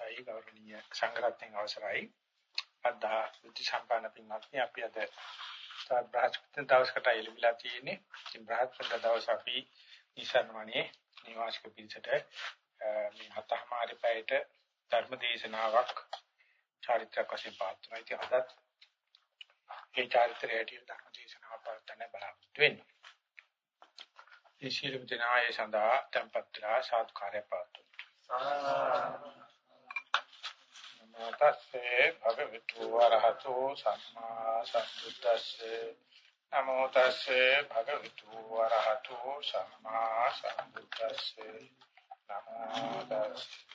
අවසරයි ගෞරවනීය සංඝරත්නයන් අවසරයි. අදා බුද්ධ සම්පන්න පින්වත්නි අපි අද බ්‍රහස්පති දවසකට එළඹිලා තියෙන්නේ. ඉතින් බ්‍රහස්පති දවස් අපි නිසන්වනේ නිවාසික පිළිසෙට මේ හතමාරි පැයට ධර්ම දේශනාවක් චාරිත්‍රාක් වශයෙන් පාත්‍රයි ඉතින් අදත් ඒ චාරිත්‍රයට ධර්ම දේශනාවක් පවත්වන්න බලාපොරොත්තු වෙන්නේ. ඒ ශීලම් දිනාය සඳහා tempatra සාදුකාරය පාත්තු නමෝ තස්සේ භගවතු වරහතෝ සම්මා සම්බුද්දස්සේ. නමෝ තස්සේ භගවතු වරහතෝ සම්මා සම්බුද්දස්සේ. නමෝ තස්සේ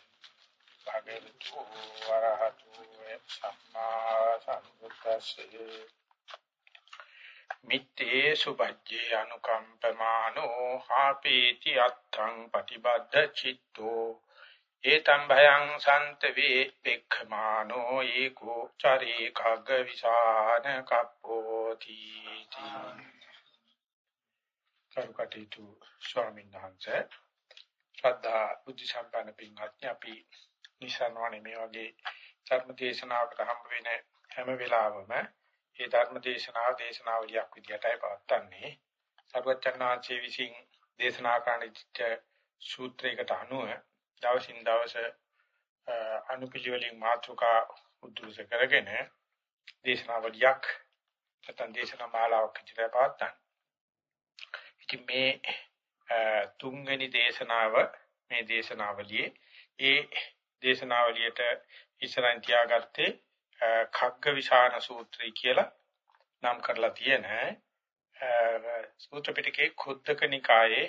භගවතු වරහතෝ සම්මා සම්බුද්දස්සේ. මිත්තේ සුභජ්ජේ අනුකම්පමානෝ හාපේති අත්තං පටිබද්ද චිත්තෝ. ඒතම් භයං සන්ත වේ පෙක්ඛමානෝ ඒකෝ චරේ කග්ග විසාන කප්පෝති කරුකටීතු ස්වාමීන් වහන්සේ ශ්‍රද්ධා බුද්ධ සම්පන්න පින්වත්නි අපි නිසන්වනේ මේ වගේ ධර්ම දේශනාවකට හම්බ වෙන හැම වෙලාවෙම ඒ ධර්ම දේශනාව දේශනාවලියක් විදිහටයි පවත්න්නේ සර්වචන්නාංශයේ විසින් දේශනා කරන සූත්‍රයකට අනුව දවසින් දවස අනුපිළිවෙලින් මාතෘකා උද්දෘත කරගෙන දේශනාවලියක් නැත්නම් දේශනා මාලාවක් ඉදිරියට පවත්වන්න. ඉතින් මේ තුන්වෙනි දේශනාව මේ දේශනාවලියේ ඒ දේශනාවලියට ඉස්සරහින් තියාගත්තේ khagga විසාන සූත්‍රය කියලා නම් කරලා තියෙන සූත්‍ර පිටකේ කුද්දක නිකායේ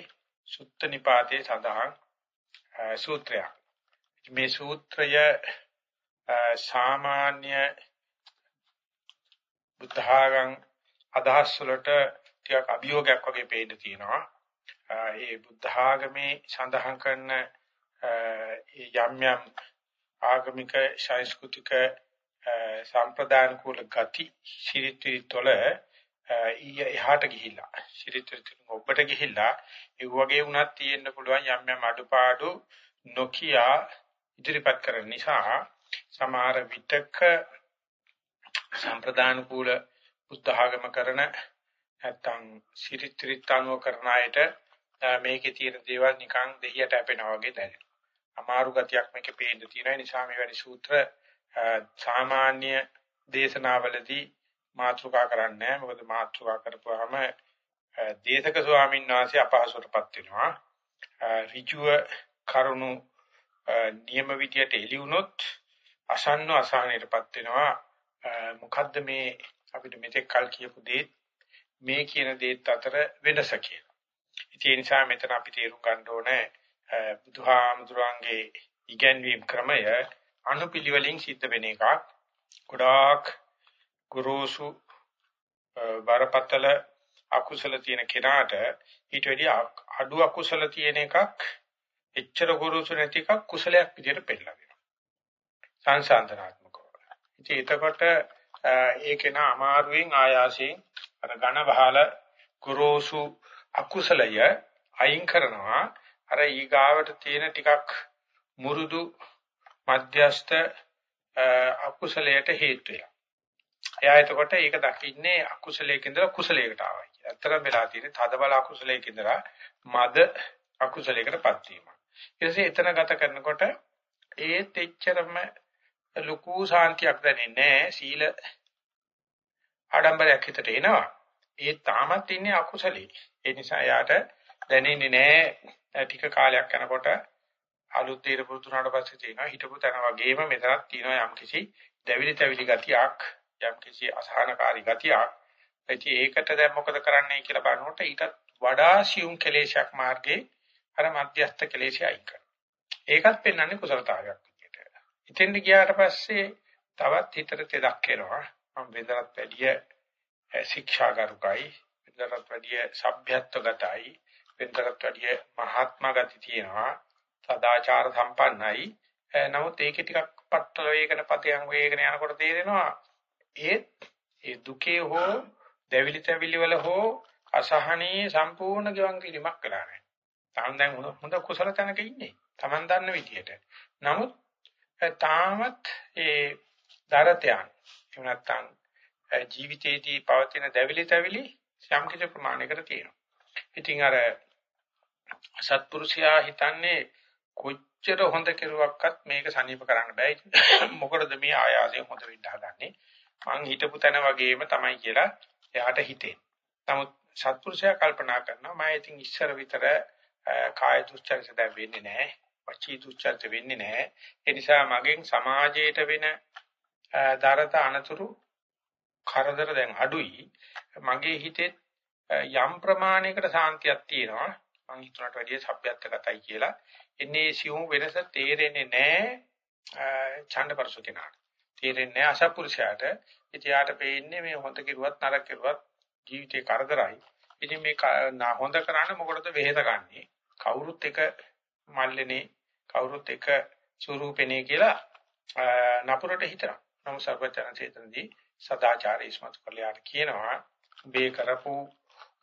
සුත්ත නිපාතේ සඳහන් සූත්‍රයක්. මේ සූත්‍රය සාමාන්‍ය බුද්ධඝං අදහස් වලට ටිකක් අභියෝගයක් වගේ පේන්න තියෙනවා. ඒ බුද්ධඝමේ සඳහන් කරන යම් යම් ආගමික සංස්කෘතික සම්ප්‍රදාන කුල ගති ශිරිත්‍රිතොල එහාට ගිහිල්ලා ශිරිත්‍රිතෙන් ඔබට ගිහිල්ලා ඒ වගේ වුණත් තියෙන්න පුළුවන් යම් යම් අඩුපාඩු නොකිය ඉදිරිපත් කරන නිසා සමහර විතක සම්ප්‍රදාන කුල බුද්ධ ආගම කරන නැත්තම් ශිරිත්‍රිතානුව කරන අයට මේකේ තියෙන දේවල් නිකන් දෙහියට අපෙනා වගේ දැනෙනවා. අමාරු ගතියක් මේකේ පේන්න තියෙන නිසා මේ වැනි සූත්‍ර සාමාන්‍ය දේශනාවලදී මාතෘකා කරන්නේ නැහැ. මොකද මාතෘකා කරපුවාම දේශක ස්වාමීන් වහන්සේ අපහසුටපත් වෙනවා. ඍජුව කරුණු නියම විදියට එළි වුණොත් අසන්න අසහනයටපත් වෙනවා. මොකද්ද මේ අපිට මෙතෙක් කල් කියපු දේ මේ කියන දේත් අතර වෙනස කියලා. ඒ නිසා මෙතන අපි තේරුම් ගන්න ඕනේ බුදුහාමුදුරන්ගේ ඉගැන්වීම් ක්‍රමය අනුපිළිවෙලින් සිද්ධ වෙන එකක්. ගොඩාක් ගුරුසු බරපතල අකුසල තියෙන කෙනාට ඊට වැඩිය අඩු අකුසල තියෙන එකක් එච්චර ගුරුසු නැති එකක් කුසලයක් විදිහට පෙන්නලා වෙනවා. සංසන්දනාත්මකව. ඉතින් එතකොට ඒකේන අමාරුවෙන් ආයාසයෙන් අර ඝන බහල ගුරුසු අකුසලය අයින් කරනවා අර ඊගාවට තියෙන ටිකක් මුරුදු මධ්‍යස්ත අකුසලයට හේතු වෙනවා. එයා එතකොට ඒක දකින්නේ අකුසලයක ඉඳලා කුසලයකට ආවයි කියලා. අතරම වෙලා තියෙන්නේ තදබල අකුසලයක ඉඳලා මද අකුසලයකටපත් වීම. ඊටසේ එතන ගත කරනකොට ඒත් එච්චරම ලুকু සාන්තියක් දැනෙන්නේ නැහැ. සීල ආඩම්බරයක් හිතට එනවා. ඒ තාමත් ඉන්නේ අකුසලේ. ඒ නිසා යාට දැනෙන්නේ නැහැ ටික කාලයක් යනකොට අලුත් දේර පුරුදුනාට පස්සේ තියෙනවා හිටපු තැන වගේම මෙතනක් තියෙනවා යම් කිසි දැවිලි තැවිලි ගතියක් යම් කිසි අසහනකාරී ගතියක්. ඉතින් ඒකට දැන් මොකද කරන්නයි කියලා බලනකොට ඊටත් වඩා සියුම් කෙලේශයක් මාර්ගේ අර මධ්‍යස්ථ කෙලේශය අයින් කරනවා. ඒකත් පෙන්වන්නේ කුසලතාවයක් විදියට. ඉතින් ගියාට පස්සේ තවත් හිතට තෙදක් එනවා. මම වෙනදට වැඩිය ශික්ෂාගරුකයි, වෙනදට වැඩිය සભ્યත්වගතයි, වෙනදට වැඩිය මහාත්මා ගති තියෙනවා. සදාචාර සම්පන්නයි. නමුත් ඒකේ ටිකක් පටල වේගන පතයන් වේගන යනකොට තේරෙනවා ඒත් ඒ දුකේ හෝ දෙවිලි තැවිලි වල හෝ අසහනී සම්පූර්ණ ගවන් කිරීමක් කළා නැහැ. තාම දැන් හොඳ කුසල තැනක ඉන්නේ. Taman දන්න විදියට. නමුත් තාමත් ඒ දරතයන් එහෙම නැත්නම් ජීවිතයේදී පවතින දැවිලි තැවිලි යම් කිසි ප්‍රමාණයකට තියෙනවා. ඉතින් අර අසත්පුරුෂයා හිතන්නේ කොච්චර හොඳ කෙරුවක්වත් මේක සනീപ කරන්න බෑ. මොකටද මේ ආයාසයෙන් හොඳ වෙන්න හදන්නේ? මං හිතපු තැන වගේම තමයි කියලා එයාට හිතේ. නමුත් සත්පුරුෂයා කල්පනා කරනවා මම ඉතින් ඉස්සර විතර කාය දුස්චරිත දැන් වෙන්නේ නැහැ. වචී දුස්චරිත වෙන්නේ නැහැ. ඒ නිසා මගෙන් සමාජයට වෙන දරත අනතුරු කරදර දැන් අඩුයි. මගේ හිතේ යම් ප්‍රමාණයකට සාන්තියක් තියෙනවා. මං හිතුණට වැඩිය සભ્યත්වගතයි කියලා. එන්නේ සියුම් වෙනස තේරෙන්නේ නැහැ ඡණ්ඩපරස කෙනාට. තේරෙන්නේ නැහැ අසත්පුරුෂයාට. ඉතියාට පේන්නේ මේ හොඳ කිරුවත් නරක කිරුවත් ජීවිතේ කරදරයි. ඉතින් මේ හොඳ කරන්න මොකටද වෙහෙස ගන්නෙ? කවුරුත් එක මල්ලේනේ කවුරුත් එක ස්වරූපෙනේ කියලා නපුරට හිතනවා. නමුත් සර්වචන චේතනදී සදාචාරය ඉස්මතු කරලා කියනවා මේ කරපු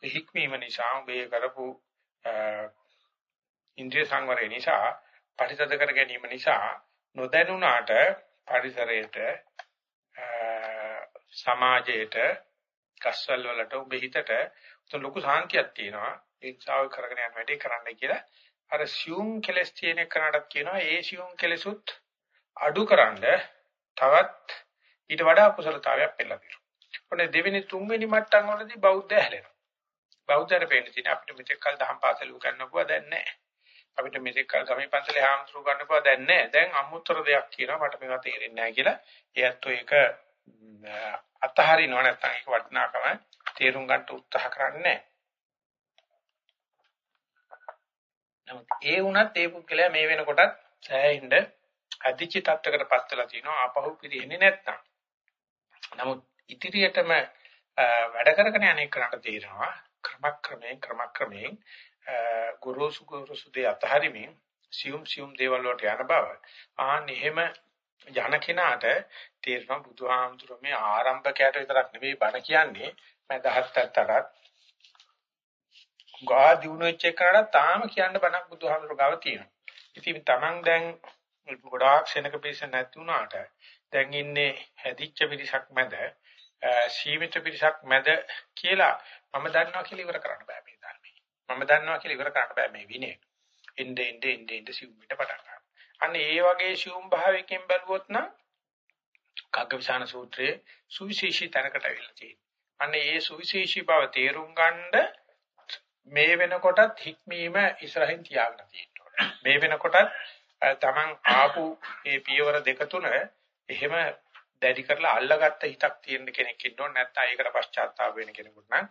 හික්මීම නිසා මේ කරපු ඉන්ද්‍රිය සංවරය නිසා පරිතද කර ගැනීම නිසා නොදැනුණාට පරිසරයට සමාජයට කස්වල වලට ඔබ හිතට උතුම් ලොකු සාන්තියක් තියෙනවා ඒ නිසා ඔය කරගෙන යන වැඩේ කරන්නයි කියලා අර සියුම් කෙලස් තියෙන කෙනාට කියනවා ඒ සියුම් කෙලසුත් අඩුකරනද තවත් ඊට වඩා කුසලතාවයක් පෙළලා දෙනවා. ඔන්න දෙවෙනි තුන්වෙනි මට්ටම් වලදී බෞද්ධය හැලෙනවා. බෞද්ධයට පේන්න තියෙන අපිට මෙතෙක් කල් දහම් පාසල උගන්වපුවා දැන් නැහැ. අපිට මෙතෙක් කල් ගමේ පන්සලේ හාමුදුරු ගන්නපුවා දැන් නැහැ. දැන් අමුතර දෙයක් කියනවා මට මේවා තේරෙන්නේ නැහැ කියලා. ඒත් ඒක අතහරිනව නැත්නම් ඒක වටිනාකම තේරුම් ගන්න උත්සාහ කරන්නේ නමුත් ඒ වුණත් ඒ පුද්ගලයා මේ වෙනකොටත් සෑහෙන්න අධිචි තත්වයකටපත් වෙලා තිනවා ආපහු පිරෙන්නේ නැත්නම්. නමුත් ඉදිරියටම වැඩ කරගෙන යන්නේ කරන්න තේරෙනවා ක්‍රමක්‍රමයෙන් ක්‍රමක්‍රමයෙන් ගුරුසු ගුරුසු දේ අතහරිමින් සියුම් සියුම් දේවල් වලට යන බව ආන් එහෙම යන කෙනාට තේරෙනවා බුදුහාමුදුරුවෝ මේ ආරම්භකයට විතරක් නෙවෙයි බණ කියන්නේ මම 17ටත් ගා දිනු වෙච්ච එකකට තාම කියන්න බණක් බුදුහාමුදුරුවෝ ගාව තියෙනවා. ඉතින් Taman දැන් ගොඩාක් ශෙනක පිරිස නැති වුණාට දැන් ඉන්නේ හැදිච්ච පිරිසක් මැද සීමිත පිරිසක් මැද කියලා මම දන්නවා කියලා ඉවර කරන්න බෑ මේ ධර්මයේ. මම දන්නවා කියලා ඉවර කරන්න බෑ මේ විනය. එnde ende ende ende සිවුමිට පටන් ගන්න. අන්න ඒ වගේ සිවුම් භාවයකින් බැලුවොත් නම් කග්ගවිසාන සූත්‍රයේ සුවිශේෂී තැනකට අවිල්ලා තියෙනවා. අන්න ඒ සුවිශේෂී බව තේරුම් ගන්න මේ වෙනකොටත් හික්මීම ඉස්සරහින් තියාගෙන තියෙනවා. මේ වෙනකොටත් තමන් ආපු මේ පියවර දෙක තුන එහෙම දැඩි කරලා අල්ලගත්ත හිතක් තියෙන කෙනෙක් ඉන්න ඕනේ නැත්නම් ඒකට පශ්චාත්තාප වෙන කෙනෙකුට නම්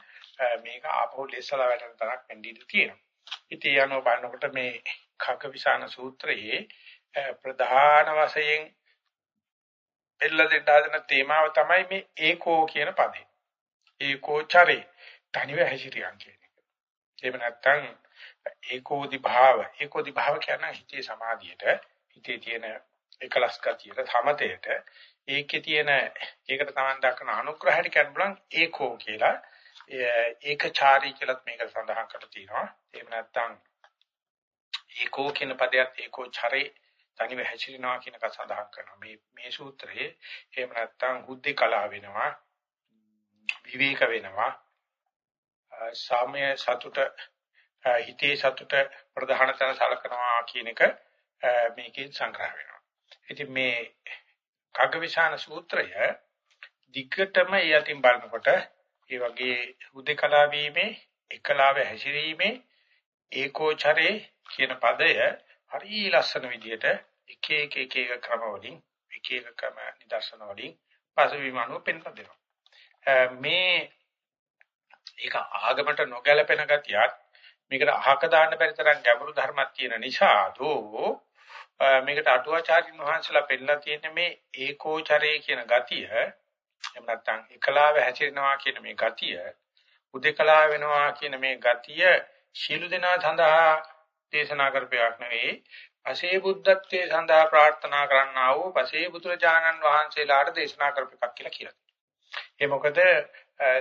මේක ආපහු ලෙස්සලා වැටෙන තරක් වෙන්න ඉඩ තියෙනවා. ඉතින් යනෝ බලනකොට මේ කග්ගවිසාන සූත්‍රයේ ප්‍රධාන වශයෙන් එල්ල දෙන්න හදන තේමාව තමයි මේ ඒකෝ කියන පදේ. ඒකෝචරේ තනිව හැසිරියන් කියන එක. එහෙම නැත්නම් ඒකෝදි භාව ඒකෝදි භාව කියන හිතේ සමාධියට හිතේ තියෙන එකලස් ගතියට සමතයට ඒකේ තියෙන ඒකට තමයි දක්වන අනුග්‍රහයට කියන්න බලන් ඒකෝ කියලා ඒකචාරී කියලත් මේක සඳහන් කරලා තියෙනවා එහෙම නැත්නම් ඒකෝ කියන පදයට ඒකෝචරේ තනිව හැසිරෙනවා කියන එක සඳහන් කරනවා මේ මේ සූත්‍රයේ එහෙම නැත්නම් හුද්දේ කලාව වෙනවා විවේක වෙනවා සාමය සතුට හිතේ සතුට ප්‍රධාන තැන සලකනවා කියන එක මේකෙන් සංග්‍රහ වෙනවා. ඉතින් මේ කග්ගවිශාන සූත්‍රය දිග්ගටම යටින් බලනකොට ඒ වගේ හුදේකලා වීමේ එකලාව හැසිරීමේ ඒකෝචරේ කියන පදය හරි ලස්සන විදිහට එක එක එක එක ක්‍රම වලින් එක එක ක්‍රම නිදර්ශන වලින් පසුවිමනුව පෙන්වා දෙනවා. මේ ඒක ආගමට නොගැලපෙන ගතියක් මේකට අහක දාන්න බැරි තරම් ගැඹුරු ධර්මයක් තියෙන නිසා දෝ මේකට අටුවාචාර්යින් වහන්සේලා පෙන්නලා තියෙන මේ ඒකෝචරේ කියන ගතිය එහෙම නැත්නම් එකලාව හැසිරෙනවා කියන මේ ගතිය උදේකලා වෙනවා කියන මේ ගතිය ශීල දෙනා සඳහා දේශනා කරපයක් නෙවෙයි පසේ බුද්ධත්වයේ සඳහා ප්‍රාර්ථනා කරන්නා වූ පසේ බුදුරජාණන් වහන්සේලාට දේශනා කරපයක් කියලා කියනවා. ඒ මොකද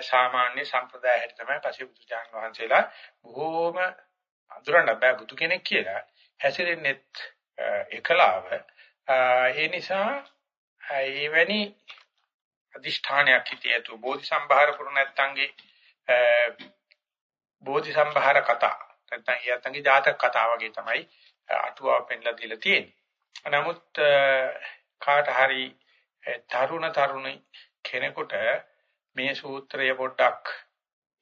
සාමාන්‍ය සම්ප්‍රදාය හැටි තමයි පසේ බුදුරජාණන් වහන්සේලා බොහෝම අඳුරන්න බෑ බුදු කෙනෙක් කියලා හැසිරෙන්නෙත් එකලාව ඒ නිසා එවැනි අදිෂ්ඨානයක් හිතේ ඇතු බෝධි සම්භාර පුරු නැත්තන්ගේ බෝධි සම්භාර කතා නැත්තම් ඊයත්න්ගේ ජාතක කතා වගේ තමයි අටුවාව පෙන්ලා දීලා තියෙන්නේ. නමුත් කාට හරි තරුණ තරුණි කෙනෙකුට මේ සූත්‍රය පොඩ්ඩක්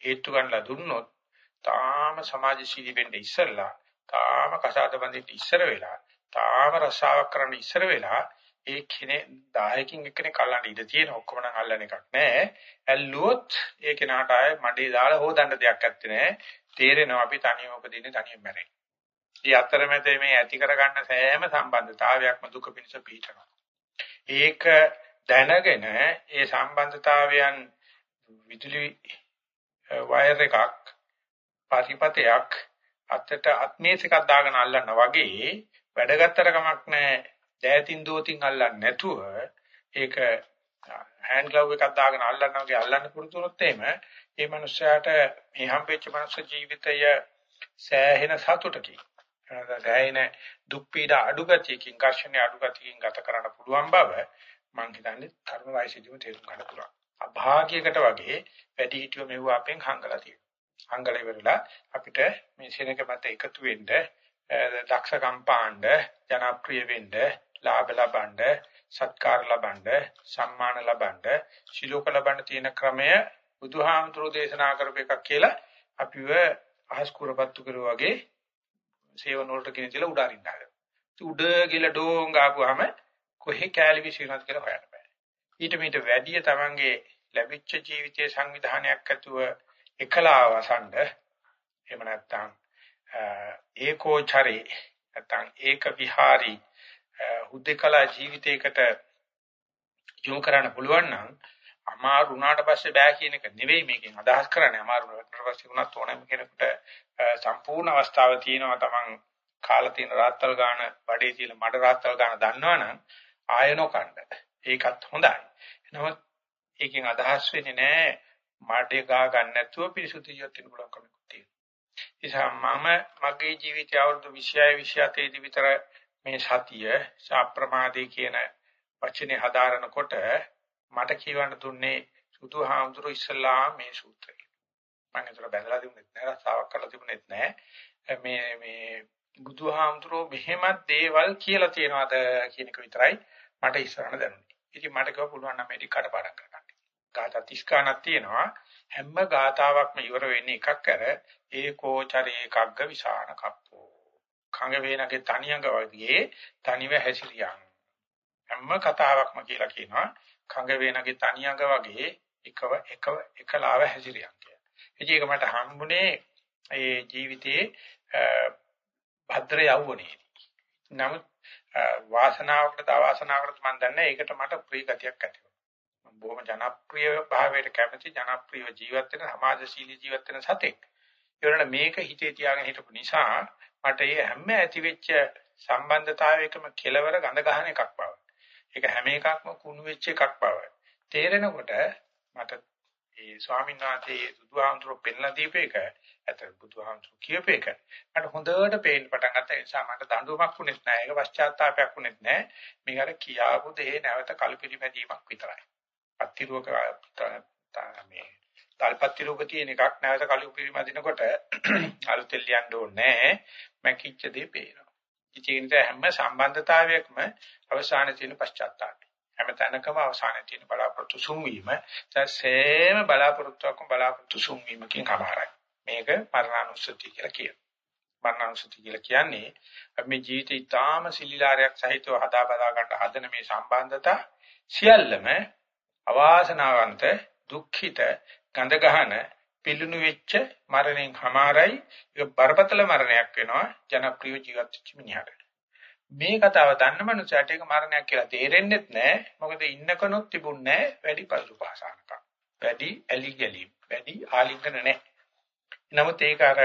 හේතු ගන්නලා දුන්නොත් තාම සමාජශීලී වෙන්න ඉස්සෙල්ලා තාම කසාද බඳින්න ඉස්සර වෙලා තාම රසාවක් කරන්න ඉස්සර වෙලා ඒ කෙනේ 10කින් එක්කෙනෙක් අල්ලන්න ඉඩ තියෙන ඔක්කොම නම් අල්ලන එකක් නෑ ඇල්ලුවොත් ඒ කෙනාට ආයේ මඩේ දාලා හොදන්න දෙයක් නැත්තේ නෑ තේරෙනවා අපි තනියම උපදින්නේ තනියම මැරෙන්නේ. මේ අතරමැද මේ ඇති කරගන්න සෑම සම්බන්ධතාවයක්ම දුක පිණිස පිටනවා. ඒක දැනගෙන ඒ සම්බන්ධතාවයන් විදුලි වයර් එකක් පරිපතයක් අතට අත්මේසයක් දාගෙන අල්ලන්න වගේ වැඩගත්තර කමක් නැහැ දෑතින් දෝතින් අල්ලන්නේ නැතුව ඒක හෑන්ඩ් ග්ලව් එකක් දාගෙන අල්ලනවා වගේ අල්ලන්න පුරුදු වුණොත් එහෙම ඒ මනුස්සයාට මේ හම්බෙච්ච මනුස්ස ජීවිතය සෑහෙන සතුටකින් සෑහෙන දුක් පීඩා අඩු ගතියකින් ඝර්ෂණ අඩු ගතියකින් ගත කරන්න පුළුවන් බව මම හිතන්නේ තරුණ වයසේදීම තේරුම් ගන්න පුළුවන්. අභාග්‍යයකට වගේ වැඩි හිටියෝ මෙව අපෙන් හංගලා තියෙනවා. හංගල ඉවරලා අපිට මේ සෙනඟ මත එකතු වෙන්න දක්ෂකම් පාණ්ඩ ජනප්‍රිය වෙන්න ලාභ ලබන්න සත්කාර ලබන්න සම්මාන ලබන්න ශිලෝක ලබන්න තියෙන ක්‍රමය බුදුහාමුදුරෝ දේශනා කරපු එකක් කියලා අපිව අහස් කුරපත්තු කරුවා වගේ සේවන වලට ගෙන තියලා උඩ අරින්න හදනවා. උඩ ගිල ඩෝං ගාපුවාම කොහේ කැලි විශ්ිනවත් කියලා හොයන්න බෑ. ඊට මීට වැඩිය තමන්ගේ ලැබිච්ච ජීවිතයේ සංවිධානයක් ඇතුව එකලා වසන්ඩ එහෙම නැත්නම් ඒකෝචරේ නැත්නම් ඒක විහාරී හුදේකලා ජීවිතයකට යොමු කරන්න පුළුවන් නම් අමාරු වුණාට පස්සේ බෑ කියන එක නෙවෙයි මේකෙන් අදහස් කරන්නේ. අමාරු වුණාට පස්සේ වුණත් ඕනෑම කෙනෙකුට සම්පූර්ණ අවස්ථාව තියෙනවා තමන් කාලා තියෙන රාත්තල් ගාන බඩේ තියෙන මඩ රාත්තල් ගාන දන්නවනම් ආයනෝ කණ්ඩ ඒකත් හොඳයි. නමුත් ඒකෙන් අදහස් වෙන්නේ නැහැ මාඩේ ගා ගන්න නැතුව පිරිසුදු ජීවත් වෙන්න පුළුවන් කමක් තියෙනවා මම මගේ ජීවිතය අවුරුදු 26 27 දී විතර මේ සතිය සාප්‍රමාදී කියන වචනේ හදාරනකොට මට කියවන්න දුන්නේ සුදුහාමුදුරු ඉස්සලා මේ සූත්‍රය. මම ඒතර බැලලා තිබුණෙත් නෑ රස්සාවක් කරලා තිබුණෙත් නෑ. මේ මේ බුදුහාමුදුරෝ මෙහෙමත් දේවල් කියලා තියනවාද කියන එක විතරයි මට ඉස්සරහට දැනුනේ. ඉතින් මට කිව්වා පුළුවන් නම් මේක කඩපාඩම් කරගන්න. ගාථා 30 ගණක් තියෙනවා. හැම ගාතාවක්ම ඉවර වෙන්නේ එකක් කර ඒකෝචරේ කග්ග විසාන කප්පෝ. කඟ වේනගේ තනියඟ වගේ තනිව හැසිරියන්. හැම කතාවක්ම කියලා කියනවා කඟ වේනගේ තනියඟ වගේ එකව එකව එකලාව හැසිරියන් කියලා. ඒක මට හම්බුනේ ඒ ජීවිතයේ භද්‍ර යවුණේදී. නමුත් වාසනාවකට අවාසනාවකට මම දන්නේ ඒකට මට ප්‍රිය ගතියක් ඇති වුණා. මම බොහොම ජනප්‍රිය භාවයට කැමති ජනප්‍රිය ජීවත් වෙන සමාජශීලී ජීවත් වෙන සතෙක්. ඒ වුණාට මේක හිතේ තියාගෙන හිටපු නිසා මට ඒ හැම ඇති වෙච්ච සම්බන්ධතාවයකම කෙලවර ගඳ ගන්න එකක් බව. ඒක හැම එකක්ම කුණු වෙච්ච එකක් බව. තේරෙනකොට මට ඒ ස්වාමීන් වහන්සේ බුදුහාමුදුරුවෝ පෙන්ලා දීපේක ඇතර බුදුහාමුදුරුවෝ කියපේක මට හොඳට පේන්න පටන් ගත්තා ඒ නිසා මට දඬුවමක් වුණෙත් නැහැ ඒක පශ්චාත්තාවයක් වුණෙත් නැහැ මේක අර කියාපු දේ නැවත කල්පිරිමැදීමක් විතරයි අත්තිරුවක මේ තල්පත්ති රෝග තියෙන එකක් නැවත කලු පිරිමදිනකොට අලුතෙන් ලියන්න ඕනේ මැකිච්ච දේ පේනවා. ඉතින් හැම සම්බන්ධතාවයකම අවසානයේ තියෙන පශ්චාත්තාපය. හැම තැනකම අවසානයේ තියෙන බලාපොරොත්තු සුන්වීම සෑම බලාපොරොත්තුවක්ම බලාපොරොත්තු සුන්වීමකින් කමාරයි. මේක මරණානුස්සති කියලා කියනවා. මරණානුස්සති කියලා කියන්නේ අපි ජීවිතය ඊටාම සිලිලාරයක් සහිතව හදා බදා ගන්න හදන මේ සම්බන්ධතා සියල්ලම අවාසනාවන්ත දුක්ඛිත ගඳ ගහන පිළුණු වෙච්ච මරණයෙන් හමාරයි. ඒක බරපතල මරණයක් වෙනවා ජනප්‍රිය ජීවත් වෙච්ච මිනිහට. මේ කතාව දන්න මනුස්සයට ඒක මරණයක් කියලා තේරෙන්නේ නැහැ මොකද ඉන්නකනොත් තිබුණේ නැහැ වැඩි පරිසුපාසනක වැඩි ඇලි ගලි වැඩි ආලිංගන නැහැ නමුත් ඒක අර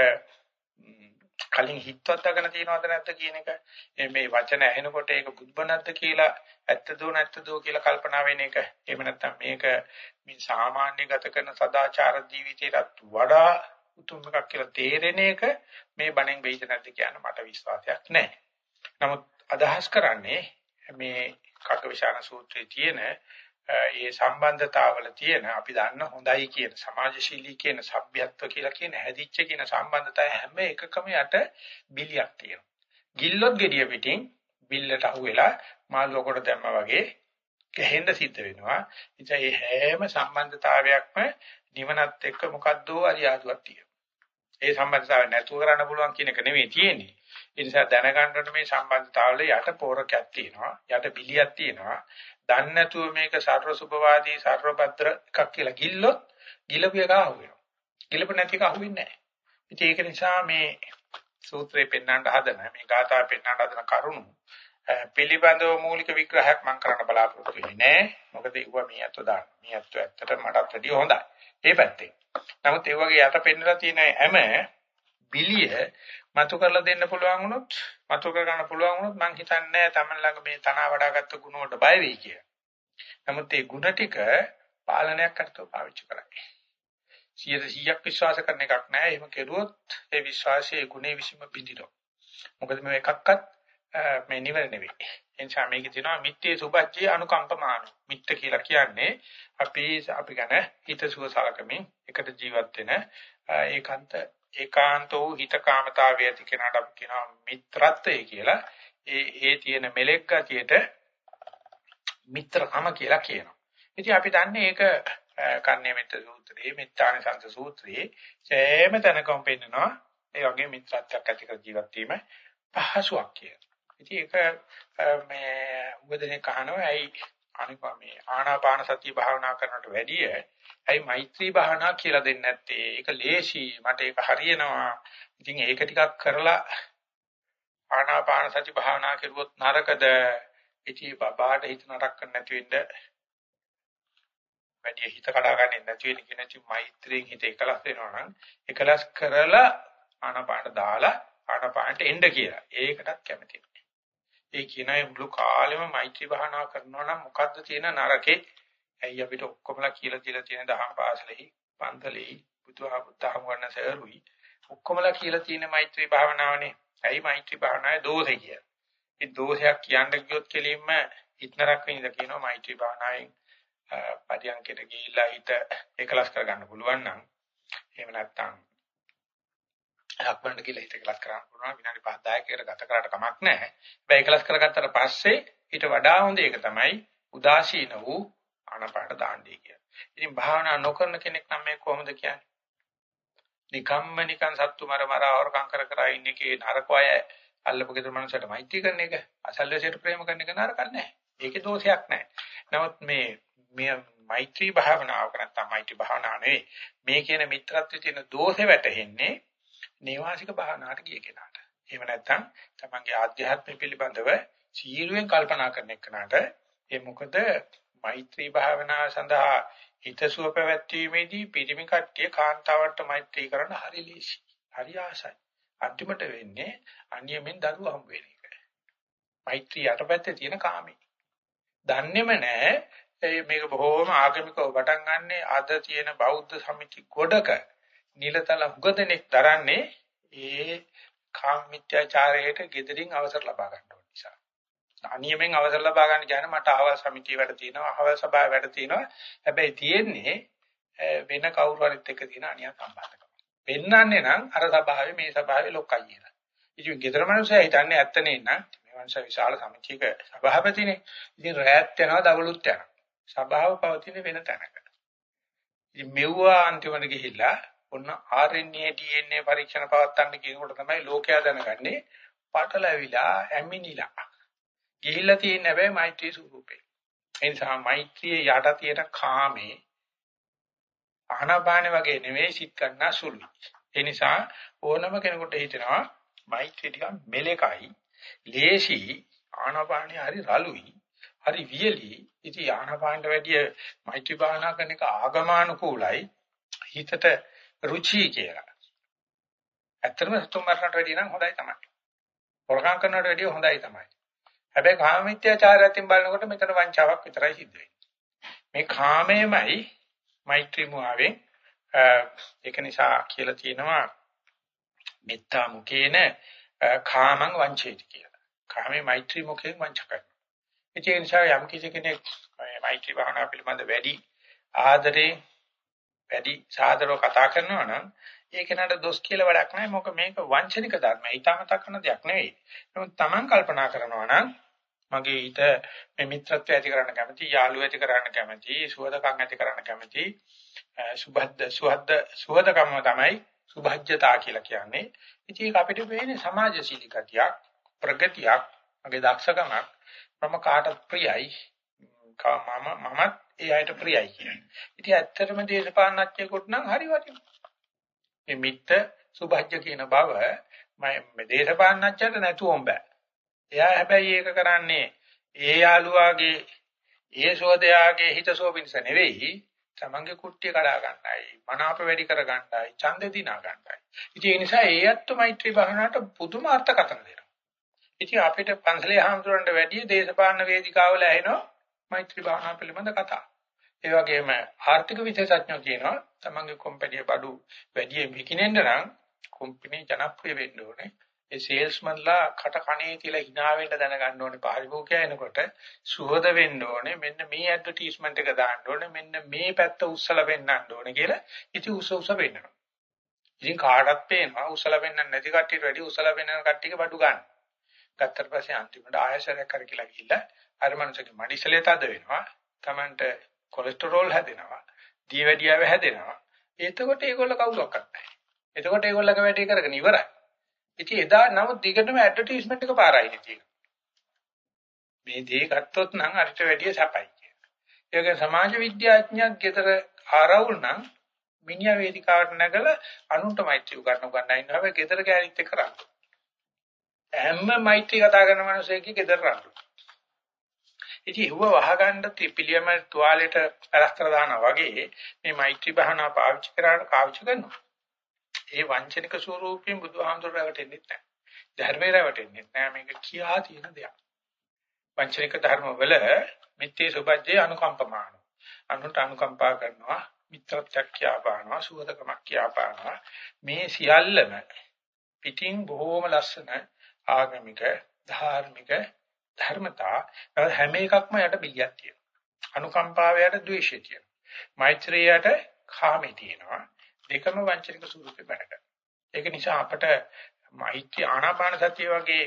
කලින් හිතවත් අගන තියනවද නැද්ද කියන එක. මේ වචන ඇහෙනකොට ඒක බුද්ධබණක්ද කියලා ඇත්තද නැත්තද කියලා කල්පනා වෙන එක. එහෙම නැත්නම් මේක මේ සාමාන්‍ය ගත කරන සදාචාර ජීවිතයටත් වඩා උතුම් එකක් කියලා තේරෙන එක මේ බණෙන් වෙයිද නැද්ද කියන මට විශ්වාසයක් නැහැ. නමුත් අදහස් කරන්නේ මේ කග්ගවිශාන සූත්‍රයේ තියෙන ඒ සම්බන්ධතාවල තියෙන අපි දන්න හොඳයි කියන සමාජශීලී කියන සભ્યත්ව කියලා කියන හැදිච්ච කියන සම්බන්ධතාවය හැම එකකම යට බිලියක් තියෙනවා. ගිල්ලොත් gediya පිටින් බිල්ලට අහුවෙලා මාළුව කොට දැම්මා වගේ ගැහෙන්න සිද්ධ වෙනවා. ඉතින් මේ හැම සම්බන්ධතාවයක්ම නිවනත් එක්ක මොකද්ද අරියාදුවක් තියෙනවා. ඒ සම්බන්ධතාවය නැතුව කරන්න පුළුවන් කියන එක නෙවෙයි තියෙන්නේ. ඒ නිසා දැනගන්නකොට මේ සම්බන්ධතාවල යට පෝරකයක් තියෙනවා. යට බිලියක් තියෙනවා. දන්නේ නැතුව මේක සර්ව සුභවාදී සර්ව භද්‍ර එකක් කියලා ගිල්ලොත් ගිලපු එක අහුවෙනවා. ගිලපු නැති එක අහුවෙන්නේ නැහැ. ඉතින් ඒක නිසා මේ සූත්‍රේ පෙන්වන්න හදන මේ ගාථා පෙන්වන්න හදන කරුණු පිළිබඳව මූලික විග්‍රහයක් මම කරන්න බලාපොරොත්තු වෙන්නේ නැහැ. මොකද ඒවා මේ අත දාන්න. මේ අත ඇත්තට මටත් වැඩිය හොඳයි. ඒ පැත්තේ. නමුත් ඒ වගේ යට පෙන්නලා තියෙන හැම බිලිය මතු කරලා දෙන්න පුළුවන් වුණොත් මතු කර ගන්න පුළුවන් වුණොත් මං හිතන්නේ නැහැ Taman ළඟ මේ තනවා වඩාගත්තු ගුණ වලට බය වෙයි කියලා. නමුත් මේ ගුණ ටික පාලනයක් කරතෝ පාවිච්චි කරන්නේ. 100%ක් විශ්වාස කරන එකක් නෑ. එහෙම කෙරුවොත් ඒ විශ්වාසයේ ගුණේ විසීම බිඳිනවා. මොකද මේ එකක්වත් මේ නිවර නෙවෙයි. එනිසා මේකේ තියෙනවා මිත්‍යේ සුභච්චේ අනුකම්පමාන. මිත්‍ත කියලා කියන්නේ අපි අපි ගැන හිතසුව සලකමින් එකට ජීවත් වෙන ඒකාන්ත ඒකාන්තෝ හිතකාමතාවය ඇති කෙනාට අපි කියනවා මිත්‍රත්වය කියලා. ඒ ඒ තියෙන මෙලෙක් ගතියට මිත්‍රකම කියලා කියනවා. ඉතින් අපි දන්නේ ඒක කන්නේ මෙත්ත සූත්‍රයේ මෙත්තානි සංස සූත්‍රයේ සෑම තැනකම පෙන්නනවා ඒ වගේ මිත්‍රත්වයක් ඇති කර ජීවත් වීම පහසුවක් කියලා. ඉතින් ඒක මේ උගදෙනේ කහනවා ඇයි අනිපා මේ ආනාපාන සතිය භාවනා කරනට වැඩිය ඇයි මෛත්‍රී භාවනා කියලා දෙන්නේ නැත්තේ? ඒක ලේසි මට ඒක හරියනවා. ඉතින් ඒක ටිකක් කරලා ආනාපාන සති භාවනා කරුවොත් නරකද? ඉතින් බබාට හිත නරක කරන්න නැති වෙන්න වැඩි හිත කඩා ගන්න නැති වෙන කියන චි මෛත්‍රියෙන් හිත එකලස් වෙනවා නම් එකලස් කරලා ආනාපාන දාලා ආනාපානට එන්න කියලා. ඒකටත් කැමති නෑ. ඒ කියන මුළු කාලෙම මෛත්‍රී භාවනා කරනවා නම් මොකද්ද තියෙන නරකේ? ඇයි අපිට ඔක්කොමලා කියලා කියලා තියෙන දහම් පාසලෙහි පන්තලෙහි බුදුහාමුදුරුවෝ වන්න සෑරුයි ඔක්කොමලා කියලා තියෙන මෛත්‍රී භාවනාවනේ. ඇයි මෛත්‍රී භාවනාවේ දෝෂය කියලා. ඒ දෝෂයක් කියන්න ගියොත් කෙලින්ම ඉක්නරක් වෙනද කියනවා මෛත්‍රී භාවනාවෙන් පරියන්කයට ගිහිල්ලා හිත එකලස් කරගන්න පුළුවන් නම් එහෙම නැත්නම් ලක්වන්න කියලා හිත එකලස් කරගන්න පුළුවන් විනාඩි 5 10කට ගත කරාට කමක් නැහැ. හැබැයි එකලස් කරගත්තට පස්සේ ඊට වඩා හොඳ එක තමයි උදාසීන වූ ආනපාට දාන්නේ කියන්නේ. ඉතින් භාවනා නොකරන කෙනෙක් නම් මේ කොහොමද කියන්නේ? නිකම්ම නිකන් සත්තු මර මර අවරකම් කර කර ඉන්න එකේ නරකය අල්ලපු ගෙදර මනුස්සයට මෛත්‍රී කරන එක අසල්වැසියට ප්‍රේම කරන එක නරකක් නැහැ. ඒකේ දෝෂයක් නැහැ. නමුත් මේ මේ මෛත්‍රී භාවනාවක නැත්නම් මෛත්‍රී භාවනාව නෙවෙයි මේ කියන මිත්‍රත්වයේ තියෙන දෝෂෙ වැටෙන්නේ නේවාසික භාවනාවට ගිය කෙනාට. එහෙම නැත්නම් තමන්ගේ ආධ්‍යාත්මය පිළිබඳව සීලුවෙන් කල්පනා කරන එකනට ඒ මොකද මෛත්‍රී භාවනාව සඳහා හිතසුව පැවැත්වීමේදී පිරිමි කට්ටිය කාන්තාවට මෛත්‍රී කරන්න හරි ලේසි. හරි ආසයි. අන්තිමට වෙන්නේ අන්‍යමෙන් දරුවෝ හම්බ වෙන එක. මෛත්‍රී යටපැත්තේ තියෙන කාමී. දන්නේම නැහැ මේක බොහෝම ආගමිකව පටන් ගන්නෙ අද තියෙන බෞද්ධ සමිති ගොඩක නිලතල හුගදෙනෙක් දරන්නේ ඒ කාම මිත්‍යාචාරයට gederin අවසර ලබා ගන්න ඕන නිසා. අනියමෙන් අවසර ලබා ගන්න කියන්නේ මට අහවල් සමිතිය වැඩ තියෙනවා, අහවල් සභාව වැඩ තියෙනවා. හැබැයි තියෙන්නේ වෙන කවුරු හරිත් එක්ක තියෙන අනියම් සම්බන්ධකම. පෙන්වන්නේ නම් අර සභාවේ මේ සභාවේ ලොක්කයි කියලා. ඉතින් ගෙදර මිනිස්සයා හිතන්නේ ඇත්ත නේ නම් මේ මනුස්සයා විශාල සමිතියක සභාපතිනේ. ඉතින් රැයත් යනවා දවලුත් යනවා. සබාව පවතින වෙන තැනක. ඉතින් මෙව්වා අන්තිමට ගිහිල්ලා ඔන්න RNA DNA පරීක්ෂණ පවත්තන්න කියනකොට තමයි ලෝකයා දැනගන්නේ පටලැවිලා ඇමිනිලා. ගිහිල්ලා තියෙන හැබැයි මෛත්‍රී ස්වරූපේ. ඒ නිසා මෛත්‍රියේ යට තියෙන කාමේ ආනාපාන වගේ නෙවෙයි සිත් ගන්න සුළුයි. ඒ නිසා ඕනම කෙනෙකුට හිතෙනවා මෛත්‍රිය ටිකක් මෙලෙකයි, ලේසි, ආනාපානිය හරි රළුයි. හරි වියලි. ඉතින් ආනාපානට වැඩිය මෛත්‍රී භාවනා කරන එක ආගමානුකූලයි. හිතට රුචි කියලා. ඇත්තටම සතුම් මරණට වැඩිය නම් හොඳයි තමයි. හොරකම් කරනට වැඩිය හොඳයි තමයි. හැබැයි කාම මිත්‍යාචාරයෙන් බලනකොට මෙතන වංචාවක් විතරයි සිද්ධ මේ කාමයමයි මෛත්‍රී මුවාවෙන් ඒක නිසා කියලා තියෙනවා මෙත්තා මුකේන කාමං වංචේති කියලා. කාමේ මෛත්‍රී මුකෙන් වංච කරනවා. ඒ නිසා යම් කිසි කෙනෙක් මේ මෛත්‍රී භාවනා පිළිබඳ වැඩි ආදරේ වැඩි සාදරව කතා කරනවා නම් ඒක නට දොස් කියලා වැඩක් නැහැ. මොකද මේක වංචනික ධර්මයි ඊටමතා කරන දෙයක් නෙවෙයි. නමුත් Taman කල්පනා කරනවා නම් මගේ ඊට මේ මිත්‍රත්වය ඇති කරන්න කැමති යාළුව ඇති කරන්න කැමති සුවදකම් ඇති කරන්න කැමති සුබද්ද සුවද්ද සුවදකම තමයි සුභජ්‍යතා කියලා කියන්නේ. ඉතින් ඒක අපිට වෙන්නේ සමාජශීලී ගතියක් ප්‍රගතියක් මගේ දක්ෂකමක්. මම කාටත් ප්‍රියයි. මම මමත් ඒ අයට ප්‍රියයි කියන්නේ. ඉතින් ඇත්තටම දේශපාලනඥයෙකුට නම් හරි වටිනවා. මේ මිත්‍ර සුභජ්‍ය කියන බව මම දේශපාලනඥයට නැතුවම බෑ. එයා හැබැයි ඒක කරන්නේ ඒ යාළුවාගේ ඒ සෝදයාගේ හිතසෝ පිණිස නෙවෙයි තමන්ගේ කුට්ටිය කඩා ගන්නයි මනාප වැඩි කර ගන්නයි ඡන්ද දිනා ගන්නයි ඉතින් ඒ නිසා ඒ අත්තු මෛත්‍රී භාවනාවට පුදුම අර්ථකථන දෙනවා ඉතින් අපිට පන්සලේ හාමුදුරන්ට වැඩි දේශපාලන වේදිකාවල ඇහෙනවා මෛත්‍රී භාවනා පිළිබඳ කතා. ඒ වගේම ආර්ථික විශේෂඥයෝ කියනවා තමන්ගේ කොම්පැනි බඩු වැඩි විකිනෙන්න නම් කොම්පැනි ජනප්‍රිය වෙන්න ඕනේ. ඒ සේල්ස්මන්ලා කට කණේ තියලා hina වෙන්න දැනගන්න ඕනේ. පාරිභෝගිකයා එනකොට සුහද වෙන්න ඕනේ. මෙන්න මේ ඇඩ්වර්ටයිස්මන්ට් එක දාන්න ඕනේ. මෙන්න මේ පැත්ත උස්සලා පෙන්නන්න ඕනේ කියලා ඉතින් උස උස පෙන්නනවා. ඉතින් කාටවත් පේනවා උස්සලා පෙන්නන්න නැති කට්ටියට වැඩි උස්සලා පෙන්නන කට්ටියක බඩු ගන්න. ගත්තට පස්සේ අන්තිමට ආයශරයක් කර කියලා ගිහිල්ලා අර මනුස්සගේ මඩිසලේ තද වෙනවා. Tamanට කොලෙස්ටරෝල් හැදෙනවා. දියවැඩියාව හැදෙනවා. එතකොට ඒගොල්ල කවුරක්වත් නැහැ. එතකොට ඒගොල්ලගේ වැඩේ කරගෙන ඉවරයි. ඉතින් එදා නමුත් දිගටම ඇඩ්වර්ටයිස්මන්ට් එක පාරයි තියෙනවා. මේ දේ ගත්තොත් නම් අරිට වැඩිය සැපයි කියලා. ඒක සමාජ විද්‍යාඥයෙක් ගෙදර ආරවුල් නම් මිනිහා වේදිකාවට නැගලා අනුන්ට මෛත්‍රී උගන්වන්න ගන්න ඉන්නවා. හැබැයි ගෙදර ගෑනිත් එක්ක රණ්ඩු. හැම මෛත්‍රී කතා කරන මිනිස්සෙක්ගේ ගෙදර රණ්ඩු. ඉතින් ඒව වහගන්න පිළියම තුවාලෙට අරස්තර දානවා වගේ මේ මෛත්‍රී භාවනා පාවිච්චි කරාට පාවිච්චි කරනවා. ඒ වංචනික ස්වරූපයෙන් බුදුහාමුදුර රැවටෙන්නේ නැහැ. ධර්මේ රැවටෙන්නේ නැහැ. මේක කියා තියෙන දෙයක්. වංචනික ධර්ම වල මිත්‍යේ සුභජ්ජේ අනුකම්පමාන. අනුන්ට අනුකම්පා කරනවා, මිත්‍රත්වයක් කියාපානවා, සුවදකමක් කියාපානවා. මේ සියල්ලම පිටින් බොහෝම ලස්සන ආගමික, ධාර්මික ධර්මතා හැම එකක්ම යට බිලියක් තියෙනවා. අනුකම්පාවයට ද්වේෂය තියෙනවා. මෛත්‍රියට කාමේ තියෙනවා. දෙකම වංචනික ස්වරූපේ වැඩ ඒක නිසා අපට මෛත්‍රී ආනාපාන සතිය වගේ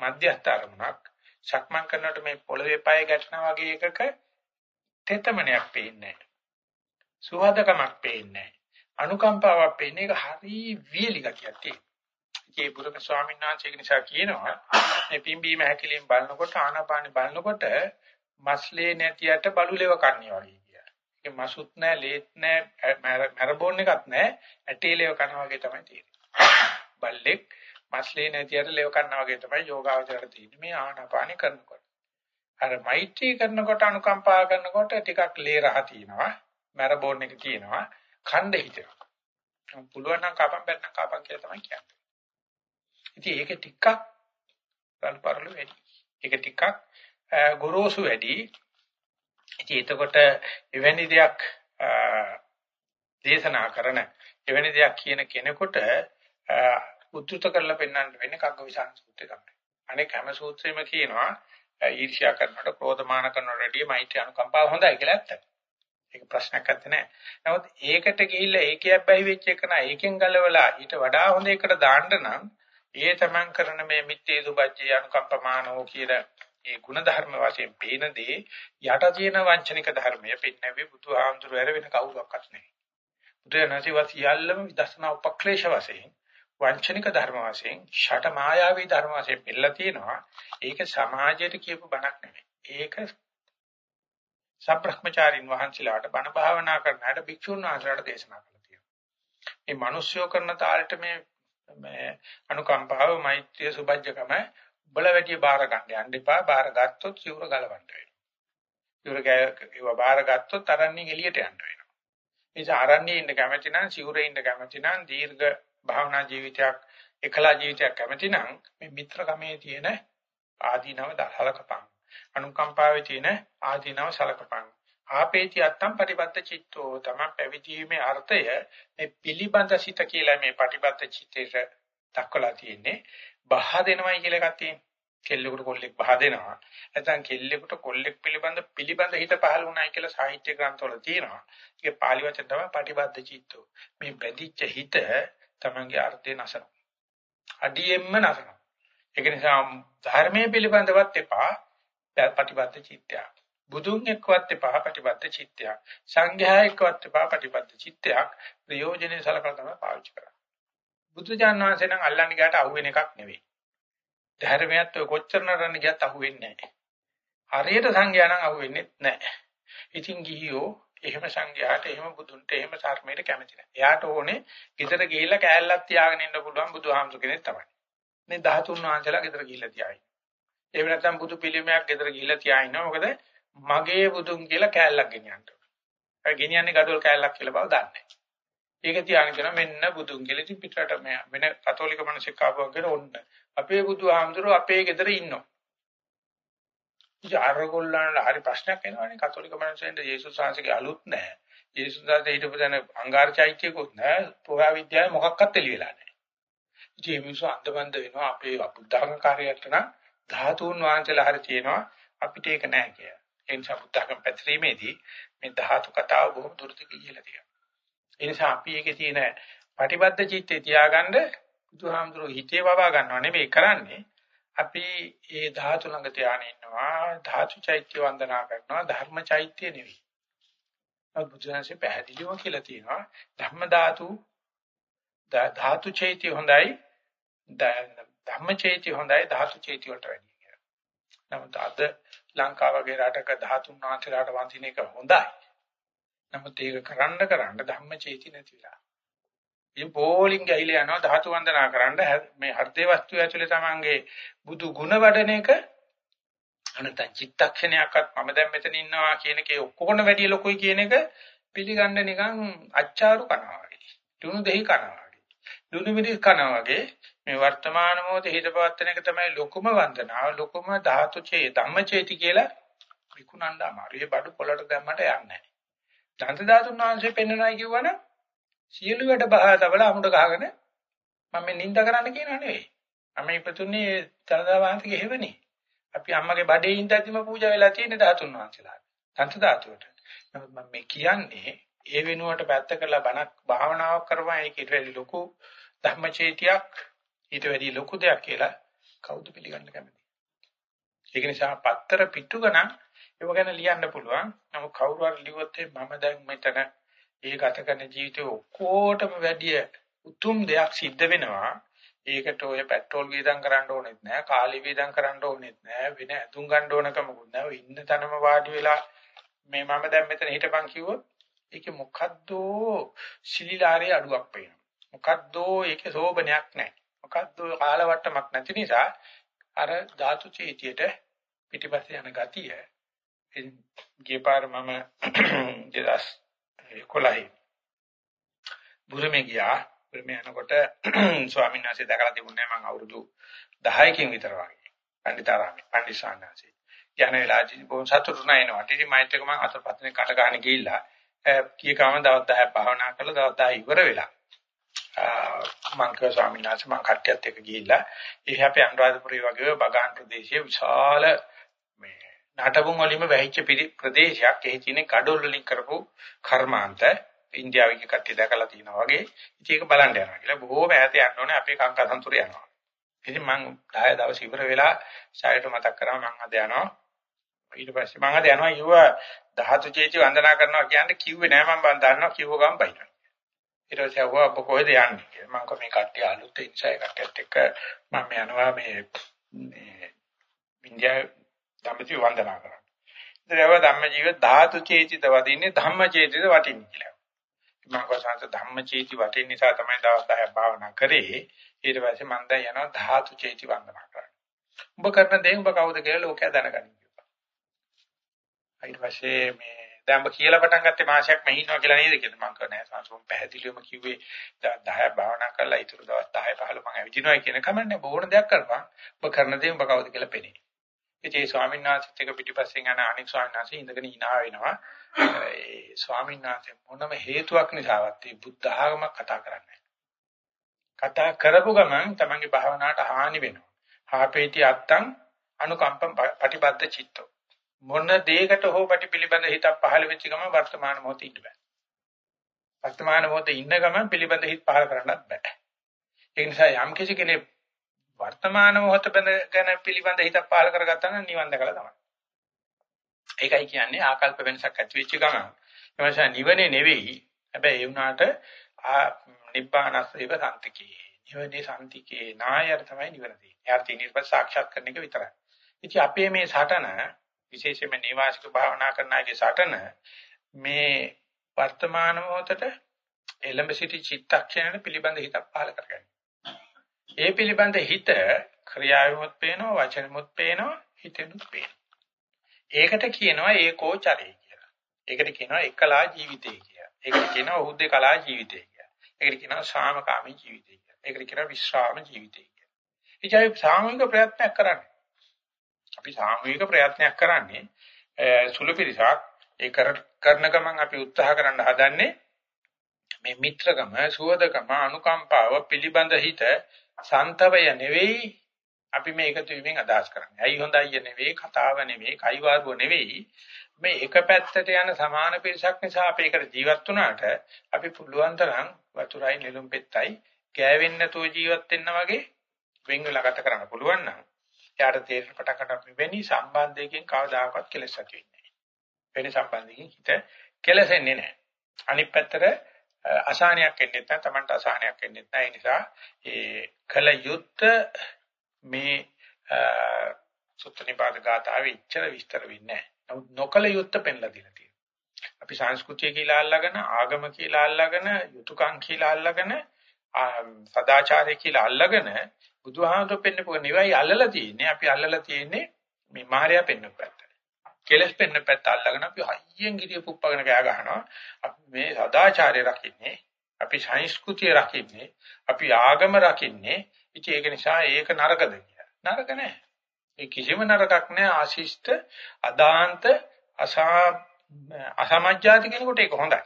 මධ්‍යස්ථ අරමුණක් සක්මන් කරනකොට මේ පොළවේ පය ගැටෙනා වගේ එකක තෙතමනයක් පේන්නේ නැහැ. සුවදකමක් පේන්නේ නැහැ. අනුකම්පාවක් පේන්නේ ඒක හරි වියලි ගතියක් තියෙනවා. ඒ බුදුක ස්වාමීන් වහන්සේ නිසා කියනවා මේ පිම්බීම හැකිලින් බලනකොට ආනාපානෙ බලනකොට මස්ලේ නැතියට බලුලෙව කන්නේ වගේ. ඒක මසුත් නැහැ, ලේත් නැහැ, මැරබෝන් එකක් නැහැ. ඇටේ ලේව කනවා වගේ තමයි තියෙන්නේ. බල්ලෙක් මස්ලේ නැතිවට ලේව කනවා වගේ තමයි යෝගාවචරයට තියෙන්නේ. මේ ආනාපානි කරනකොට. අර මෛත්‍රී කරනකොට අනුකම්පා කරනකොට ටිකක් ලේ රහ තියෙනවා. මැරබෝන් එක තියෙනවා. ඛණ්ඩ හිතෙනවා. පුළුවන් නම් කපන් බැන්න කපන් කියලා තමයි කියන්නේ. ඉතින් ඒක ටිකක් රල්පරල වැඩි. ඒක ටිකක් ගොරෝසු වැඩි. ඉතින් එතකොට එවැනි දෙයක් දේශනා කරන එවැනි දෙයක් කියන කෙනෙකුට උද්දුත කරලා පෙන්වන්න වෙන්නේ කග්ගවිසාන සූත්‍රය තමයි. අනෙක් හැම සූත්‍රෙම කියනවා ඊර්ෂ්‍යා කරනකොට ක්‍රෝධමාන කරනකොට වැඩිය මෛත්‍රී අනුකම්පාව හොඳයි කියලා ඇත්තට. ඒක ප්‍රශ්නයක් නැත්තේ නෑ. නමුත් ඒකට ගිහිල්ලා ඒකේ අබ්බැහි වෙච්ච එක නා ඒකෙන් ගලවලා ඊට වඩා හොඳ එකට දාන්න නම් ඒ තමන් කරන මේ මිත්‍යේ සුබජ්ජේ අනුකම්පමානෝ කියන ඒ ಗುಣ ධර්ම වශයෙන් පේන දේ යට තියෙන වංචනික ධර්මය පින්නවේ බුදුහාමුදුර වැර වෙන කවුරක්වත් නැහැ. බුදුරජාණන්සේ වාසියල්ලම විදර්ශනා උපක්ලේශ වශයෙන් වංචනික ධර්ම වශයෙන් ෂට මායාවී ධර්ම වශයෙන් පෙළලා තියෙනවා. ඒක සමාජයට කියපු බණක් නෙමෙයි. ඒක සබ්‍රහ්මචාරින් වහන්සේලාට බණ භාවනා කරනාට භික්ෂුන් වහන්සේලාට දේශනා කළා තියෙනවා. මේ මිනිස්යෝ කරන තාලෙට මේ මේ අනුකම්පාව මෛත්‍රිය සුබජ්ජකම බල වැඩි බාර ගන්න යන්න එපා. බාර ගත්තොත් සිවුර ගලවන්න වෙනවා. සිවුර ඒව බාර ගත්තොත් අරන්නේ එළියට යන්න වෙනවා. ඒ නිසා අරන්නේ ඉන්න කැමති නම් සිවුරේ ඉන්න කැමති නම් දීර්ඝ භාවනා ජීවිතයක් එකලා ජීවිතයක් කැමති නම් මේ මිත්‍රකමේ තියෙන ආදීනව දහලකපං. අනුකම්පාවේ තියෙන ආදීනව සලකපං. ආපේති අත්තම් පටිපත්ත චිත්තෝ තම පැවිදීමේ අර්ථය මේ පිළිබඳ සිත කියලා මේ පටිපත්ත චිත්තේට දක්වලා තියෙන්නේ බහ දෙනවයි කියලා එකක් තියෙනවා. කෙල්ලෙකුට කොල්ලෙක් පහ දෙනවා. නැත්නම් කෙල්ලෙකුට කොල්ලෙක් පිළිබඳ පිළිබඳ හිත පහළ වුණායි කියලා සාහිත්‍ය ග්‍රන්ථවල තියෙනවා. ඒකේ පාලි වචන තමයි පටිබද්ධ චිත්තෝ. මේ බැඳිච්ච හිත තමන්ගේ අර්ථය නැසනවා. අඩියෙන්ම නැසනවා. ඒක නිසා ධර්මයේ පිළිබඳවත් එපා පටිබද්ධ චිත්තයක්. බුදුන් එක්කවත් එපා පටිබද්ධ චිත්තයක්. සංඝයා එක්කවත් එපා පටිබද්ධ චිත්තයක්. ප්‍රයෝජනෙයි සලකලා තමයි පාවිච්චි කරන්නේ. බුදුජානක වහන්සේ නම් අල්ලන්නේ ගාට අහුවෙන එකක් නෙවෙයි. ධර්මයත් ඔය කොච්චර නරන්න ගියත් අහුවෙන්නේ නැහැ. හරියට සංඝයා නම් අහුවෙන්නේ නැහැ. ඉතින් ගිහියෝ එහෙම සංඝයාට එහෙම බුදුන්ට එහෙම සාර්මයට කැමති නැහැ. එයාට ඕනේ ගෙදර ගිහිල්ලා කෑල්ලක් තියාගෙන ඉන්න පුළුවන් බුදුහාමුදුර කෙනෙක් තමයි. මේ 13 වහන්සේලා ගෙදර ගිහිල්ලා තියායි. එහෙම නැත්නම් බුදු පිළිමයක් ගෙදර ගිහිල්ලා තියා ඉන්නවා. මොකද මගේ බුදුන් කියලා කෑල්ලක් ගෙනියන්න. ඒ ගෙනියන්නේ gadol කෑල්ලක් කියලා බව දන්නේ. ඒක තියාගෙන කියන මෙන්න බුදුන් කියලා ඉතින් පිටරට මේ වෙන කතෝලික මිනිස්සුක් ආපුවා කියලා ඔන්න. අපේ බුදුහාමුදුරුවෝ අපේ ගෙදර ඉන්නවා. ඉතින් අරගොල්ලන්ට හරි ප්‍රශ්නයක් එනවනේ කතෝලික මිනිස්සුන්ට යේසුස් වහන්සේගේ අලුත් නැහැ. යේසුස් වහන්සේ හිටපු දැන අංගාර චෛත්‍යකුත් නැහැ. පොයා විද්‍යාවේ මොකක්වත් එළි වෙලා නැහැ. ඉතින් මේ මිනිස්සු අන්දබන්ද වෙනවා අපේ බුද්ධඝම කාර්යයට නම් ධාතුන් වහන්සේලා හරි තියෙනවා අපිට ඒක නැහැ කියලා. ඒ නිසා බුද්ධඝම පැතිරීමේදී මේ ධාතු කතාව බොහොම දුරට කියලා තියෙනවා. ඒ නිසා අපි ඒකේ තියෙන පටිබද්ධ චිත්තේ තියාගන්න බුදුහාමුදුරුවෝ හිතේ වවා ගන්නව නෙමෙයි කරන්නේ. අපි ඒ ධාතු ළඟ ධානය ඉන්නවා ධාතු චෛත්‍ය වන්දනා කරනවා ධර්ම චෛත්‍ය නෙවෙයි. බුදුහන්සේ පැහැදිලිව කියලා තියෙනවා ධම්ම ධාතු ධාතු චෛත්‍ය හොඳයි ධම්ම චෛත්‍ය හොඳයි ධාතු චෛත්‍ය වලට වැඩිය කියලා. නමුත් අද ලංකාව වගේ රටක ධාතුන් වහන්සේලාට වඳින එක හොඳයි. නමුත් ඒක කරන්න කරන්න ධම්ම චෛත්‍ය නැතිලා. මේ පෝලිං ගහිලා යනවා ධාතු වන්දනා කරන්න මේ හෘදේ වස්තු ඇතුලේ තමන්ගේ බුදු ගුණ වඩන එක අනත චිත්තක්ෂණයක්වත් මම දැන් මෙතන ඉන්නවා කියන එකේ ඔක්කොම වැඩි ලොකුයි කියන එක පිළිගන්න නිකන් අච්චාරු කරනවා වගේ. තුණු දෙහි කරනවා වගේ. දුනු මිරිස් කරනවා වගේ මේ වර්තමාන මොහොතේ හිත පවත්තන එක තමයි ලොකුම වන්දනාව ලොකුම ධාතු චේ ධම්මචේති කියලා විකුණන්න අමාරුයි. බඩු පොළට දැම්මට යන්නේ නැහැ. දන්ත ධාතුන් වහන්සේ පෙන්වනයි කිව්වනම් සියලු වැඩ බහා තබලා අමුඩ ගහගෙන මම මේ නිඳ කරන්න කියනව නෙවෙයි. මම ඉපතුනේ තලදා වහන්සේගේ හේවනේ. අපි අම්මගේ බඩේ ඉඳන්දිම පූජා වෙලා තියෙන ධාතුන් වහන්සේලාට. තන්ත ධාතුවට. නමුත් මම මේ කියන්නේ ඒ වෙනුවට පැත්ත කරලා බණක් භාවනාවක් කරපුවා ඒක ඊට වැඩි ලොකු ධර්මචේතියක් ඊට වැඩි ලොකු දෙයක් කියලා කවුද පිළිගන්න කැමති. ඒක නිසා පත්තර පිටු ගණන් ඒව ගැන ලියන්න පුළුවන්. නමුත් කවුරු හරි ලිව්වොත් මම දැන් මෙතන ඒ ගත කරන ජීවිතේ ඔක්කොටම වැඩිය උතුම් දෙයක් සිද්ධ වෙනවා. ඒකට ඔය පෙට්‍රෝල් වේදම් කරන්න ඕනෙත් නෑ, කාලි වේදම් කරන්න ඕනෙත් නෑ, වෙන ඇතුම් ගන්න ඕනකමකුත් නෑ. ඉන්න තැනම වාඩි වෙලා මේ මම දැන් මෙතන හිටපන් කිව්වොත් ඒකේ මොකද්ද සිලිලාරේ අඩුවක් පේනවා. මොකද්ද ඒකේ සෝබනයක් නෑ. මොකද්ද කාලවට්ටමක් නැති නිසා අර ධාතු චේතියට පිටිපස්සේ යන ගතිය. ගිය පාර මම 11 බුරුමේ ගියා. බුරුමේ යනකොට ස්වාමීන් වහන්සේ දැකලා තිබුණේ මම අවුරුදු 10කින් විතර වගේ. පණ්ඩිතාරාමේ පණ්ඩිසාන්නාසේ යන වෙලාවදී බොහොම සතුටු නැිනවා ඉතින් මයිත් එක මම අතර පතනේ කට ගන්න ගිහිල්ලා කීකම දවස් 10ක් භාවනා කරලා දවස් 10 ඉවර වෙලා. මං කිව්වා ස්වාමීන් වහන්සේ මං කට්ටියත් එක්ක ගිහිල්ලා ඒ අපේ අනුරාධපුරේ වගේ බගාන් ප්‍රදේශයේ විශාල මේ නටබුන් වලින්ම වැහිච්ච ප්‍රදේශයක් එහි තියෙන කඩොල් වලින් කරපු කර්මාන්ත ඉන්දියාවේ කට්ටිය දැකලා තියෙනවා වගේ ඉතින් ඒක බලන්න යනවා කියලා බොහෝම ඈත යන්න ඕනේ අපේ කංකසන්තුර යනවා. ඉතින් මං 10 දවස් ඉවර වෙලා ඡායට මතක් කරා මං අද යනවා. ඊට පස්සේ මං අද යනවා යුව ධාතු චේති වන්දනා කරනවා කියන්නේ කිව්වේ නෑ මං බන් දන්නවා කිව්ව ගමන් බයිනවා. ඊට පස්සේ ආවා ඔබ කොහෙද යන්නේ කියලා. මං කොහේ කට්ටිය අලුත් ඉන්සයි කට්ටියත් එක්ක මම යනවා මේ මේ ඉන්දියාවේ ධම්මජීව වන්දනා කරන්න. ඉතින් ඒව ධම්මජීව ධාතු චේතිත වදින්නේ ධම්ම චේතිත වටින්නේ කියලා. මම කොහොමද ධම්ම චේති වටින්න නිසා තමයි දවස් 10ක් භාවනා කරේ. ඊට පස්සේ මම දැන් යනවා ධාතු චේති වන්දනා කරන්න. ඔබ කරන දේ ඔබ කවුද කියලා ලෝකයා දැනගන්න කිව්වා. ඊට පස්සේ මේ දැන් ඔබ කියලා පටන් ගත්තේ මාසයක් මෙහි ඉන්නවා කියලා නේද කියලා මම කියන්නේ සංසෝම් පැහැදිලිවම කිව්වේ 10 භාවනා කරලා ඊටු දවස් 10 15 මම ඇවිදිනවා කියන කමන්නේ බොහොම දෙයක් කරපන්. ඔබ කරන දේ ඔබ කවුද කියලා පෙනේ. ඉතින් ඒ ස්වාමීන් වහන්සේත් එක පිටිපස්සෙන් යන අනෙක් ස්වාමීන් වහන්සේ ඉඳගෙන hina වෙනවා. ඒ ස්වාමීන් වහන්සේ මොනම හේතුවක් නිසාවත් මේ බුද්ධ ආගම කතා කරන්නේ කතා කරපු ගමන් තමන්ගේ භාවනාවට හානි වෙනවා. හාපේටි අත්තං අනුකම්පම් පටිබද්ධ චිත්තෝ. මොන දෙයකට හෝ ප්‍රතිපිලිබඳ හිතක් පහළ වෙච්ච ගම වර්තමාන මොහොතේ ඉන්න බෑ. වර්තමාන මොහොතේ ඉන්න ගමන් පිළිබඳ හිත පහළ කරන්නත් බෑ. ඒ නිසා යම් කිසි කෙනෙක් වර්තමාන මොහොත ගැන පිළිබඳ හිතක් පහළ කරගත්තා නම් නිවන් දැකලා තමයි. ඒකයි කියන්නේ ආකල්ප වෙනසක් ඇති වෙච්ච ගමන්. ඒ නිසා නිවනේ නෙවෙයි. හැබැයි ඒ වුණාට නිබ්බානස් ඒව සම්තිකේ. නිවනේ සම්තිකේ නායර තමයි නිවන තියෙන්නේ. යාර තියෙන ඉස්පස් සාක්ෂාත් කරන එක විතරයි. ඉතින් අපේ මේ සටන විශේෂයෙන්ම නිවාසික භාවනා කරන අයගේ සටන මේ වර්තමාන මොහොතට එළඹ සිටි චිත්තක්ෂණය පිළිබඳ හිතක් පහල කරගන්න. ඒ පිළිබඳ හිත ක්‍රියාවෙමුත් පේනවා වචනෙමුත් පේනවා හිතෙනුත් පේනවා. ඒකට කියනවා ඒකෝචරේ කියලා. ඒකට කියනවා එකලා ජීවිතය කියලා. ඒකට කියනවා උද්දේ කලා ජීවිතය කියලා. ඒකට කියනවා සාමකාමී ජීවිතය කියලා. ඒකට කියනවා විශ්‍රාම ජීවිතය කියලා. ඉතින් සාමූහික ප්‍රයත්නයක් කරන්නේ. අපි සාමූහික ප්‍රයත්නයක් කරන්නේ සුළු පිරිසක් ඒ කරන ගමන් අපි උත්සාහ කරන්න හදන්නේ මේ මිත්‍රකම, සුවදකම, අනුකම්පාව පිළිබඳ හිත සන්තවය නෙවෙයි අපි මේ එකතු වීමෙන් අදහස් කරන්නේ. ඇයි හොඳයි නෙවෙයි, කතාව නෙවෙයි, කයිවාරුව නෙවෙයි. මේ එක පැත්තට යන සමාන පිරිසක් නිසා අපි එකට ජීවත් වුණාට අපි පුළුවන් තරම් වතුරයි නෙළුම් පෙත්තයි ගෑවෙන්නේ නැතුව ජීවත් වෙන්න වගේ වෙන් වෙලා ගත කරන්න පුළුවන් නම් එයාට තේරෙන පටන් ගන්න අපි වෙනි සම්බන්ධයකින් කවදාකවත් කෙලෙස් ඇති වෙන්නේ නැහැ. වෙනි සම්බන්ධයකින් හිත කෙලසෙන්නේ නැහැ. අනිත් පැත්තට අසහනයක් එන්නේ නැහැ. Tamanට අසහනයක් එන්නේ නැහැ. ඒ නිසා ඒ කල යුත්ත මේ සුත්තනිපාත ගාථාවේ ඉච්ඡර විස්තර වෙන්නේ නැහැ. නමුත් නොකල යුත්ත පෙන්ලා දීලා තියෙනවා. අපි සංස්කෘතිය කියලා අල්ලාගෙන ආගම කියලා අල්ලාගෙන යුතුයකම් කියලා අල්ලාගෙන සදාචාරය කියලා අල්ලාගෙන බුදුහාමුදුරු පෙන්නපු නිවයි අල්ලලා තියෙන්නේ. අපි අල්ලලා තියෙන්නේ මේ මායя පෙන්නපු පැත්ත. කෙලස් පෙන්න පැත්ත අල්ලගෙන අපි හයියෙන් ගිරිය පුප්පගෙන කෑ ගහනවා. අපි මේ සදාචාරය රකින්නේ. අපි සංස්කෘතිය රකින්නේ. අපි ආගම රකින්නේ. ඉතින් ඒක නිසා ඒක නරකද කියලා. නරක නෑ. ඒ කිසිම නරකක් නෑ ආශිෂ්ට අදාන්ත අසා අසමජ්ජාති කෙනෙකුට ඒක හොඳයි.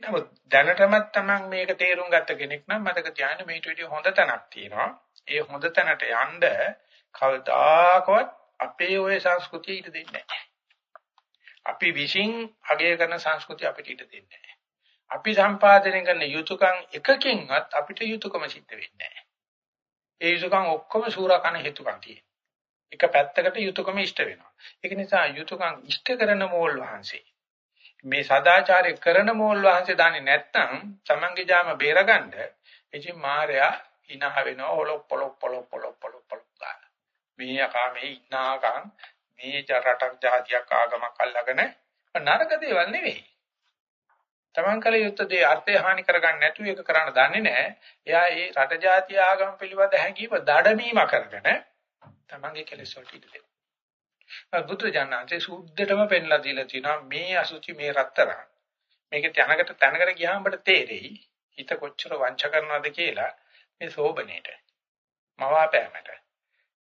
නමුත් දැනටමත් Taman මේක තේරුම් ගත්ත කෙනෙක් නම් මතක තියාගන්න මේට වඩා හොඳ තැනක් තියෙනවා. ඒ හොඳ තැනට යන්න කවදාකවත් අපේ ওই සංස්කෘතිය ඊට දෙන්නේ නැහැ. අපි විශ්ින් අගය කරන සංස්කෘතිය අපිට ඊට දෙන්නේ නැහැ. අපි සම්පාදනය කරන යුතුයකම් එකකින්වත් අපිට යුතුයකම සිද්ධ වෙන්නේ නැහැ. ඒ යුතුයකම් ඔක්කොම සූරාකන හේතුකම් තියෙනවා. එක පැත්තකට යුතුයකම ඉෂ්ට වෙනවා. ඒක නිසා යුතුයකම් ඉෂ්ට කරන මෝල් වහන්සේ මේ සදාචාරය කරන මෝල් වහන්සේ දන්නේ නැත්නම් තමන්ගේ ජාම බේරගන්න ඉතින් මාර්යා hina වෙනවා ඔලොප් පොලොප් පොලොප් පොලොප් පොලොප් පොලොප් ගන්න. මේ යකා මේ ඉන්නාකම් මේ රටක් ජාතියක් ආගමක් අල්ලගෙන නරක දේවල් නෙවෙයි. තමන් කල යුත්තේ දේ අර්ථය හානි කරගන්න නැතුව ඒක කරන්න දන්නේ නැහැ. එයා ඒ රට ජාතිය ආගම පිළිබඳ හැඟීම දඩමීම කරගෙන තමන්ගේ කෙලෙස් වලට ඉඩ දෙනවා. බුදු ජානන්සේ සුද්ධටම පෙන්ලා දීලා තිනවා මේ අසුචි මේ රත්තරන් මේක තැනකට තැනකට ගියාම අපිට තේරෙයි හිත කොච්චර වංච කරනවද කියලා මේ සෝබනේට මවාපෑමට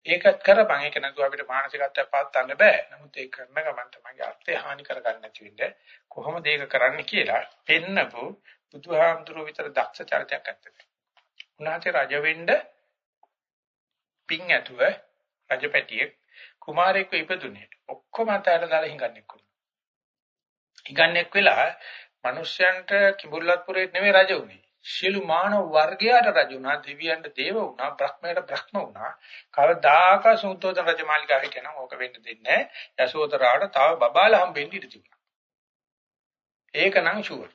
ඒකත් කරපන් ඒක නැතුව අපිට මානසිකත්වය පාත්තන්න බෑ නමුත් ඒක කරන ගමන් තමයි අර්ථය හානි කරගන්න නැති වෙන්නේ කොහොමද ඒක කරන්න කියලා පෙන්නපු බුදුහාමුදුරුවෝ විතර දක්ෂ චරිතයක් ඇත්තද උන්වහන්සේ රජ වෙන්න පිං ඇතුව රජපැටියෙක් කුමාරයෙක්ව ඉපදුනේ. ඔක්කොම අතහැරලා දාලා හිඟන්නෙක් වුණා. හිඟන්නෙක් වෙලා මිනිස්යන්ට කිඹුල්ලත්පුරේ නෙමෙයි රජ වුනේ. සියලු මානව වර්ගයාට රජ වුණා, දෙවියන්ට දේව වුණා, බ්‍රහ්මයට බ්‍රහ්ම වුණා. කවදාක සුද්ධෝදන රජමාලිගාව හිටියනම් ඕක වෙන්න දෙන්නේ නැහැ. යසෝදරාට තව බබාලා හම්බෙන්න ඉඩ තිබුණා. ඒකනම් ෂුවර්.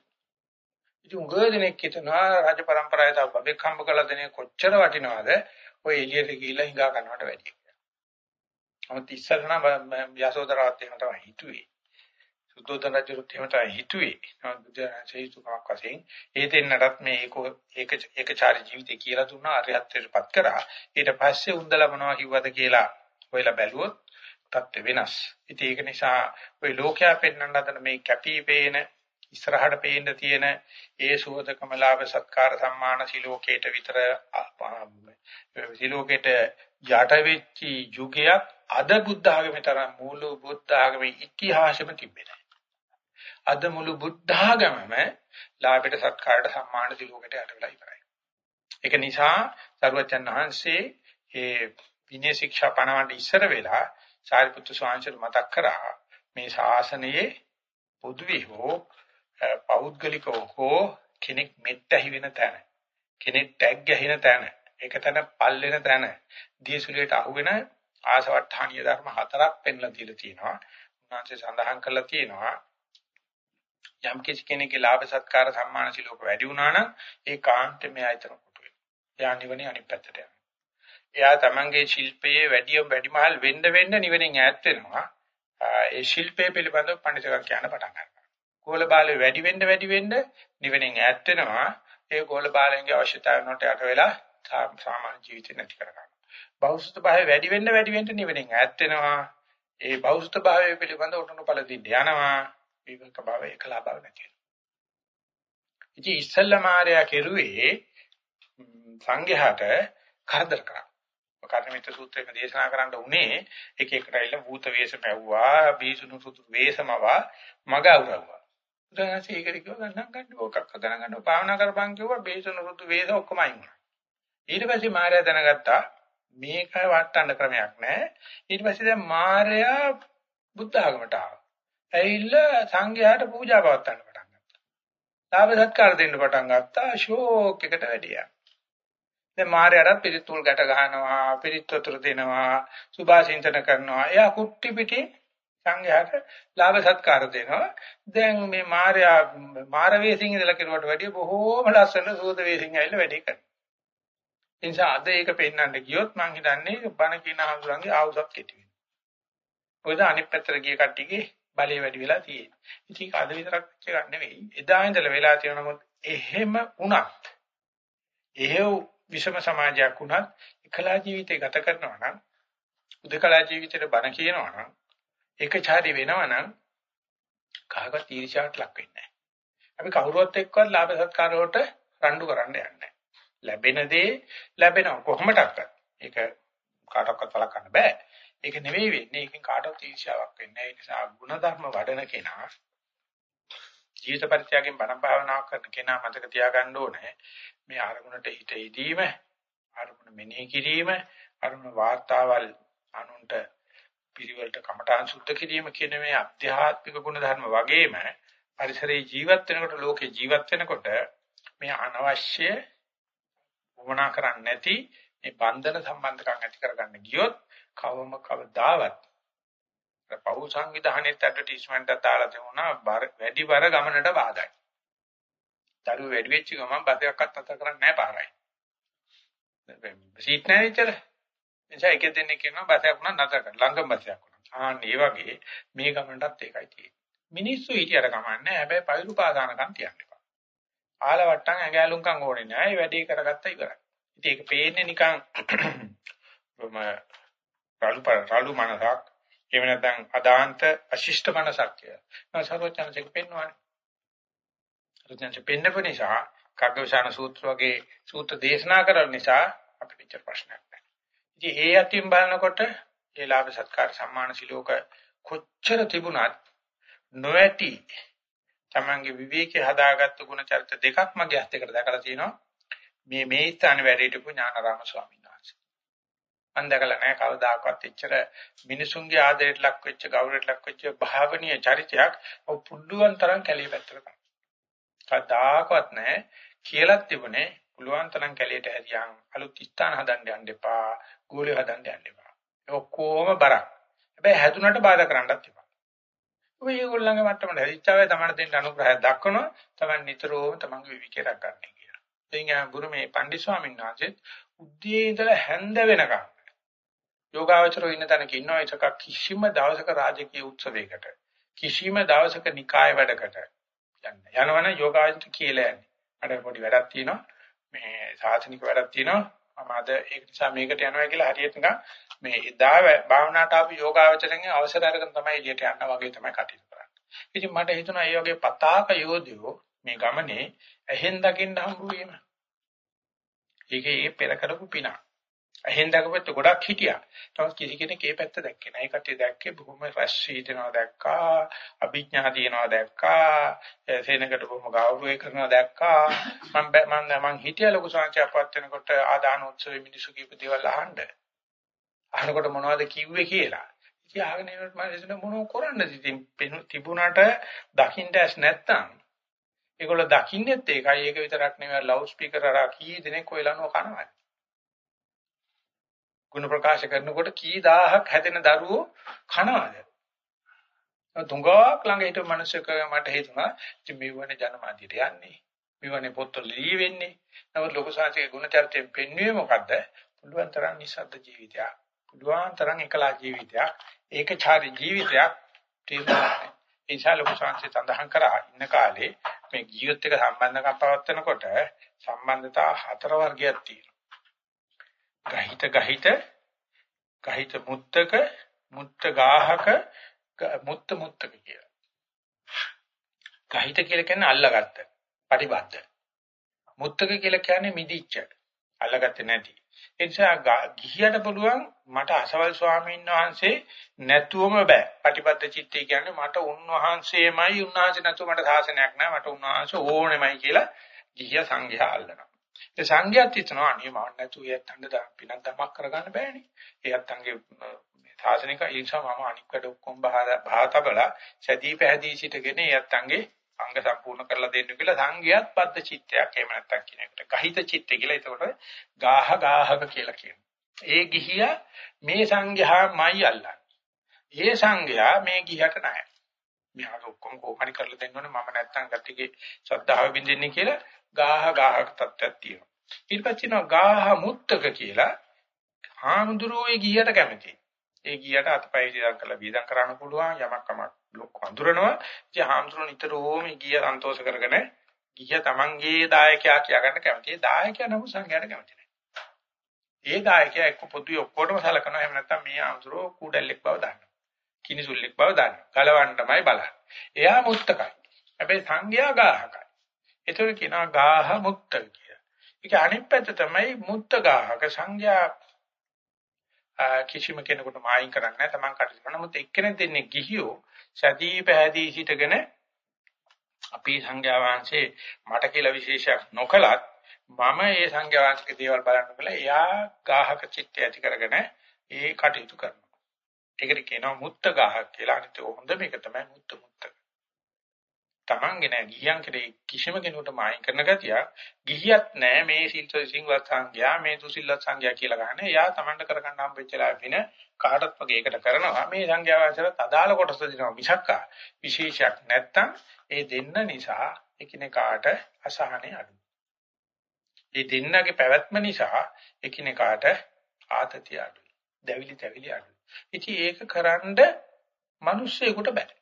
ඉතින් උගදෙනෙක් හිටනවා රජ પરම්පරාවේ තව බබෙක් හම්බ කළ දෙනේ කොච්චර වටිනවද? ඔය එළියට ගිහිල්ලා හිඟා ගන්නවට වැඩිය. නමුත් ඉස්සර නම් යසෝදරාවත් එහෙම තමයි හිතුවේ. සුද්ධෝදන රජුත් එහෙම තමයි හිතුවේ. නමුත් බුදුරජාණන් සේතුකමක් වශයෙන් ඒ දෙන්නටත් මේ ඒක ඒක ඒකචාරී ජීවිතය කියලා දුන්නා අරියත්වයටපත් කරා. ඊට පස්සේ උන්දලා මොනවා කිව්වද කියලා හොයලා බැලුවොත් තත්ත්ව වෙනස්. ඉතින් ඒක නිසා ওই ලෝකයා පෙන්වන්න හදන මේ කැපිපේන ඉස්සරහට පේන්න තියෙන ඒ සුවදකම ලාභ සත්කාර සම්මාන සිලෝකේට විතර සිලෝකේට යට වෙච්ච යුගයක් අද බුද්ධ ආගමේ තරම් මූල බුද්ධ ආගමේ ඉතිහාසෙම තිබෙන්නේ නැහැ. අද මුළු බුද්ධ ආගමම ලාභයට සත්කාරයට සම්මාන සිලෝකයට යට වෙලා ඉවරයි. ඒක නිසා සරුවචන් වහන්සේ ඒ විනය ශික්ෂා පනවන්න ඉස්සර වෙලා සාරිපුත්තු ස්වාමීන් මතක් කරා මේ ශාසනයේ පොදුවේ හෝ පෞද්ගලිකව හෝ කෙනෙක් මෙට්ටහි වෙන තැන කෙනෙක් ටැග් ගැහින තැන ඒක තැන පල් වෙන තැන දියසුලියට අහුවෙන ආසවට්ටානීය ධර්ම හතරක් පෙන්ලා දීලා තියෙනවා උන්වහන්සේ සඳහන් කරලා තියෙනවා යම් කිසි කෙනෙකුගේ ලාභ සත්කාර සම්මාන සිලෝක වැඩි වුණා නම් ඒ කාන්තේ මේ ආයතන කොට වෙනවා. එයා නිවනේ අනිත් පැත්තට යනවා. එයා තමන්ගේ ශිල්පයේ වැඩිම වැඩිමහල් වෙන්න වෙන්න නිවෙනින් ඈත් වෙනවා. ඒ ශිල්පයේ පිළිබඳව පඬිතුකම් කියන්න පටන් ගන්නවා. ගෝල බාලේ වැඩි වෙන්න වැඩි වෙන්න නිවෙනින් ඈත් වෙනවා. ඒ ගෝල බාලයන්ගේ අවශ්‍යතාවයන්ට යට වෙලා සාමාන්‍ය ජීවිතය නැති කරගන්නවා. බෞද්ධ භාවය වැඩි වෙන්න වැඩි වෙන්න නිවෙනින් ඈත් වෙනවා. ඒ බෞද්ධ භාවය පිළිබඳව උටුණු පළ දින්න යනවා. විවක භාවය එකලා භාව නැති වෙනවා. ඉතින් ඉස්සල්ලාමාරයා කෙරුවේ සංඝයාට කරදර කරා. කර්ණමිත සූත්‍රයේ දේශනා කරන්න උනේ එක එකට ඇවිල්ලා භූත වේශම ඇව්වා, බීසුණු සුතු වේශමවා, මග අවරවුවා. උදාහරණයක් ඒකට කිව්වා ගණන් ගන්න ඕකක් ගණන් ගන්න භාවනා කරපන් කිව්වා බීසුණු සුතු වේශ ඔක්කොම අයින් වුණා. ඊට පස්සේ මාර්යා දැනගත්තා මේක වටන්න ක්‍රමයක් නැහැ. ඊට පස්සේ දැන් මාර්යා බුද්ධ ආගමට ආවා. ඇවිල්ලා සංඝයාට පූජා පවත්වන්න පටන් ගත්තා. ලාභ සත්කාර දෙන්න පටන් ගත්තා. ෂෝක් එකට වැඩියා. දැන් මායයරත් පිරිත් තුල් ගැට ගහනවා, පිරිත් වතුර දෙනවා, සුභාසින්තන කරනවා. එයා කුට්ටි පිටි සංඝයාට ලාභ සත්කාර දෙනවා. දැන් මේ මායя මාර වේසින් ඉඳලා කෙරුවට වැඩිය බොහෝම ලස්සන සූද වේසින් ඇවිල්ලා වැඩි කරනවා. ඒ නිසා අද ඒක පෙන්වන්න ගියොත් මං හිතන්නේ බණ කියන හඳුරන්ගේ ආවුසක් කෙටි වෙනවා. මොකද අනිත් පැත්තට ගිය කට්ටියගේ බලය වැඩි වෙලා තියෙන්නේ. ඉතින් අද විතරක් වෙච්ච එකක් නෙවෙයි. එදා ඉඳලා වෙලා තියෙන නමුත් එහෙම වුණත් එහෙව් විෂම සමාජයක් වුණත් එකලා ජීවිතය ගත කරනවා නම් උදකලා ජීවිතේට බණ කියනවා නම් ඒකචාරී වෙනවා නම් කහකට ඊර්ෂ්‍යාවට ලක් වෙන්නේ නැහැ. අපි කවුරුවත් එක්කවත් ලාභ සත්කාර වලට රණ්ඩු කරන්න යන්නේ නැහැ. ලැබෙන දේ ලැබෙනවා කොහොමඩක්වත්. ඒක කාටවත් වළක්වන්න බෑ. ඒක නෙවෙයි වෙන්නේ. ඒකෙන් කාටවත් ඊර්ෂ්‍යාවක් වෙන්නේ නැහැ. ඒ නිසා ಗುಣධර්ම වඩන කෙනා ජීවිත පරිත්‍යාගයෙන් බණ භාවනා කරන කෙනා මතක තියාගන්න ඕනේ. මේ අරමුණට හිත ඉදීම අරමුණ මෙනෙහි කිරීම අරමුණ වාර්තාවල් අනුන්ට පිළිවෙලට කමඨාන් සුද්ධ කිරීම කියන මේ අධ්‍යාත්මික ගුණ ධර්ම වගේම පරිසරයේ ජීවත් වෙනකොට ලෝකේ ජීවත් වෙනකොට මේ අනවශ්‍ය වමනා කරන්නේ නැති මේ බන්ධන සම්බන්ධකම් ඇති කරගන්න ගියොත් කවම කවදාවත් පෞ සංවිධානයේ ඇඩ්වර්ටයිස්මන්ට් එක දාලා තිබුණා වැඩි බර ගමනට බාධායි. දරුවෝ වැඩි වෙච්ච ගමන් බස් එකක්වත් අත කරන්නේ නැහැ පාරයි. සීට් නැහැ ඉතල. එනිසා එක දෙන්නේ කියනවා බස් එකක් උනත් නැතර කරලා ළඟම බස් එකක් උනත්. ආන්න ඒ වගේ මේ ගමනටත් ඒකයි තියෙන්නේ. මිනිස්සු හිටියට කමන්නේ හැබැයි පයිරු පාදානකම් තියන්න එපා. ආලවට්ටම් ඇඟැලුම්කම් ඕනේ නැහැ. ඒ වැඩේ කරගත්තා ඉවරයි. ඉතින් ඒක පේන්නේ නිකන් මම රළු රළු මනසක් එහෙම නැත්නම් අදාන්ත අශිෂ්ට මනසක් කියලා. මම සර්වඥාන්සේක පෙන්වන්නේ. සර්වඥාන්සේ පෙන්නපු නිසා කග්ගවිශාන සූත්‍ර වගේ සූත්‍ර දේශනා කරන නිසා අපිට පිටර ප්‍රශ්නයක් නැහැ. ඉතින් ඒ අතින් බලනකොට ඒ ලාභ සත්කාර සම්මාන සිලෝක කොච්චර තිබුණත් නොඇති තමන්ගේ විවේකේ හදාගත්තු ගුණ චරිත දෙකක් මගේ අත් එකට දැකලා තියෙනවා. මේ මේ ස්ථානේ වැඩ හිටපු ඥානාරාම ස්වාමීන් වහන්සේ. මම දැකලා නැහැ කවදාකවත් එච්චර මිනිසුන්ගේ ආදරයට ලක් වෙච්ච ගෞරවයට ලක් වෙච්ච භාවනීය චරිතයක් ඔව් පුදුුවන් තරම් කැලේ පැත්තට කරා. කවදාකවත් නැහැ කියලා තිබුණේ පුළුවන් තරම් කැලේට හැදියන් අලුත් ස්ථාන හදන්න යන්න එපා, ගෝලිය හදන්න යන්න එපා. ඔක්කොම බරක්. හැබැයි හැදුනට බාධා කරන්නත් එපා. ඔය ඒගොල්ලන්ගේ මට්ටමට හැදිච්චාවේ තමයි දෙන්න අනුග්‍රහය දක්වනවා. තමයි නිතරම තමන්ගේ විවිකේ රැකගන්න කියලා. එයින් බුරුමේ පණ්ඩිත ස්වාමීන් වහන්සේ උද්දී ඉඳලා හැන්ද වෙනකම් යෝගාවචරෝ ඉන්න තැනක ඉන්නවා ඒක කිසිම දවසක රාජකීය උත්සවයකට කිසිම දවසක නිකාය වැඩකට යන්න යනවනම් යෝගාවචර කියලා යන්නේ. අර පොඩි වැඩක් තියෙනවා මේ සාසනික වැඩක් තියෙනවා මම අද ඒක නිසා මේකට යනවා කියලා හරියට නිකන් මේ එදා භාවනාවට ආපු යෝගාවචරයෙන් අවසර අරගෙන තමයි එළියට යන්න වගේ තමයි කටයුතු කරන්නේ. ඉතින් මට හිතුණා මේ වගේ පතාක යෝධයෝ මේ ගමනේ ඇහෙන් දකින්න හම්බු වීම. ඒකේ ඒ පෙර කරපු පිනක්. ඇහෙන් දැකපුවත් ගොඩක් හිටියා. නමුත් කිසි කෙනෙක් ඒ පැත්ත දැක්කේ නැහැ. ඒ කට්ටිය දැක්කේ බොහොම රැස් හිතනවා දැක්කා, අභිඥා තියනවා දැක්කා, සේනකට බොහොම ගෞරවය කරනවා දැක්කා. මම මම මම හිතියා ලොකු සංඛ්‍යාපවත් වෙනකොට ආදාන උත්සවෙ මිනිස්සු කීප දේවල් අහන්න. අහනකොට මොනවද කිව්වේ කියලා. ඉතින් ආගෙන යනකොට මම හිතන මොනව කරන්නද ඉතින් තිබුණාට දකින්න ඇස් නැත්තම් ඒගොල්ලෝ දකින්නෙත් ඒකයි ඒක විතරක් නෙවෙයි ලවුඩ් ස්පීකර් අරා කී දෙනෙක් ඔයලනෝ කනවා. ගුණ ප්‍රකාශ කරනකොට කී දහහක් හැදෙන දරුවෝ කනවාද? තුඟක් ළඟ හිටපු මිනිස්සුක මට හිතුණා ඉතින් මෙවනේ ජනමාධ්‍යට යන්නේ. මෙවනේ පොත්වල ලියවෙන්නේ. නමුත් ලොකු සාංශික ගුණ චර්චයෙන් පෙන්වුවේ මොකද්ද? පුළුවන් තරම් නිසද්ද ජීවිතයක්. පුළුවන් තරම් එකලා ජීවිතයක්. ඒකචාරී ජීවිතයක් තියෙනවා. ඒ නිසා ලොකු සාංශය සඳහන් කරා ඉන්න කාලේ මේ ජීවිත එක සම්බන්ධකම් පවත්වනකොට සම්බන්ධතා හතර වර්ගයක් තියෙනවා. ගහිත ගහිත ගහිත මුත්තක මුත්ත ගාහක මුත්ත මුත්තක කියලා. ගහිත කියලා කියන්නේ අල්ලගත්ත. පටිබද්ද. මුත්තක කියලා කියන්නේ මිදිච්ච. අල්ලගත්තේ නැති. ඒ නිසා ගිහියට පුළුවන් මට අසවල් ස්වාමීන් වහන්සේ නැතුවම බෑ. පටිපද්ද චිත්තය කියන්නේ මට උන්වහන්සේමයි උන්වහන්සේ නැතුව මට සාසනයක් නෑ. මට උන්වහන්සේ ඕනෙමයි කියලා ගිහිය සංඝයා අල්ලනවා. ඒ සංඝයාත් හිතනවා අනේ මම නැතුව යත්තන්ට පිනක් දමක් කරගන්න බෑනේ. ඒ යත්තන්ගේ සාසනික ඊර්ෂා මම අනික් වැඩ ඔක්කොම බහතබලා සැදී පැහැදී සිටගෙන යත්තන්ගේ අංග සම්පූර්ණ කරලා දෙන්න කියලා සංඝයාත් පද්ද චිත්තයක් එහෙම නැත්තම් කියන එකට ගහිත චිත්තය කියලා ඒකට ගාහ ගාහක කියලා කියනවා. ඒ ගිහියා මේ සංඝයාමයි අල්ලන්නේ. ඒ සංඝයා මේ ගිහට නැහැ. මෙයාට ඔක්කොම කොහොමරි කරලා දෙන්න ඕනේ මම නැත්තම් ගැටිගේ ශ්‍රද්ධාව බින්දින්නේ කියලා ගාහ ගාහක තත්ත්වයක් තියෙනවා. ඊට පස්සේ තියෙනවා ගාහ මුත්තක කියලා හාමුදුරුවෝ ගියට කැමතියි. ඒ ගියට අතපය ඉදිරියට කරලා බීදම් කරන්න පුළුවන් යමක් කමක් ලොක් වඳුරනවා. ඉතින් හාමුදුරුවෝ නිතරම ගිය සන්තෝෂ කරගෙන ගිය තමන්ගේ දායකයා කියාගන්න කැමතියි. දායකයා නමු සංඝයාට කැමති නැහැ. ඒ දායකයා එක්ක පොදුයි ඔක්කොටම සලකනවා. එහෙම නැත්නම් මේ හාමුදුරුවෝ කුඩල්ලෙක් බව දන්නවා. කිනිසුල්ලෙක් බව දන්නවා. ගලවන්නමයි බලන්නේ. එයා මුත්තකයි. හැබැයි සංඝයා ගාහකයි. ඒතර කියනවා ගාහ මුත්තක කියලා. ඒක අනිත් පැත්ත තමයි මුත්ත ගාහක සංඝයා කිසිම කෙනෙකුට මායින් කරන්නේ නැහැ. Taman කටයුතු කරනවා. නමුත් එක්කෙනෙක් දෙන්නේ ගිහියෝ සදී පැහැදී සිටගෙන අපි සංඝයා වහන්සේ මට කියලා විශේෂයක් නොකලත් මම ඒ සංඝයා වහන්සේගේ දේවල් බලන්න කියලා එයා ගාහක චිත්තය ඇති කරගෙන ඒ කටයුතු කරනවා. ඒකට කියනවා මුත්ත ගාහක කියලා. අනිත් හොඳ මේක තමයි මුත්ත මුත්තක. තමන්ගේ නෑ ගිහියන් කෙරේ කිසිම කෙනෙකුට මායින් කරන ගතිය ගිහියත් නෑ මේ සිල්ත සිංවත් සංඝයා මේ දුසිල්වත් සංඝයා කියලා ගන්න. එයා තමන්ට කරගන්න හම්බෙච්චලා වෙන කාටත් වගේ ඒකට කරනවා. මේ සංඝයා වහන්සේට අදාළ කොටස දෙනවා මිසක්කා විශේෂයක් නැත්තම් ඒ දෙන්න නිසා එකිනෙකාට අසහනෙ අඩුයි. ඒ දෙන්නගේ පැවැත්ම නිසා එකිනෙකාට ආතතිය අඩුයි. දැවිලි තැවිලි අඩුයි. ඉතින් ඒක කරන්ඩ මිනිස්සෙකුට බෑ.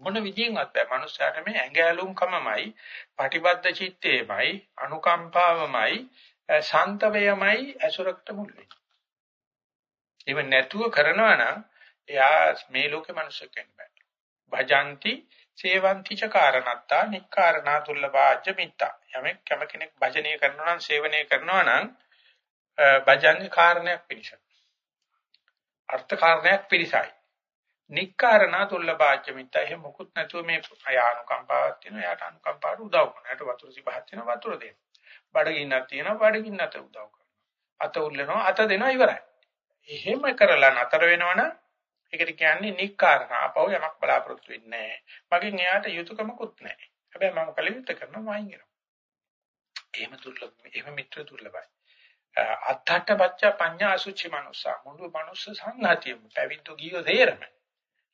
මොන විදියෙන්වත් බෑ. මනුස්සයාට මේ ඇඟ ඇලුම් කමමයි, පටිබද්ධ චිත්තේමයි, අනුකම්පාවමයි, ශාන්තවයමයි ඇසුරකට මුල් වෙන්නේ. ඒව නැතුව කරනවා නම් එයා මේ ලෝකේ මිනිස්සෙක් වෙන්න බෑ. භජಂತಿ සේවಂತಿ ච කාරණත්තා නික්කාරණා තුල්ලභාජ්‍ය මිත්තා. යමෙක් කැම කෙනෙක් භජනය කරනවා නම් සේවනය කරනවා නම් භජන්නේ කාරණයක් පිණිස. අර්ථ කාරණයක් පිණිසයි. නික්කාරණා තුල්ලභාච්‍ය මිත්තා එහෙම මොකුත් නැතුව මේ අයානුකම්පාවක් තියෙනවා එයාට අනුකම්පාවට උදව් කරනවා. එයාට වතුර සිපහක් තියෙනවා වතුර දෙනවා. බඩගින්නක් තියෙනවා බඩගින්නට උදව් කරනවා. අත උල්ලනවා අත දෙනවා ඉවරයි. එහෙම කරලා නතර වෙනවනම් ඒකට කියන්නේ නික්කාරණා. අපව යමක් බලාපොරොත්තු වෙන්නේ නැහැ. මගෙන් එයාට යුතුයකමකුත් නැහැ. හැබැයි මම කලියුත් කරනවා වයින් වෙනවා එහෙම දුර්ලභ එහෙම මිත්‍ර දුර්ලභයි. අත්තට බච්ච පඤ්ඤා අසුචි මනුස්සා. මුළු මනුස්ස සංඝාතිය පැවිද්දු ගියෝ තේරම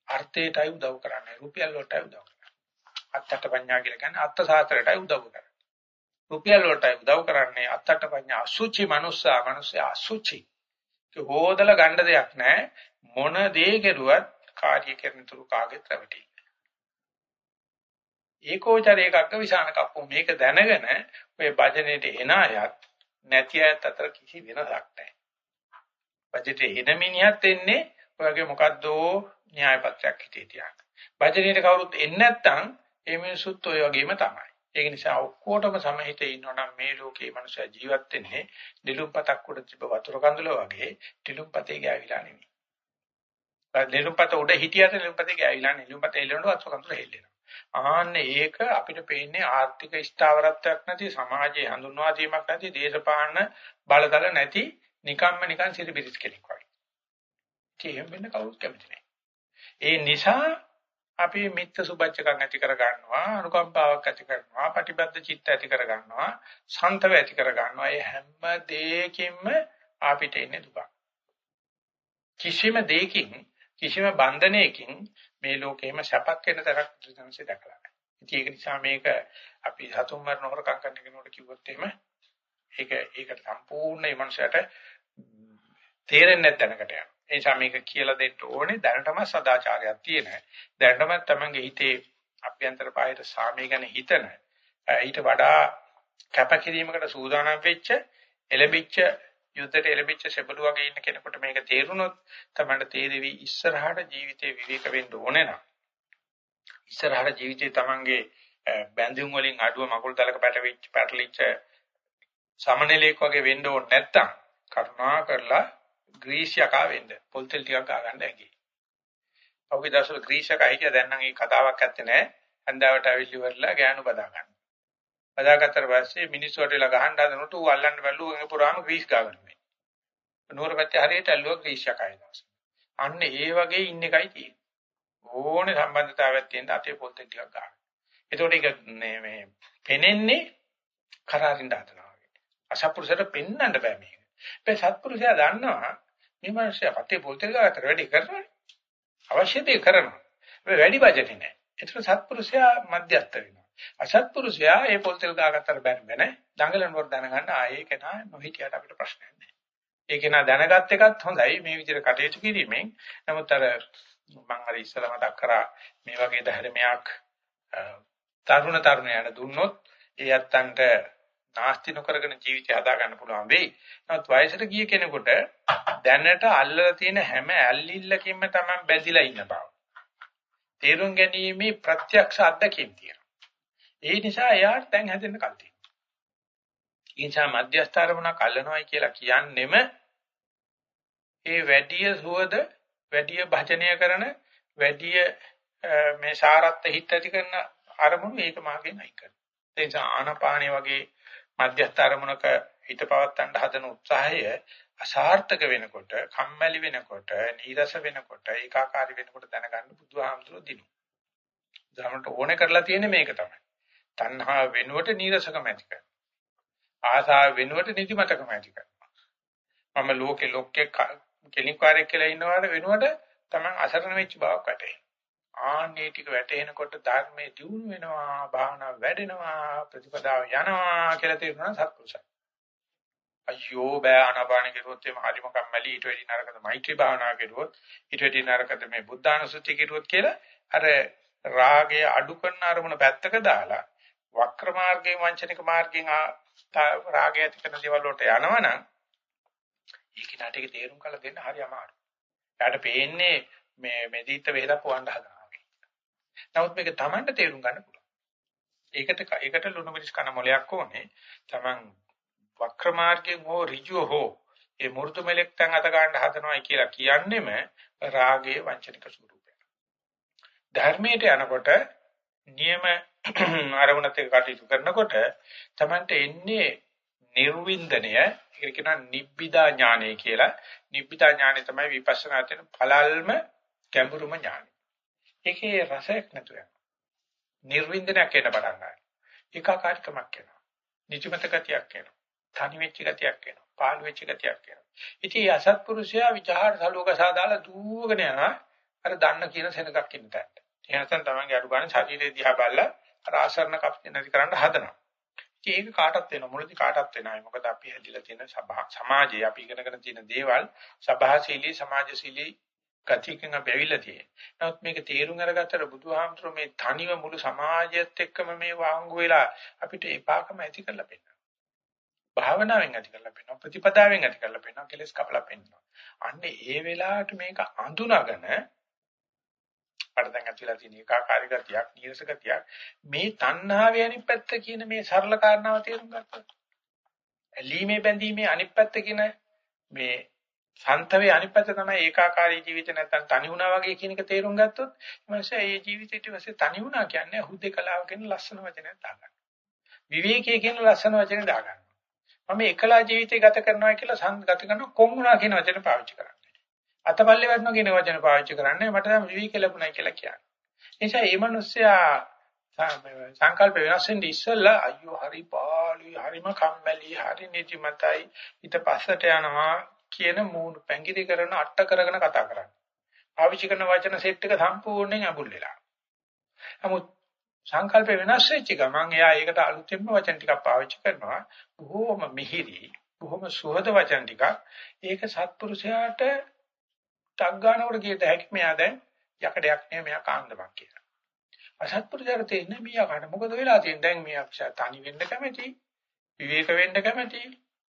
අර්ථයටයි උදව් කරන්නේ රුපියල් වලටයි උදව් කරන්නේ. අත්තට පඤ්ඤා කියලා කියන්නේ අත්ත සාත්‍රයටයි උදව් කරන්නේ. රුපියල් වලටයි උදව් කරන්නේ අත්තට පඤ්ඤා අසුචි මනුස්සා. මනුස්සය අසුචි. ඒක හොදල ගන්න දෙයක් නැහැ මොන දේ කෙරුවත් කාර්ය කරන තුරු කාගෙත් රැවටි. ඒකෝචර ඒකක්ක විසාන කප්පු මේක දැනගෙන ඔය භජනෙට එන අයත් නැති අයත් අතර කිසි වෙනසක් නැහැ. බජෙටේ එන මිනිහත් එන්නේ ඔයගේ මොකද්දෝ න්‍යාය පත්‍රයක් හිතේ තියාගන්න. භජනීයට කවුරුත් එන්නේ නැත්නම් ඒ මිනිසුත් ඔය වගේම තමයි. ඒක නිසා ඔක්කොටම සමහිතේ ඉන්නවනම් මේ ලෝකේ මනුෂ්‍ය ජීවත් වෙන්නේ නිලුම්පතක් උඩ තිබ්බ වතුර කඳුල වගේ නිලුම්පතේ ගෑවිලා නෙමෙයි. නිලුම්පත උඩ හිටියට නිලුම්පතේ ගෑවිලා නිලුම්පතේ එළවෙනකොට වතුර කඳුල හෙල්ලෙනවා. ආන්න ඒක අපිට පේන්නේ ආර්ථික ස්ථාවරත්වයක් නැති සමාජයේ හඳුන්වා දීමක් නැති දේශපාලන බලතල නැති නිකම්ම නිකන් සිරිබිරිස් කෙනෙක් වගේ. එහෙම වෙන්න කවුරුත් කැමති නැහැ. ඒ නිසා අපි මිත්‍ය සුබච්චකම් ඇති කර ගන්නවා, අනුකම්පාවක් ඇති කරනවා, ප්‍රතිබද්ධ චිත්ත ඇති කර ගන්නවා, සන්තව ඇති කර ගන්නවා. ඒ හැම දෙයකින්ම අපිට එන්නේ දුක. කිසිම දෙයකින් කිසිම බන්ධනයකින් මේ ලෝකෙම සැපක් වෙන තරක් දුසන්සේ දැකලා නැහැ. ඒක නිසා මේක අපි සතුන් මරන හොරකම් කරන කෙනෙකුට කිව්වොත් එහෙම ඒක ඒකට සම්පූර්ණ මේ මනුස්සයාට තේරෙන්නේ නැත් තැනකට යනවා. ඒ නිසා මේක කියලා දෙන්න ඕනේ දැනටම සදාචාරයක් තියෙන. දැනටම තමන්ගේ හිතේ අභ්‍යන්තර බාහිර සාමය ගැන හිතන ඊට වඩා කැපකිරීමකට සූදානම් වෙච්ච එලෙබිච්ච යුද්ධයට එලෙබිච්ච සෙබළු වගේ ඉන්න කෙනෙකුට මේක තේරුනොත් තමයි තේරෙවි ඉස්සරහට ජීවිතේ විවේක වෙන්න ඕනේ නම් ඉස්සරහට ජීවිතේ තමන්ගේ බැඳුම් වලින් අඩුව මකුළු තලක පැටවිච්ච පැටලිච්ච සමනලෙක් වගේ වෙන්න ඕනේ නැත්තම් කරුණා කරලා ග්‍රීස් යකා වෙන්න පොල් තෙල් ටිකක් ගා ගන්න ඇගේ. අවුගේ දවසවල ග්‍රීස් යකා හිටිය දැන් නම් ඒ කතාවක් ඇත්තේ නැහැ. හන්දාවට අවිලි වරලා ගෑනු බදා ගන්න. බදාගත්තට පස්සේ මිනිස්සු වටේලා ගහන්න හදනකොට ඌ අල්ලන්න බැලුව එගේ පුරාම ග්‍රීස් ගාගෙන මේ. නුවර පැත්තේ හරියට ඇල්ලුවා ග්‍රීස් යකා ඒ දවස්. අන්න ඒ වගේ ඉන්න එකයි තියෙන්නේ. ඕනේ සම්බන්ධතාවයක් තියෙන අපේ පොල් තෙල් ටිකක් ගන්න. එතකොට ඒක මේ පෙනෙන්නේ කරාරින්න හදනවා වගේ. අසත්පුරුෂයට පෙන්වන්න බෑ මේක. ඒ සත්පුරුෂයා දන්නවා මේ මිනිස්සයා පතේ පොල් තෙල් ගාතර වැඩි කරනවා. අවශ්‍ය දේ කරනවා. ඒ වැඩි බජට් නෑ. ඒතර සත්පුරුෂයා මධ්‍යස්ථ වෙනවා. අසත්පුරුෂයා ඒ පොල් තෙල් ගාගත්තට බැරි නෑ. දඟලනකොට දැනගන්න ආයේ කෙනා නොහිටියට අපිට ප්‍රශ්නයක් නෑ. ඒක නා දැනගත් එකත් හොඳයි මේ විදිහට කටයුතු කිරීමෙන්. නමුත් අර මම අර ඉස්සලා මතක් කරා මේ වගේ ධර්මයක් තරුණ තරුණයන් දුන්නොත් ඒ යත්තන්ට නාස්ති නොකරගෙන ජීවිතය හදා ගන්න පුළුවන් වෙයි. නමුත් වයසට ගිය කෙනෙකුට දැනට අල්ලලා තියෙන හැම ඇල්ලිල්ලකින්ම තමයි බැඳිලා ඉන්න බව. තේරුම් ගැනීමේ ප්‍රත්‍යක්ෂ අත්දැකීම් තියෙනවා. ඒ නිසා එයාට දැන් හැදෙන්න කල් තියෙනවා. ඒ නිසා මධ්‍යස්ථාරමුණක් අල්ලනවායි කියලා කියන්නෙම ඒ වැඩිය සුවද වැඩිය භජනය කරන වැඩිය මේ සාරත්ත හිත ඇති කරන අරමුණු ඒක මාගේ නයි කරන. ඒ නිසා ආනපානිය වගේ මධ්‍යස්ථ අරමුණක හිත පවත්තන්න හදන උත්සාහය අසාර්ථක වෙනකොට, කම්මැලි වෙනකොට, නීරස වෙනකොට, ඒකාකාරී වෙනකොට දැනගන්න බුදුහාමුදුරුවෝ දිනු. ධර්මයට ඕනේ කරලා තියෙන්නේ මේක තමයි. තණ්හා වෙනුවට නීරසකම ඇති කරනවා. ආසාව වෙනුවට නිදිමතකම ඇති කරනවා. මම ලෝකේ ලොක්කේ කෙලින්කාරයෙක් කියලා ඉන්නවට වෙනුවට Taman අසරණ වෙච්ච බවක් වැටේ. ආන්නේ ටික වැටෙනකොට ධර්මයේ දියුණු වෙනවා, භාවනාව වැඩෙනවා, ප්‍රතිපදාව යනවා කියලා තේරුණා සත්පුරුෂය. අයියෝ බෑ ආනාපාන කෙරුවොත් එimhe හරිම කම්මැලි ඊට වෙඩි නරකද මෛත්‍රී භාවනාව කෙරුවොත් ඊට වෙඩි නරකද මේ බුද්ධානුසුති කෙරුවොත් කියලා අර රාගය අඩු කරන අරමුණ පැත්තක දාලා වක්‍ර මාර්ගයෙන් වංචනික මාර්ගයෙන් රාගය ඇති කරන දේවල් වලට යනවනම් ඒක නටේක තේරුම් කරලා දෙන්න හරි අමාරුයි. එයාට පේන්නේ මේ මෙදිට වේදක් වවන්න හදනවා වගේ. නමුත් මේක Tamanට තේරුම් ගන්න පුළුවන්. ඒකට ඒකට ලුණු මිරිස් කන මොලයක් ඕනේ. Taman වක්‍ර මාර්ගයෙන් හෝ ඍජුව හෝ ඒ මෘදු මෙලෙක් තන් අත ගන්න හදනවයි කියලා කියන්නෙම රාගයේ වංචනික ස්වරූපය. ධර්මයට යනකොට නියම ආරමුණත් එක්ක කටයුතු කරනකොට Tamanට එන්නේ නිර්වින්දනය ඒක කියනවා නිබ්බිදා ඥානය කියලා. නිබ්බිදා ඥානය තමයි විපස්සනා තියෙන පළල්ම ගැඹුරුම ඥානය. ඒකේ රසයක් නැතුව යනවා. නිර්වින්දනයක් එන්න පටන් ගන්නවා. ඒකාකාරීකමක් එනවා. නිජමත ගතියක් එනවා. තනි වෙච්ච ගතියක් එනවා. පාළු වෙච්ච ගතියක් එනවා. ඉතින් අසත්පුරුෂයා විචාර සලෝක සාදාලා දුවගෙන යනවා. අර දන්න කියන සෙනගක් ඉන්න තැනට. ඒ නැත්නම් තමන්ගේ අඩු ගන්න ශරීරය දිහා බලලා අර ආසරණ කප්පේ නැති කරන්න හදනවා. ඒක කාටත් වෙනවා මුලදී කාටත් වෙනවා මොකද අපි හැදිලා තියෙන සමාජයේ අපි ඉගෙනගෙන තියෙන දේවල් සභාශීලී සමාජශීලී ගතියකින් අපි ඇවිල්ලා තියෙනවා. නමුත් මේක තේරුම් අරගත්තට බුදුහාමුදුරුවෝ මේ තනිව මුළු සමාජයත් එක්කම මේ වාංගු වෙලා අපිට එපාකම ඇති කරලා පෙන්නනවා. භාවනාවෙන් ඇති කරලා පෙන්නනවා. ප්‍රතිපදාවෙන් ඇති කරලා පෙන්නනවා. කෙලස් කපලා පෙන්නනවා. අන්න ඒ වෙලාවට මේක අඳුනගෙන මට දැන් ඇතුළත තියෙන ඒකාකාරී ගතියක්, නීරස ගතියක් මේ තණ්හාවේ අනිත් පැත්ත කියන මේ සරල කාරණාව තේරුම් ගත්තා. ඇලීමේ බැඳීමේ අනිත් පැත්ත කියන මේ සන්තවේ අනිත් පැත්ත තමයි ඒකාකාරී ජීවිත නැත්නම් තනි වුණා වගේ කියන එක තේරුම් ගත්තොත් ඊමණසේ ඒ ජීවිතයට ඊපස්සේ තනි වුණා කියන්නේ හුදේකලාව කියන ලස්සන වචනයක් දාගන්න. විවේකයේ කියන ලස්සන වචනේ දාගන්න. මම එකලා ජීවිතය ගත කරනවා කියලා සංගත කරන කොම්ුණා කියන වචන පාවිච්චි කරන්නේ. අතපල්ලේ වටනවා කියන වචන පාවිච්චි කරන්නේ මට නම් විවික ලැබුණයි කියලා කියන්නේ. ඒ නිසා මේ මිනිස්සයා සංකල්ප වෙනස් වෙන්නේ ඉස්සෙල්ලා අයියෝ හරි පාළුයි හරිම කම්මැලි හරි නිදිමතයි ඊට පස්සට යනවා කියන මූණ පැංගිරි කරන අට්ට කරගෙන කතා කරන්නේ. පාවිච්චි කරන වචන සෙට් එක සම්පූර්ණයෙන් අබුල් වෙලා. නමුත් සංකල්ප වෙනස් වෙච්ච ගමන් එයා ඒකට අලුතෙන්ම වචන ටිකක් පාවිච්චි කරනවා. බොහොම මිහිරි, බොහොම සුහද වචන ටිකක්. ඒක සත්පුරුෂයාට ටක් ගන්නකොට කියත හැකි මෙයා දැන් යකඩයක් නෙමෙයි මෙයා කාන්දමක් කියලා. අසත්පුරුෂයාට තේින්නේ මෙයා කන මොකද වෙලා තියෙන්නේ දැන් මෙයා තනි වෙන්න කැමති, විවේක වෙන්න කැමති,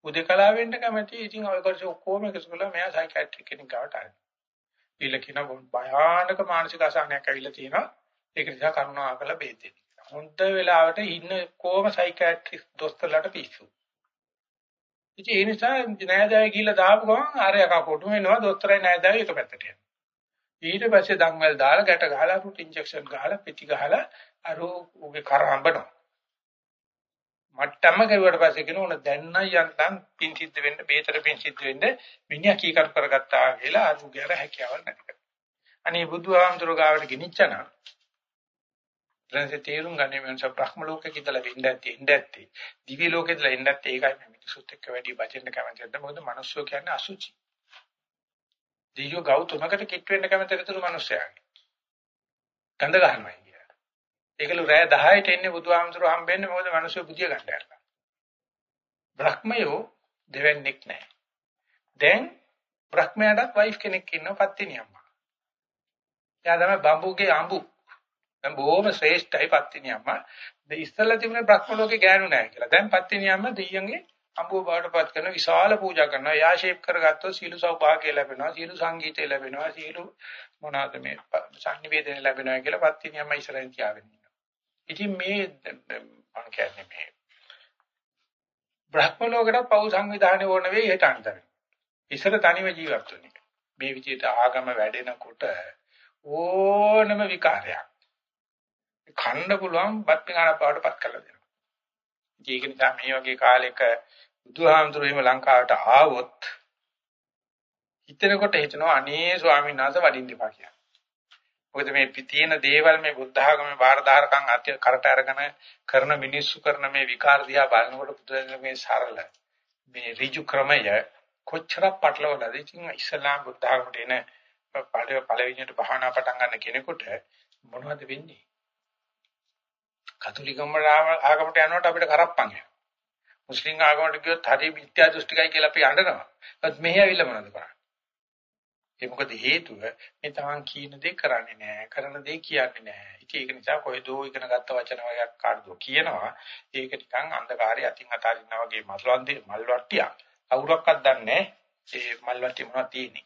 උදේකලා වෙන්න කැමති. ඉතින් ඔය කරේ ඔක්කොම එකතු කරලා මෙයා සයිකියාට්‍රික් කෙනෙක් ගාවට ආවා. ඊළ කියන භයානක මානසික අසහනයක් ඇවිල්ලා තියෙනවා. ඒක නිසා කරුණා කරලා බේත් දෙන්න. හොඳ වෙලාවට ඉන්න කොහොම සයිකියාට්‍රික් දොස්තරලාට පිස්සු. ඉතින් ඒ නිසා නෑදෑය කියලා දාපු ගමන් ආරයක කොටු වෙනවා දොස්තරයි නෑදෑය එක පැත්තට යනවා. ඊට පස්සේ දන්වැල් දාලා ගැට ගහලා රුට් ඉන්ජෙක්ෂන් ගහලා පෙති ගහලා අර උගේ කර හම්බනවා. මට්ටම කරුවට පස්සේ කියන උන දැන්න යන්තම් පින් සිද්ධ වෙන්න බේතර පින් සිද්ධ වෙන්න මිනිහා කීකර කරගත්තා කියලා අර උගේ අර හැකියාවක් නැති කරා. අනේ බුදුහාමුදුරුවෝ ගාවට ගෙනිච්චනා ඊළඟට තේරුම් ගන්නේ මනස බ්‍රහ්ම ලෝකෙක ඉඳලා වෙන්න ඇති ඉන්න ඇති දිවි ලෝකෙ ඉඳලා එන්න ඇති ඒකයි මේ මිනිසුත් එක්ක වැඩි බචෙන්න කැමති නැද්ද? මොකද මිනිස්සු කියන්නේ අසුචි. දියෝ ගෞතමකට කිට් වෙන්න කැමති විතර මිනිස්සයාගේ. ගඳ ගන්නවා කියලා. ඒකලු රෑ 10ට එන්නේ බුදුහාමුදුරුවෝ හම්බෙන්නේ මොකද මිනිස්සු බුදිය ගන්න යනවා. බ්‍රහ්මයෝ දෙවන්නේක් නැහැ. දැන් බ්‍රහ්මයාටත් වයිෆ් කෙනෙක් ඉන්නවා පත්තිනි අම්මා. එයා තමයි බම්බුගේ අඹු. දැන් බොහොම ශ්‍රේෂ්ඨයි පත්තිනි අම්මා. දැන් ඉස්සල්ලා තිබුණේ බ්‍රහ්ම ලෝකේ ගෑනු නැහැ කියලා. දැන් පත්තිනි අම්මා දෙයියන්ගේ අඹුව බාටපත් කරන විශාල පූජා කරනවා. යා ෂේප් කරගත්තොත් සීල සෞභාග්‍ය ලැබෙනවා. සීල සංගීතය ලැබෙනවා. සීල මොනවාද මේ සංනිවේදනය ලැබෙනවා කියලා පත්තිනි අම්මා ඉස්සරහින් තියාගෙන ඉන්නවා. ඉතින් මේ මම කියන්නේ මේ බ්‍රහ්ම ලෝකයට පෞ සංවිධානය ඕන වෙයි හෙට අන්තරේ. ඉස්සර තනිව ජීවත් වෙන්නේ. මේ විදිහට ආගම වැඩෙනකොට ඕනම විකාරයක් කන්න පුළුවන් බත් පිඟාන පාවටපත් කරලා දෙනවා. ඒක නිසා මේ වගේ කාලයක බුදුහාමුදුරුවෝ එහෙම ලංකාවට ආවොත් හිතනකොට හිතනවා අනේ ස්වාමීන් වහන්සේ වඩින්න එපා කියලා. මොකද මේ තියෙන දේවල් මේ බුද්ධ ආගමේ බාරදාරකම් අත්‍ය කරට අරගෙන කරන මිනිස්සු කරන මේ විකාර දිහා බලනකොට බුදුරජාණන් මේ සරල මේ ඍජු ක්‍රමය කොච්චර පටලවලාද ඉතින් ඉස්ලාම් බුද්ධ ආගමට එන පළවෙනියට භාවනා පටන් ගන්න කෙනෙකුට මොනවද වෙන්නේ? කතෝලිකම ආගමට යනකොට අපිට කරප්පන් යනවා. මුස්ලිම් ආගමට ගියොත් හරි මිත්‍යා දෘෂ්ටිකයි කියලා අපි අඬනවා. ඒත් මෙහි ඇවිල්ලා මොනවද කරන්නේ? ඒ මොකද හේතුව මේ තමන් කියන දේ කරන්නේ නැහැ. කරන දේ කියන්නේ නැහැ. ඉතින් ඒක නිසා කොහෙදෝ ඉගෙන ගත්ත වචන වර්ගයක් කාටදෝ කියනවා. ඒක නිකන් අන්ධකාරයේ අතින් අතාරිනා වගේ මල්වන්දේ මල්වට්ටියක්. කවුරක්වත් දන්නේ ඒ මල්වට්ටිය මොනවද තියෙන්නේ.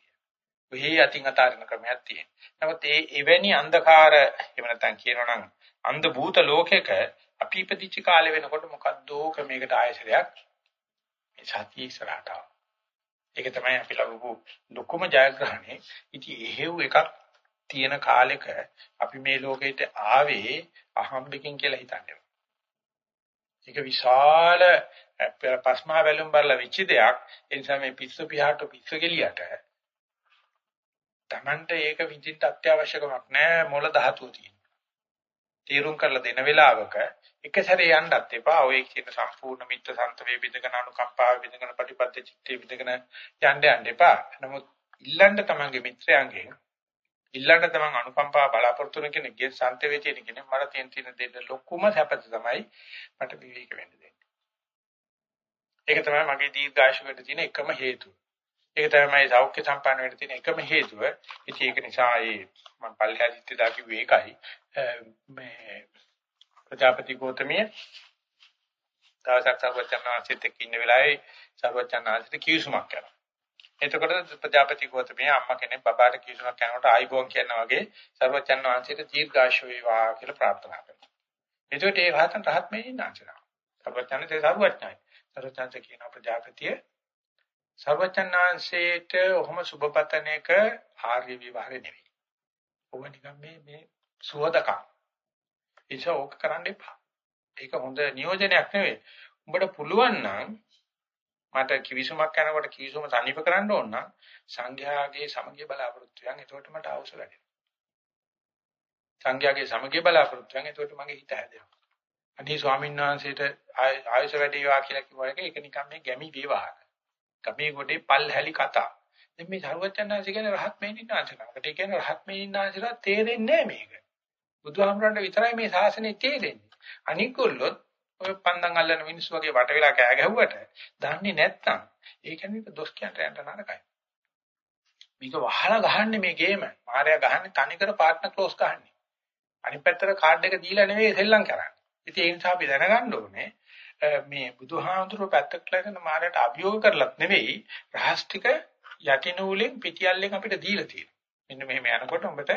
ඔහි අතින් අතාරින ක්‍රමයක් තියෙනවා. නමුත් ඒ එවැනි අන්ධකාර එහෙම නැත්නම් කියනවා නම් අන්ධ භූත ලෝකයක අපි ඉපදිච්ච කාලේ වෙනකොට මොකද්ද ක්‍රමයකට ආයසරයක් මේ සතිය ඉස්සරහට ඒක තමයි අපි ලබපු ලොකුම ජයග්‍රහණය. ඉතින් එහෙව් එකක් තියෙන කාලෙක අපි මේ ලෝකෙට ආවේ අහම්බකින් කියලා හිතන්නේ. ඒක විශාල පස්මා බැලුම් බලලා වෙච්ච දෙයක්. ඒ නිසා මේ පිස්සු පියාට පිස්සු ගෙලියට Tamante ඒක විඳින්න අත්‍යවශ්‍යකමක් නැහැ මොළ ධාතුව තියෙන. තීරුම් කරලා දෙන වෙලාවක එක සැරේ යන්නත් එපා. ඔය කියන සම්පූර්ණ මිත්‍ර සන්තවේ බිඳගෙන අනුකම්පාව බිඳගෙන ප්‍රතිපත්ති චිත්තේ බිඳගෙන යන්න යන්න එපා. නමුත් ඉල්ලන්න තමන්ගේ මිත්‍රයන්ගෙන් ඉල්ලන්න තමන් අනුකම්පාව බලාපොරොත්තු වෙන කෙනෙක්ගේ සන්තවේ තියෙන කෙනෙක් මට තියෙන තියෙන දෙන්න ලොකුම සැපත තමයි මට විවේක වෙන්න දෙන්නේ. ඒක තමයි මගේ දීර්ඝායුෂ වෙන්න තියෙන එකම හේතුව. ඒක තමයි සෞඛ්‍ය සම්පන්න වෙන්න තියෙන එකම හේතුව. ඉතින් ඒක නිසා ඒ මම පල්හැදිත් දා කිව්වේ ඒකයි. මේ ප්‍රජාපති ගෝතමිය දවසක් සර්වචන්නාංශිත ඉන්න වෙලාවේ සර්වචන්නාංශිත කිවිසුමක් කරනවා. එතකොට ප්‍රජාපති ගෝතමිය අම්මා කෙනෙක් බබාට කිවිසුමක් කරනකොට ආයිබෝන් කියනවා වගේ සර්වචන්නාංශිත දීර්ඝාෂ වේවා කියලා ප්‍රාර්ථනා කරනවා. එතකොට ඒ රහතන් රහත් මේ ඉන්නාචරා. සර්වචන්නාංශේ සර්වඥයි. සර්වචන්නාංශ කියන ප්‍රජාපතිය සර්වචන්නාංශේට ඔහොම සුබපතනයක ආර්ය විවහාරේ නෙවෙයි. ඔබ නිකන් මේ මේ සුවදකම්. ඒක ඕක කරන්න එපා. ඒක හොඳ නියෝජනයක් නෙවෙයි. උඹට පුළුවන් නම් මට කිවිසුමක් යනකොට කිවිසුම තනිප කරන්න ඕන නම් සංඝයාගේ සමගිය බලාපොරොත්තු වෙන. එතකොට මට අවශ්‍ය වැඩේ. සංඝයාගේ සමගිය බලාපොරොත්තු වෙන. එතකොට මගේ හිත හැදෙනවා. අනිත් ස්වාමීන් වහන්සේට ආයුෂ වැඩි වේවා කියලා කිව්වා එක ඒක නිකන් මේ ගැමි විවාහ. ගමේ ගොඩේ පල් හැලි කතා. දැන් මේ සරුවචනාංශ කියන්නේ රහත් මේනින්නාංශලාකට. ඒ කියන්නේ රහත් මේනින්නාංශලා තේරෙන්නේ නැහැ මේක. බුදුහාමරන්ට විතරයි මේ ශාසනය තේරෙන්නේ. අනිකුල්ලොත් ඔය පන්දන් අල්ලන මිනිස්සු වගේ වට වෙලා කෑ ගැහුවට දන්නේ නැත්තම් ඒ කියන්නේ දොස් කියන්න යන්න නරකයි. මේක වහලා ගහන්නේ මේ ගේම. මාර්යා ගහන්නේ තනිකර පාර්ට්නර් ක්ලෝස් ගහන්නේ. අනිත් පැත්තට කාඩ් එක දීලා නෙවෙයි සෙල්ලම් කරන්නේ. ඉතින් ඒ නිසා අපි දැනගන්න ඕනේ මේ බුදුහාමුදුරුවෝ පැත්තට ලගෙන මාර්යාට අභියෝග කරලත් නෙවෙයි රහස් ටික යටිනූලෙන් පිටියල්ලෙන් අපිට දීලා තියෙනවා. මෙන්න මෙහෙම යනකොට උඹට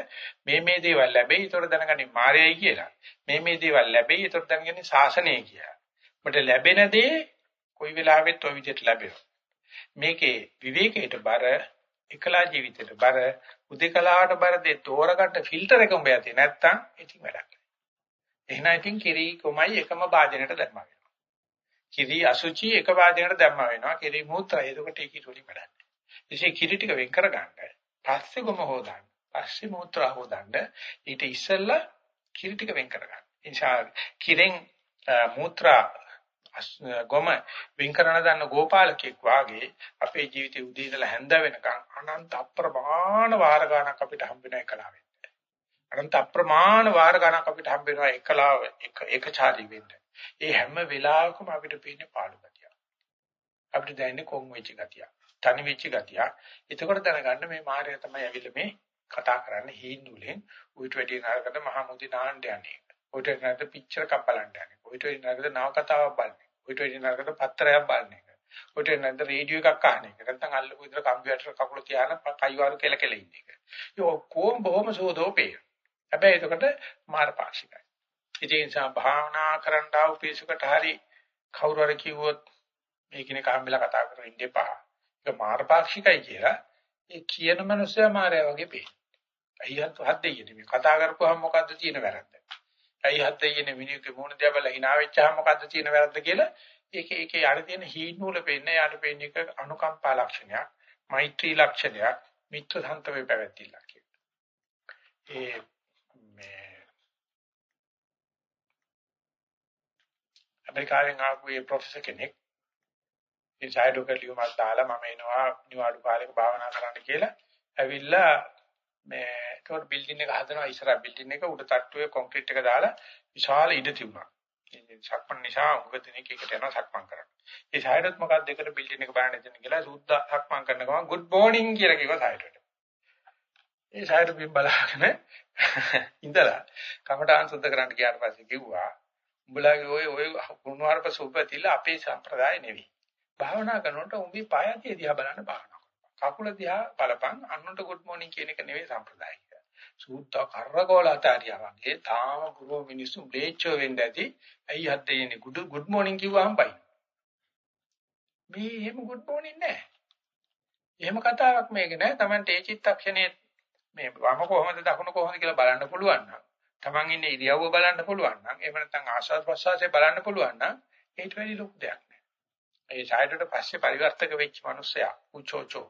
මේ මේ දේවල් ලැබෙයි. ඒතකොට දැනගන්නේ මායයි කියලා. මේ මේ දේවල් ලැබෙයි. ඒතකොට දැනගන්නේ ශාසනය කියලා. උඹට ලැබෙන දේ කොයි වෙලාවෙත් ওই විදිහට ලැබෙනවා. මේකේ විවේකයට බර එකලා ජීවිතයට බර උදේකලාවට බර දෙ තෝරගන්න ෆිල්ටර් එක උඹ යතේ නැත්තම් ඉතින් වැඩක් නෑ. එහෙනම් ඉතින් කිරි කොමයි එකම වාදනයට දැම්මා වෙනවා. කිරි අසුචි එක වාදනයට දැම්මා වෙනවා. කිරි මූත්‍රා එතකොට ඒක ඉතුරුලි වැඩක් නෑ. ඉතින් කිරි ටික වෙන් කරගන්න. පස්සේ ගොම හොදන්න. පස්සේ මූත්‍රා හොදන්න. ඊට ඉස්සෙල්ලා කිරි ටික වෙන් කරගන්න. නිසා කිරෙන් මූත්‍රා ගොම වෙන් කරන දන්න ගෝපාලකෙක් වාගේ අපේ ජීවිතේ උදේ ඉඳලා හැන්ද වෙනකන් අනන්ත අප්‍රමාණ වාර ගණක් අපිට හම්බ වෙන එකලාවෙ. අනන්ත අප්‍රමාණ වාර ගණක් අපිට හම්බ වෙනවා එකලාව එක එකචාරී වෙන්න. ඒ හැම වෙලාවකම අපිට පේන්නේ පාළු ගතිය. අපිට දැනෙන්නේ කොන් වෙච්ච ගතිය. තනි වෙච්ච ගතිය. එතකොට දැනගන්න මේ මායя තමයි ඇවිල්ලා මේ කතා කරන්නේ හීනුලෙන් උවිත වැඩි නරකට මහා මුදි නාන්න යන්නේ. උවිත නරකට පික්චර් එකක් බලන්න යන්නේ. උවිත වැඩි නරකට නව කතාවක් බලන්නේ. උවිත වැඩි නරකට පත්‍රයක් බලන්නේ. උවිත නරකට රේඩියෝ එකක් අහන එක. නැත්නම් අල්ලපු විතර කම්පියුටර් කකුල තියාන කයිවාරු කෙල කෙල ඉන්න එක. ඒ ඔක්කොම බොහොම සෝදෝපේ. හැබැයි එතකොට මාර පාක්ෂිකයි. ඒ නිසා භාවනා කරන්න ආව පිසුකට හරි කවුරු හරි කිව්වොත් මේ කෙනෙක් අහම්බෙලා කතා කරගෙන ඉන්න එපා. ඒක මාරපාක්ෂිකයි කියලා ඒ කියන මනුස්සයා මාරයා වගේ පේනවා. අයියත් හත් දෙයියනේ මේ කතා කරපුවාම මොකද්ද තියෙන වැරද්ද? අයි හත් දෙයියනේ මිනිහගේ මූණ දිහා බලලා hina වෙච්චාම මොකද්ද තියෙන වැරද්ද කියලා ඒකේ ඒකේ යට තියෙන හීන නූල පෙන්නේ යට පෙන්නේ එක අනුකම්පා ලක්ෂණයක්, මෛත්‍රී ලක්ෂණයක්, මිත්‍ර සන්තවේ පැවැත්තිලා කියනවා. ඒ මේ අමරිකාවෙන් ආපු ඒ ප්‍රොෆෙසර් කෙනෙක් ඒ ඡායඩෝක ලියුමක් දාලා මම එනවා නිවාඩු කාලයක භාවනා කරන්න කියලා ඇවිල්ලා මේ ඒකට බිල්ඩින් එක හදනවා ඉස්සරහ බිල්ඩින් එක උඩ තට්ටුවේ කොන්ක්‍රීට් එක දාලා විශාල ඉඩ තිබුණා. ඉතින් සක්මන් නිසා උග දිනක එකට යනවා සක්මන් කරන්න. ඒ ඡායඩොත් මොකක්ද දෙකට බිල්ඩින් එක බලන්න දෙන්න කියලා සුද්දා සක්මන් කරන ගමන් good morning කියලා කිව්වා ඡායඩොට. ඒ ඡායඩො බිම් බලාගෙන ඉඳලා කමටහන් සුද්ධ කරන්න ගියාට පස්සේ කිව්වා උඹලාගේ ඔය ඔය කුණුවarp සුපතිල අපේ සම්ප්‍රදාය නෙවෙයි. භාවනා කරනකොට උඹේ පායතිය දිහා බලන්න භාවනා කරනවා. කකුල දිහා බලපන් අන්නට good morning කියන එක නෙවෙයි සම්ප්‍රදාය. සූත්ත කරකෝල අතාරියා වගේ තාම පුරෝ මිනිස්සු බ්ලේච්චෝ වෙන්න ඇති. ඇයි හත් දෙන්නේ good good morning කිව්වහම බයි. මේ එහෙම good morning නෑ. එහෙම කතාවක් මේක නෑ. Tamante ඒ චිත්තක්ෂණයේ මේ වම කොහොමද දකුණ කොහොමද කියලා බලන්න පුළුවන් නම් Taman ඉන්නේ ඉරියව්ව බලන්න පුළුවන් නම් එහෙම නැත්නම් ආශ්වාස ප්‍රශ්වාසය බලන්න පුළුවන් නම් ඒට වැඩි ලොකු දෙයක් ඒ ඡායයට පස්සේ පරිවර්තක වෙච්ච මිනිස්සයා උචෝචෝ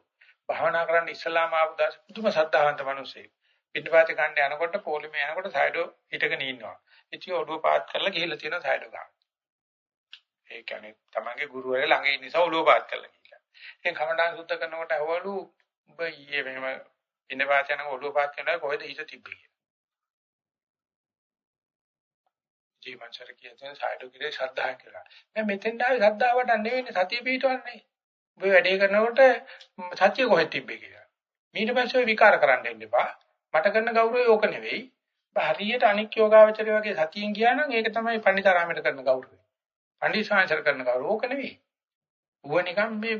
භාවනා කරන්න ඉස්ලාම ආපු දාස පුදුම සද්ධාවන්ත මිනිස්සෙක්. පිටපත ගන්න යනකොට පොලිමේ යනකොට සයිඩෝ හිටගෙන ඉන්නවා. ඉතින් ඔළුව පාත් කරලා ගිහිල්ලා තියෙනවා සයිඩෝ ගන්න. ඒ කියන්නේ තමන්ගේ ගුරුවරයා ළඟ ඉන්න නිසා ඔළුව පාත් කරලා ගිහිල්ලා. එහෙන් කමඩාන් සුද්ධ කරනකොට අහවලු උඹ ඊයේ මෙහෙම ඉන්නපාත යනකොට ඔළුව පාත් කරනවා කොහෙද හිත තිබ්බේ කියලා. ජීවන්සර කියන සයිඩෝ කිරේ ශ්‍රද්ධාව කියලා. දැන් මෙතෙන් ආවේ ශ්‍රද්ධාවට නෙවෙයි සතිය පිටවන්නේ. ඔබ වැඩේ කරනකොට සතිය කොහෙද තිබ්බේ කියලා. ඊට පස්සේ ඔය විකාර කරන්න එන්න එපා. මට කරන ගෞරවය ඕක නෙවෙයි. හරියට අනික් යෝගාවචරය වගේ සතියෙන් ගියා නම් ඒක තමයි පණ්ඩිතාරාමයට කරන ගෞරවය. පණ්ඩිතාංශර කරන ගෞරවය ඕක නෙවෙයි. ඌව නිකන් මේ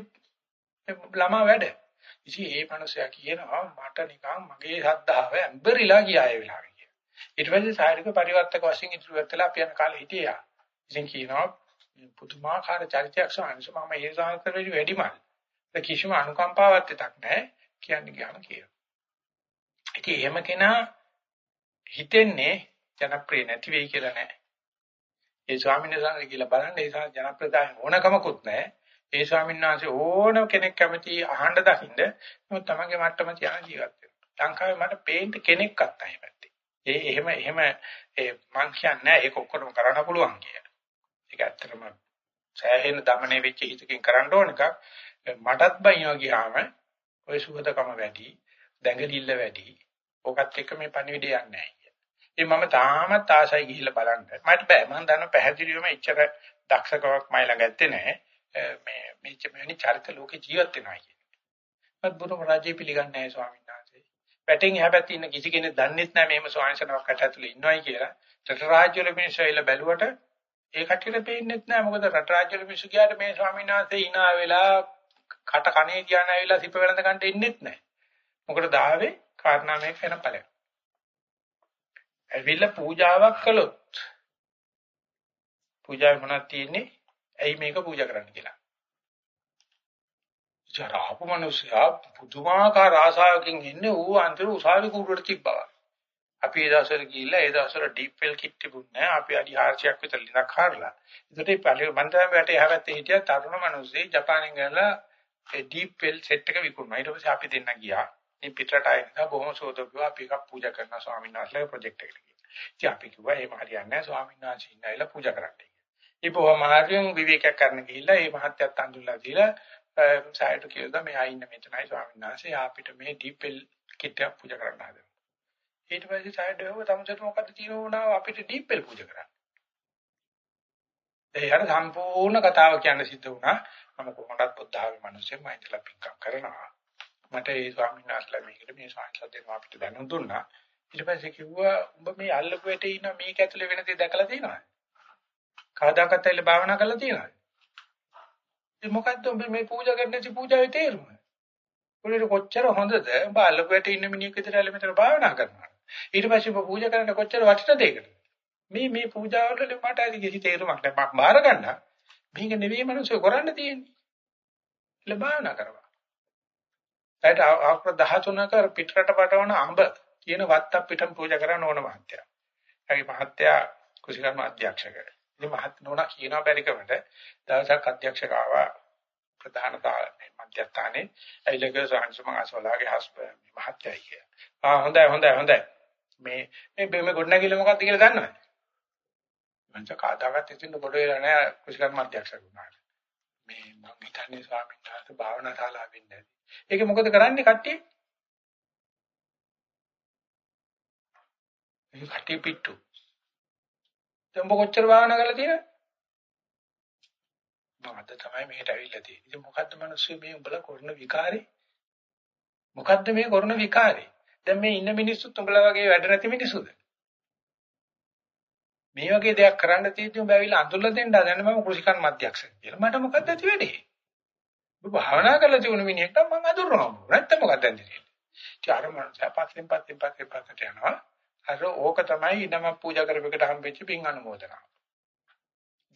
ළමා වැඩ. ඉතින් ඒ මනුස්සයා කියනවා මට නිකන් මගේ ශ්‍රද්ධාව ඇඹරිලා ගියා ඒ වෙලාවේ. ඊට පස්සේ සායනික පරිවර්තක වශයෙන් ඉදිරියට වෙලා අපි යන කාලේ හිටියා. ඉතින් කියනවා පුදුමාකාර චරිතයක් සාංශ මම ඒ සාංශවලදී වැඩිමල්. ඒ කිසිම අනුකම්පාවක් දෙයක් නැහැ කියන්නේ ගියාම කියනවා. ඉතින් එහෙම කෙනා හිතෙන්නේ ජනප්‍රිය නැති වෙයි කියලා නෑ. ඒ ස්වාමීන් වහන්සේ කියලා බලන්න ඒ ජනප්‍රියතාවය ඕනකමකුත් නැහැ. ඒ ස්වාමීන් වහන්සේ ඕන කෙනෙක් කැමති අහන්න දකින්න නමුත් තමන්ගේ මට්ටම තියාන ජීවත් වෙනවා. ලංකාවේ මට පේන්න කෙනෙක්වත් නැහැ පැත්තේ. ඒ එහෙම එහෙම ඒ මං කියන්නේ ඒක ඔක්කොම කරන්න පුළුවන් කියලා. ඒක ඇත්තටම සෑහෙන දමණය වෙච්ච හිතකින් කරන්න ඕන එකක්. මටත් බයිනවා ගියාම ওই සුහදකම වැඩි, දැඟලිල්ල වැඩි. ඕකත් එක්ක මේ පණිවිඩය යන්නේ නැහැ. ඒ මම තාමත් ආසයි ගිහිල්ලා බලන්න. මට බෑ. මම දන්න පැහැදිලිවම එච්චර දක්ෂකමක් මයි ළඟ ඇත්තේ නැහැ. මේ මේ මෙවැනි චරිත ලෝකේ ජීවත් වෙනවා කියන්නේ. මත් බුදුම රාජ්‍ය පිළිගන්නේ නැහැ ස්වාමීන් වහන්සේ. පැටින් එහා පැත්තේ ඉන්න කිසි කෙනෙක් දන්නෙත් නැහැ මේම ස්වාමීන් වහන්සේනක් ඇතුළේ ඉන්නවයි කියලා. රට රාජ්‍ය වල මිනිස්සු ඇවිල්ලා බැලුවට ඒ කට්ටියට පේන්නේත් නැහැ. මොකද රට රාජ්‍ය වල මිනිස්සු ගියාට මේ ස්වාමීන් වහන්සේ hina වෙලා කට කනේ කියන ඇවිල්ලා සිප වෙනද ගන්න ඉන්නෙත් නැහැ. මොකටද ආවේ? කාරණා මේක වෙන ඵලයක්. ඇවිල්ලා පූජාවක් කළොත් පූජාවේ මොනවද තියෙන්නේ? ඇයි මේක පූජා කරන්න කියලා. ජරාපු මිනිස්සයා පුදුමාකාර ආසාවකින් ඉන්නේ ඌ අන්තිම උසාවි කුරුවට තිබ්බා. අපි ඒ දවස්වල ගිහිල්ලා ඒ දවස්වල ඩීප් වෙල් කිට් තිබුණේ නැහැ. අපි අඩි 400ක් විතර ලිඳක් හරලා. ඒකට ඒ පළි මන්දරම් වැටේ හැවැත්තේ හිටිය තරුණ මිනිස්සෙක් ජපානයෙන් ගිහලා ඒ ඩීප් වෙල් සෙට් එක විකුණනවා. ඊට පස්සේ අපි දෙන්න ගියා. මේ පිටරට ආයෙත් බොහොම සෝදකුව අපි එකක් පූජා කරන ස්වාමීන් වහන්සේලාගේ ප්‍රොජෙක්ට් එකට ගියා. ඉතින් අපි කිව්වා එහෙම හරියන්නේ නැහැ ස්වාමීන් වහන්සේ ඉන්නයිලා පූජා කරන්න. ඉපෝ මාර්ගයෙන් විවේකයක් කරන්න ගිහිල්ලා මේ මහත්යත් අඳුල්ලා දීලා සායට කියලා මෙහා ඉන්න මෙතනයි ස්වාමීන් වහන්සේ අපිට මේ ඩීපෙල් කිට් එක පූජා කරන්න හදනවා. ඊට පස්සේ සායට ගිහුව තමසට මොකද්ද තියෙනවා අපිට ඩීපෙල් පූජා කරන්න. ඒ හර සම්පූර්ණ කතාව කියන්න සිද්ධ වුණා. මම කොහොමදත් බුද්ධ ආවේ මිනිස්සෙක් මම ඉඳලා පින්කම් කරනවා. මට ඒ ස්වාමීන් වහන්සේලා මේකට මේ ස්වාමීන් දෙනවා අපිට දැනුම් දුන්නා. ඊට පස්සේ කිව්වා උඹ මේ අල්ලපු ඇටේ ඉන්න මේක ඇතුලේ වෙන දේ දැකලා තියෙනවද? කවදාකවත් ඇවිල්ලා භාවනා කරලා තියෙනවද? ඒ මොකද්ද උඹ මේ පූජා කරන ඉති පූජාවේ තේරුම? උඹට කොච්චර හොඳද? උඹ අල්ලපු ඇටේ ඉන්න මිනිහෙක් විතර ඇල මෙතන භාවනා කරනවා. ඊට පස්සේ උඹ පූජා කරන්න කොච්චර වටින දෙයකද? මේ මේ පූජාවල මට ඇති කිසි තේරුමක් නැහැ. මම බාර ගන්නවා. මේක නෙවෙයි මනුස්සය කරන්න තියෙන්නේ. ඉල භාවනා කරවා. ඒට අවුරුදු 13ක පිටරට පටවන අඹ කියන වත්ත පිටම් පූජා කරන්න ඕන මහත්තයා. ඒගේ මහත්තයා කුසිකර්ම අධ්‍යක්ෂක. ඉතින් මහත් නෝනා කියනවා බැරිකමට දවසක් අධ්‍යක්ෂක ආවා ප්‍රධාන මධ්‍යස්ථානයේ ඇයිලක සාංශම අසෝලාගේ හස්බන්ඩ් මහත්තයා කිය. ආ හොඳයි හොඳයි හොඳයි. මේ මේ බෙම ගොඩනැගිල්ල මොකක්ද කියලා දන්නවද? මං කාදාගත් ඉතින් පොඩ වෙලා නෑ කුසිකර්ම අධ්‍යක්ෂක වුණාට. මේ මම හිතන්නේ ස්වාමීන් වහන්සේ භාවනා ශාලාව වෙන්නේ නැති. ඒක මොකද කරන්නේ කට්ටිය? මේ කට්ටිය පිට්ටු. දැන් ඔබ කොච්චර භාවනා කරලා තියෙනවද? මම අද තමයි මෙහෙට ඇවිල්ලා තියෙන්නේ. ඉතින් මොකද්ද මිනිස්සු මේ උඹලා කරන විකාරේ? මොකද්ද මේ කරන විකාරේ? දැන් මේ ඉන්න මිනිස්සුත් උඹලා වගේ වැඩ නැති මිනිස්සුද? මේ වගේ දෙයක් කරන්න තියෙද්දි උඹ ඇවිල්ලා අඳුරලා දෙන්න හදන මම කෘෂිකන් මධ්‍යක්ෂක කියලා. මට මොකද්ද ඇති වෙන්නේ? ඔබ භාවනා කරලා තිබුණ මිනිහෙක් නම් මම අඳුරනවා. නැත්නම් මොකද්ද ඇති වෙන්නේ? ඉතින් අර මනුස්සයා පස්සෙන් පස්සෙන් පස්සෙන් පස්සට යනවා. අර ඕක තමයි නම පූජා කරපෙකට හම්බෙච්ච පින් අනුමෝදනාව.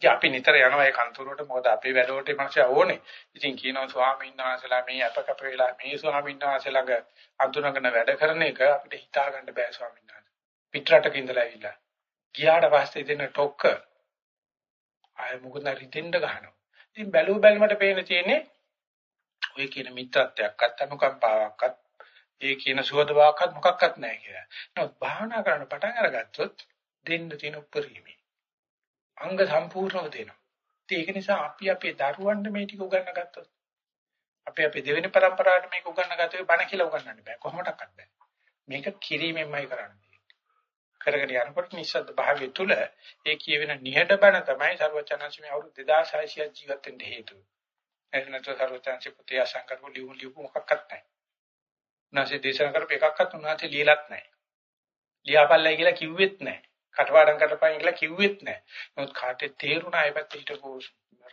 ඉතින් අපි නිතර යනවා ඒ කන්තුරට මොකද අපේ වැඩවලට මනුස්සය ඕනේ. ඉතින් කියනවා ස්වාමීන් වහන්සේලා මේ අපකප වෙලා මේ ස්වාමීන් වහන්සේලාග අඳුනගෙන වැඩ කරන එක අපිට හිතා ගන්න බෑ ස්වාමීන් වහන්සේ. පිටරටක ඉඳලා ඇවිල්ලා. ගියාට පස්සේ දෙන ටොක්ක ආය මොකද රිදෙන්න ගහනවා. ඉතින් බැලුව බැලමට පේන තියෙන්නේ ඔය කියන මිත්‍රත්වයක්වත් අනුකම්පාවක්වත් ඒ කියන සුවද වාක්වත් මොකක්වත් නැහැ කියලා. නමුත් භාවනා කරන්න පටන් අරගත්තොත් දෙන්න තියෙන උපරිමයි. අංග සම්පූර්ණව දෙනවා. ඒක නිසා අපි අපේ දරුවන්ට මේ ටික උගන්ව ගත්තොත් අපි අපේ දෙවෙනි પરම්පරාවට මේක උගන්ව ගත්තොත් බණ කියලා උගන්වන්න බෑ. කොහොමඩක්වත් බෑ. මේක කිරීමෙන්මයි කරන්නේ. කරගෙන යනකොට නිස්සද්ද භාවය තුල ඒ කියවෙන නිහඬ බණ තමයි සර්වචනංශමේ අවුරුදු 2600 ජීවත් වෙන්න හේතුව. එහෙම නැත්නම් සර්වචනංශ පුතිය සංකල්ප ලියු ලියු මොකක්වත් නැහැ. උන්වහන්සේ දේශනා කරපු එකක්වත් උන්වහන්සේ ලියලත් නැහැ. ලියාපල්ලයි කියලා කිව්වෙත් නැහැ. කටපාඩම් කරපන් කියලා කිව්වෙත් නැහැ. නමුත් කාටේ තේරුණා ඒ පැත්තේ හිටපු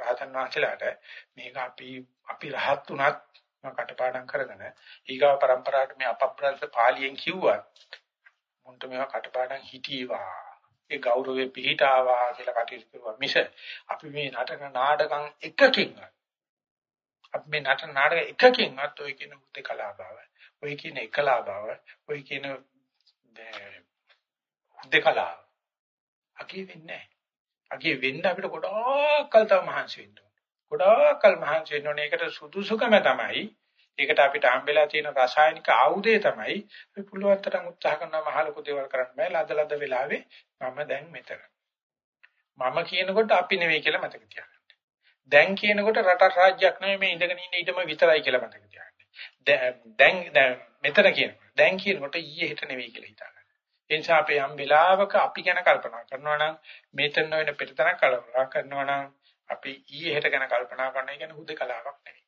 රහතන් වහන්සේලාට මේක අපි අපි රහත් උනත් කටපාඩම් කරගෙන ඊගාව પરම්පරාවට මේ අපබ්‍රන්ත පාලියෙන් කිව්වත් මුන්ට මේවා කටපාඩම් හිටීවා. ඒ ගෞරවයේ පිහිටාවා කියලා කටයුතු කරුවා. මිස අපි මේ නටන නාටකම් එකකින්වත් අපි මේ නටන නාටක එකකින්වත් ඔය කියන උත්තේ කලාභාවය ඔය කියන එකලා බව, ඔය කියන දෙකලා අකී වෙන්නේ නැහැ. අකී වෙන්න අපිට ගොඩාක් කල් තව මහන්සි වෙන්න ඕනේ. ගොඩාක්කල් මහන්සි වෙන්න ඕනේ. ඒකට සුදුසුකම තමයි. ඒකට අපිට හම්බෙලා තියෙන රසායනික ආයුධය තමයි අපි පුළුවන් තරම් උත්සාහ කරනවා මහලුකු දේවල් කරන්න බෑ. ලද ලද වෙලාවේ මම දැන් මෙතන. මම කියනකොට අපි නෙවෙයි කියලා මතක තියාගන්න. දැන් කියනකොට රට රාජ්‍යයක් නෙවෙයි මේ ඉඳගෙන ඉන්න ඊටම විතරයි කියලා මතක තියාගන්න. දැන් දැන් මෙතන කියනකොට දැන් කියනකොට ඊයේ හෙට නෙවෙයි කියලා හිතාගන්න. ඒ නිසා අපි යම් වෙලාවක අපි ගැන කල්පනා කරනවා නම් මෙතන වෙන පිටතන කල්පනා කරනවා නම් අපි ඊයේ හෙට ගැන කල්පනා කරන එක හුදකලාවක් නෙවෙයි.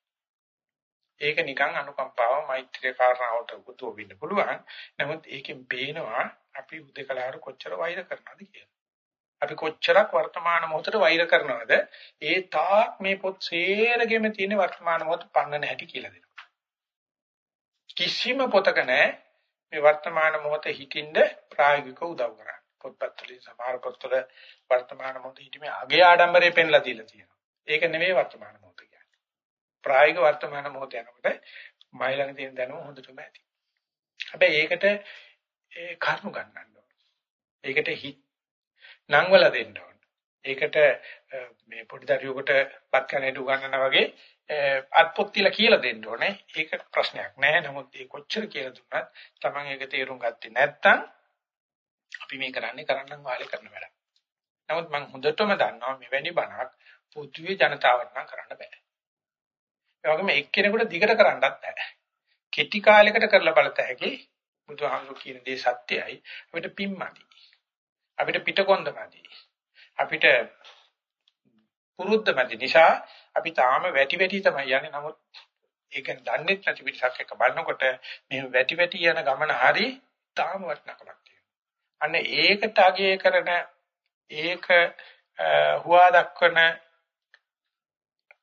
ඒක නිකන් අනුකම්පාව මෛත්‍රිය කාරණාවට උතුව වෙන්න පුළුවන්. නමුත් ඒකෙන් පේනවා අපි හුදකලාවට කොච්චර වෛර කරනවද කියලා. අපි කොච්චරක් වර්තමාන මොහොතට වෛර කරනවද? ඒ තාක් මේ පොත් සේරගෙම තියෙන වර්තමාන මොහොත පන්නන හැටි කියලා දෙනවා. කිසිම පොතක නැහැ මේ වර්තමාන මොහොතේ හිටින්න ප්‍රායෝගික උදව් කරන්නේ. පොත්පත් වලින් සමහර පොත්වල වර්තමාන මොහොතේ හිටීමේ අගේ ආඩම්බරේ පෙන්ලා දීලා තියෙනවා. ඒක නෙමෙයි වර්තමාන මොහොත කියන්නේ. ප්‍රායෝගික වර්තමාන මොහොත යනකොට මයි ළඟ තියෙන දැනුම හොඳටම ඇති. හැබැයි ඒකට ඒ කරුණු ගන්නන්න ඕන. ඒකට හිත නංවල දෙන්න ඕන. ඒකට මේ පොඩි දරුවෙකුට පත් කනේට උගන්වනා වගේ අත්පොත් තියලා කියලා දෙන්න ඕනේ. ඒක ප්‍රශ්නයක් නෑ. නමුත් ඒ කොච්චර කියලා දුන්නත් Taman ඒක තේරුම් ගත්තේ නැත්නම් අපි මේ කරන්නේ කරන්නම් වාලේ කරන වැඩක්. නමුත් මම හොඳටම දන්නවා මෙවැනි බණක් පොදුවේ ජනතාවට නම් කරන්න බෑ. ඒ වගේම එක්කෙනෙකුට දිගට කරන්නත් බෑ. කෙටි කාලයකට කරලා බලත හැකි බුදුහාමුදුරු කියන දේ සත්‍යයි. අපිට පිම්මදි. අපිට පිටකොන්දමදි. අපිට පුරුද්දමදි නිසා අපි තාම වැටි වැටි තමයි යන්නේ. නමුත් ඒක දන්නේ නැති පිටසක් එක බලනකොට මේ වැටි වැටි යන ගමන හරි තාම වටිනකමක් තියෙනවා. අන්න ඒකට අගය කරන ඒක හුවා දක්වන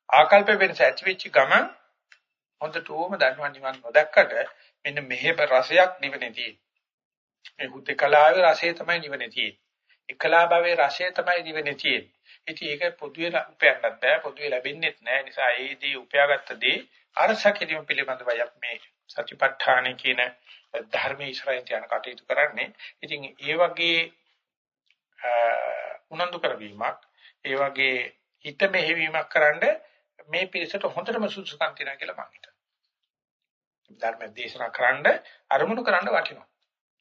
ආකල්ප වෙනස ඇති වෙච්ච ගමන් හොඳටම දන්නවා නිවන් නොදැක්කට මෙන්න මෙහෙම රසයක් නිවනේදී. මේ හුදකලාවේ රසය තමයි නිවනේදී. එකලා භවයේ රසය තමයි නිවනේදී. ඉතින් ඒක පොදුවේ උපයන්නත් බෑ පොදුවේ ලැබෙන්නේ නැහැ. නිසා ඒදී උපයාගත්ත දේ අරසකෙදීම පිළිබඳවයි අපි මේ සතිපට්ඨාන කියන ධර්මයේ ඉස්සරහින් යන කටයුතු කරන්නේ. ඉතින් ඒ වගේ උනන්දු කරවීමක්, ඒ වගේ හිත මෙහෙවීමක් කරන්න මේ පිළිසට හොඳටම සුසුකම් තියෙනවා කියලා මම හිතනවා. ධර්ම දේශනා කරන්න අරමුණු කරන්න වටිනවා.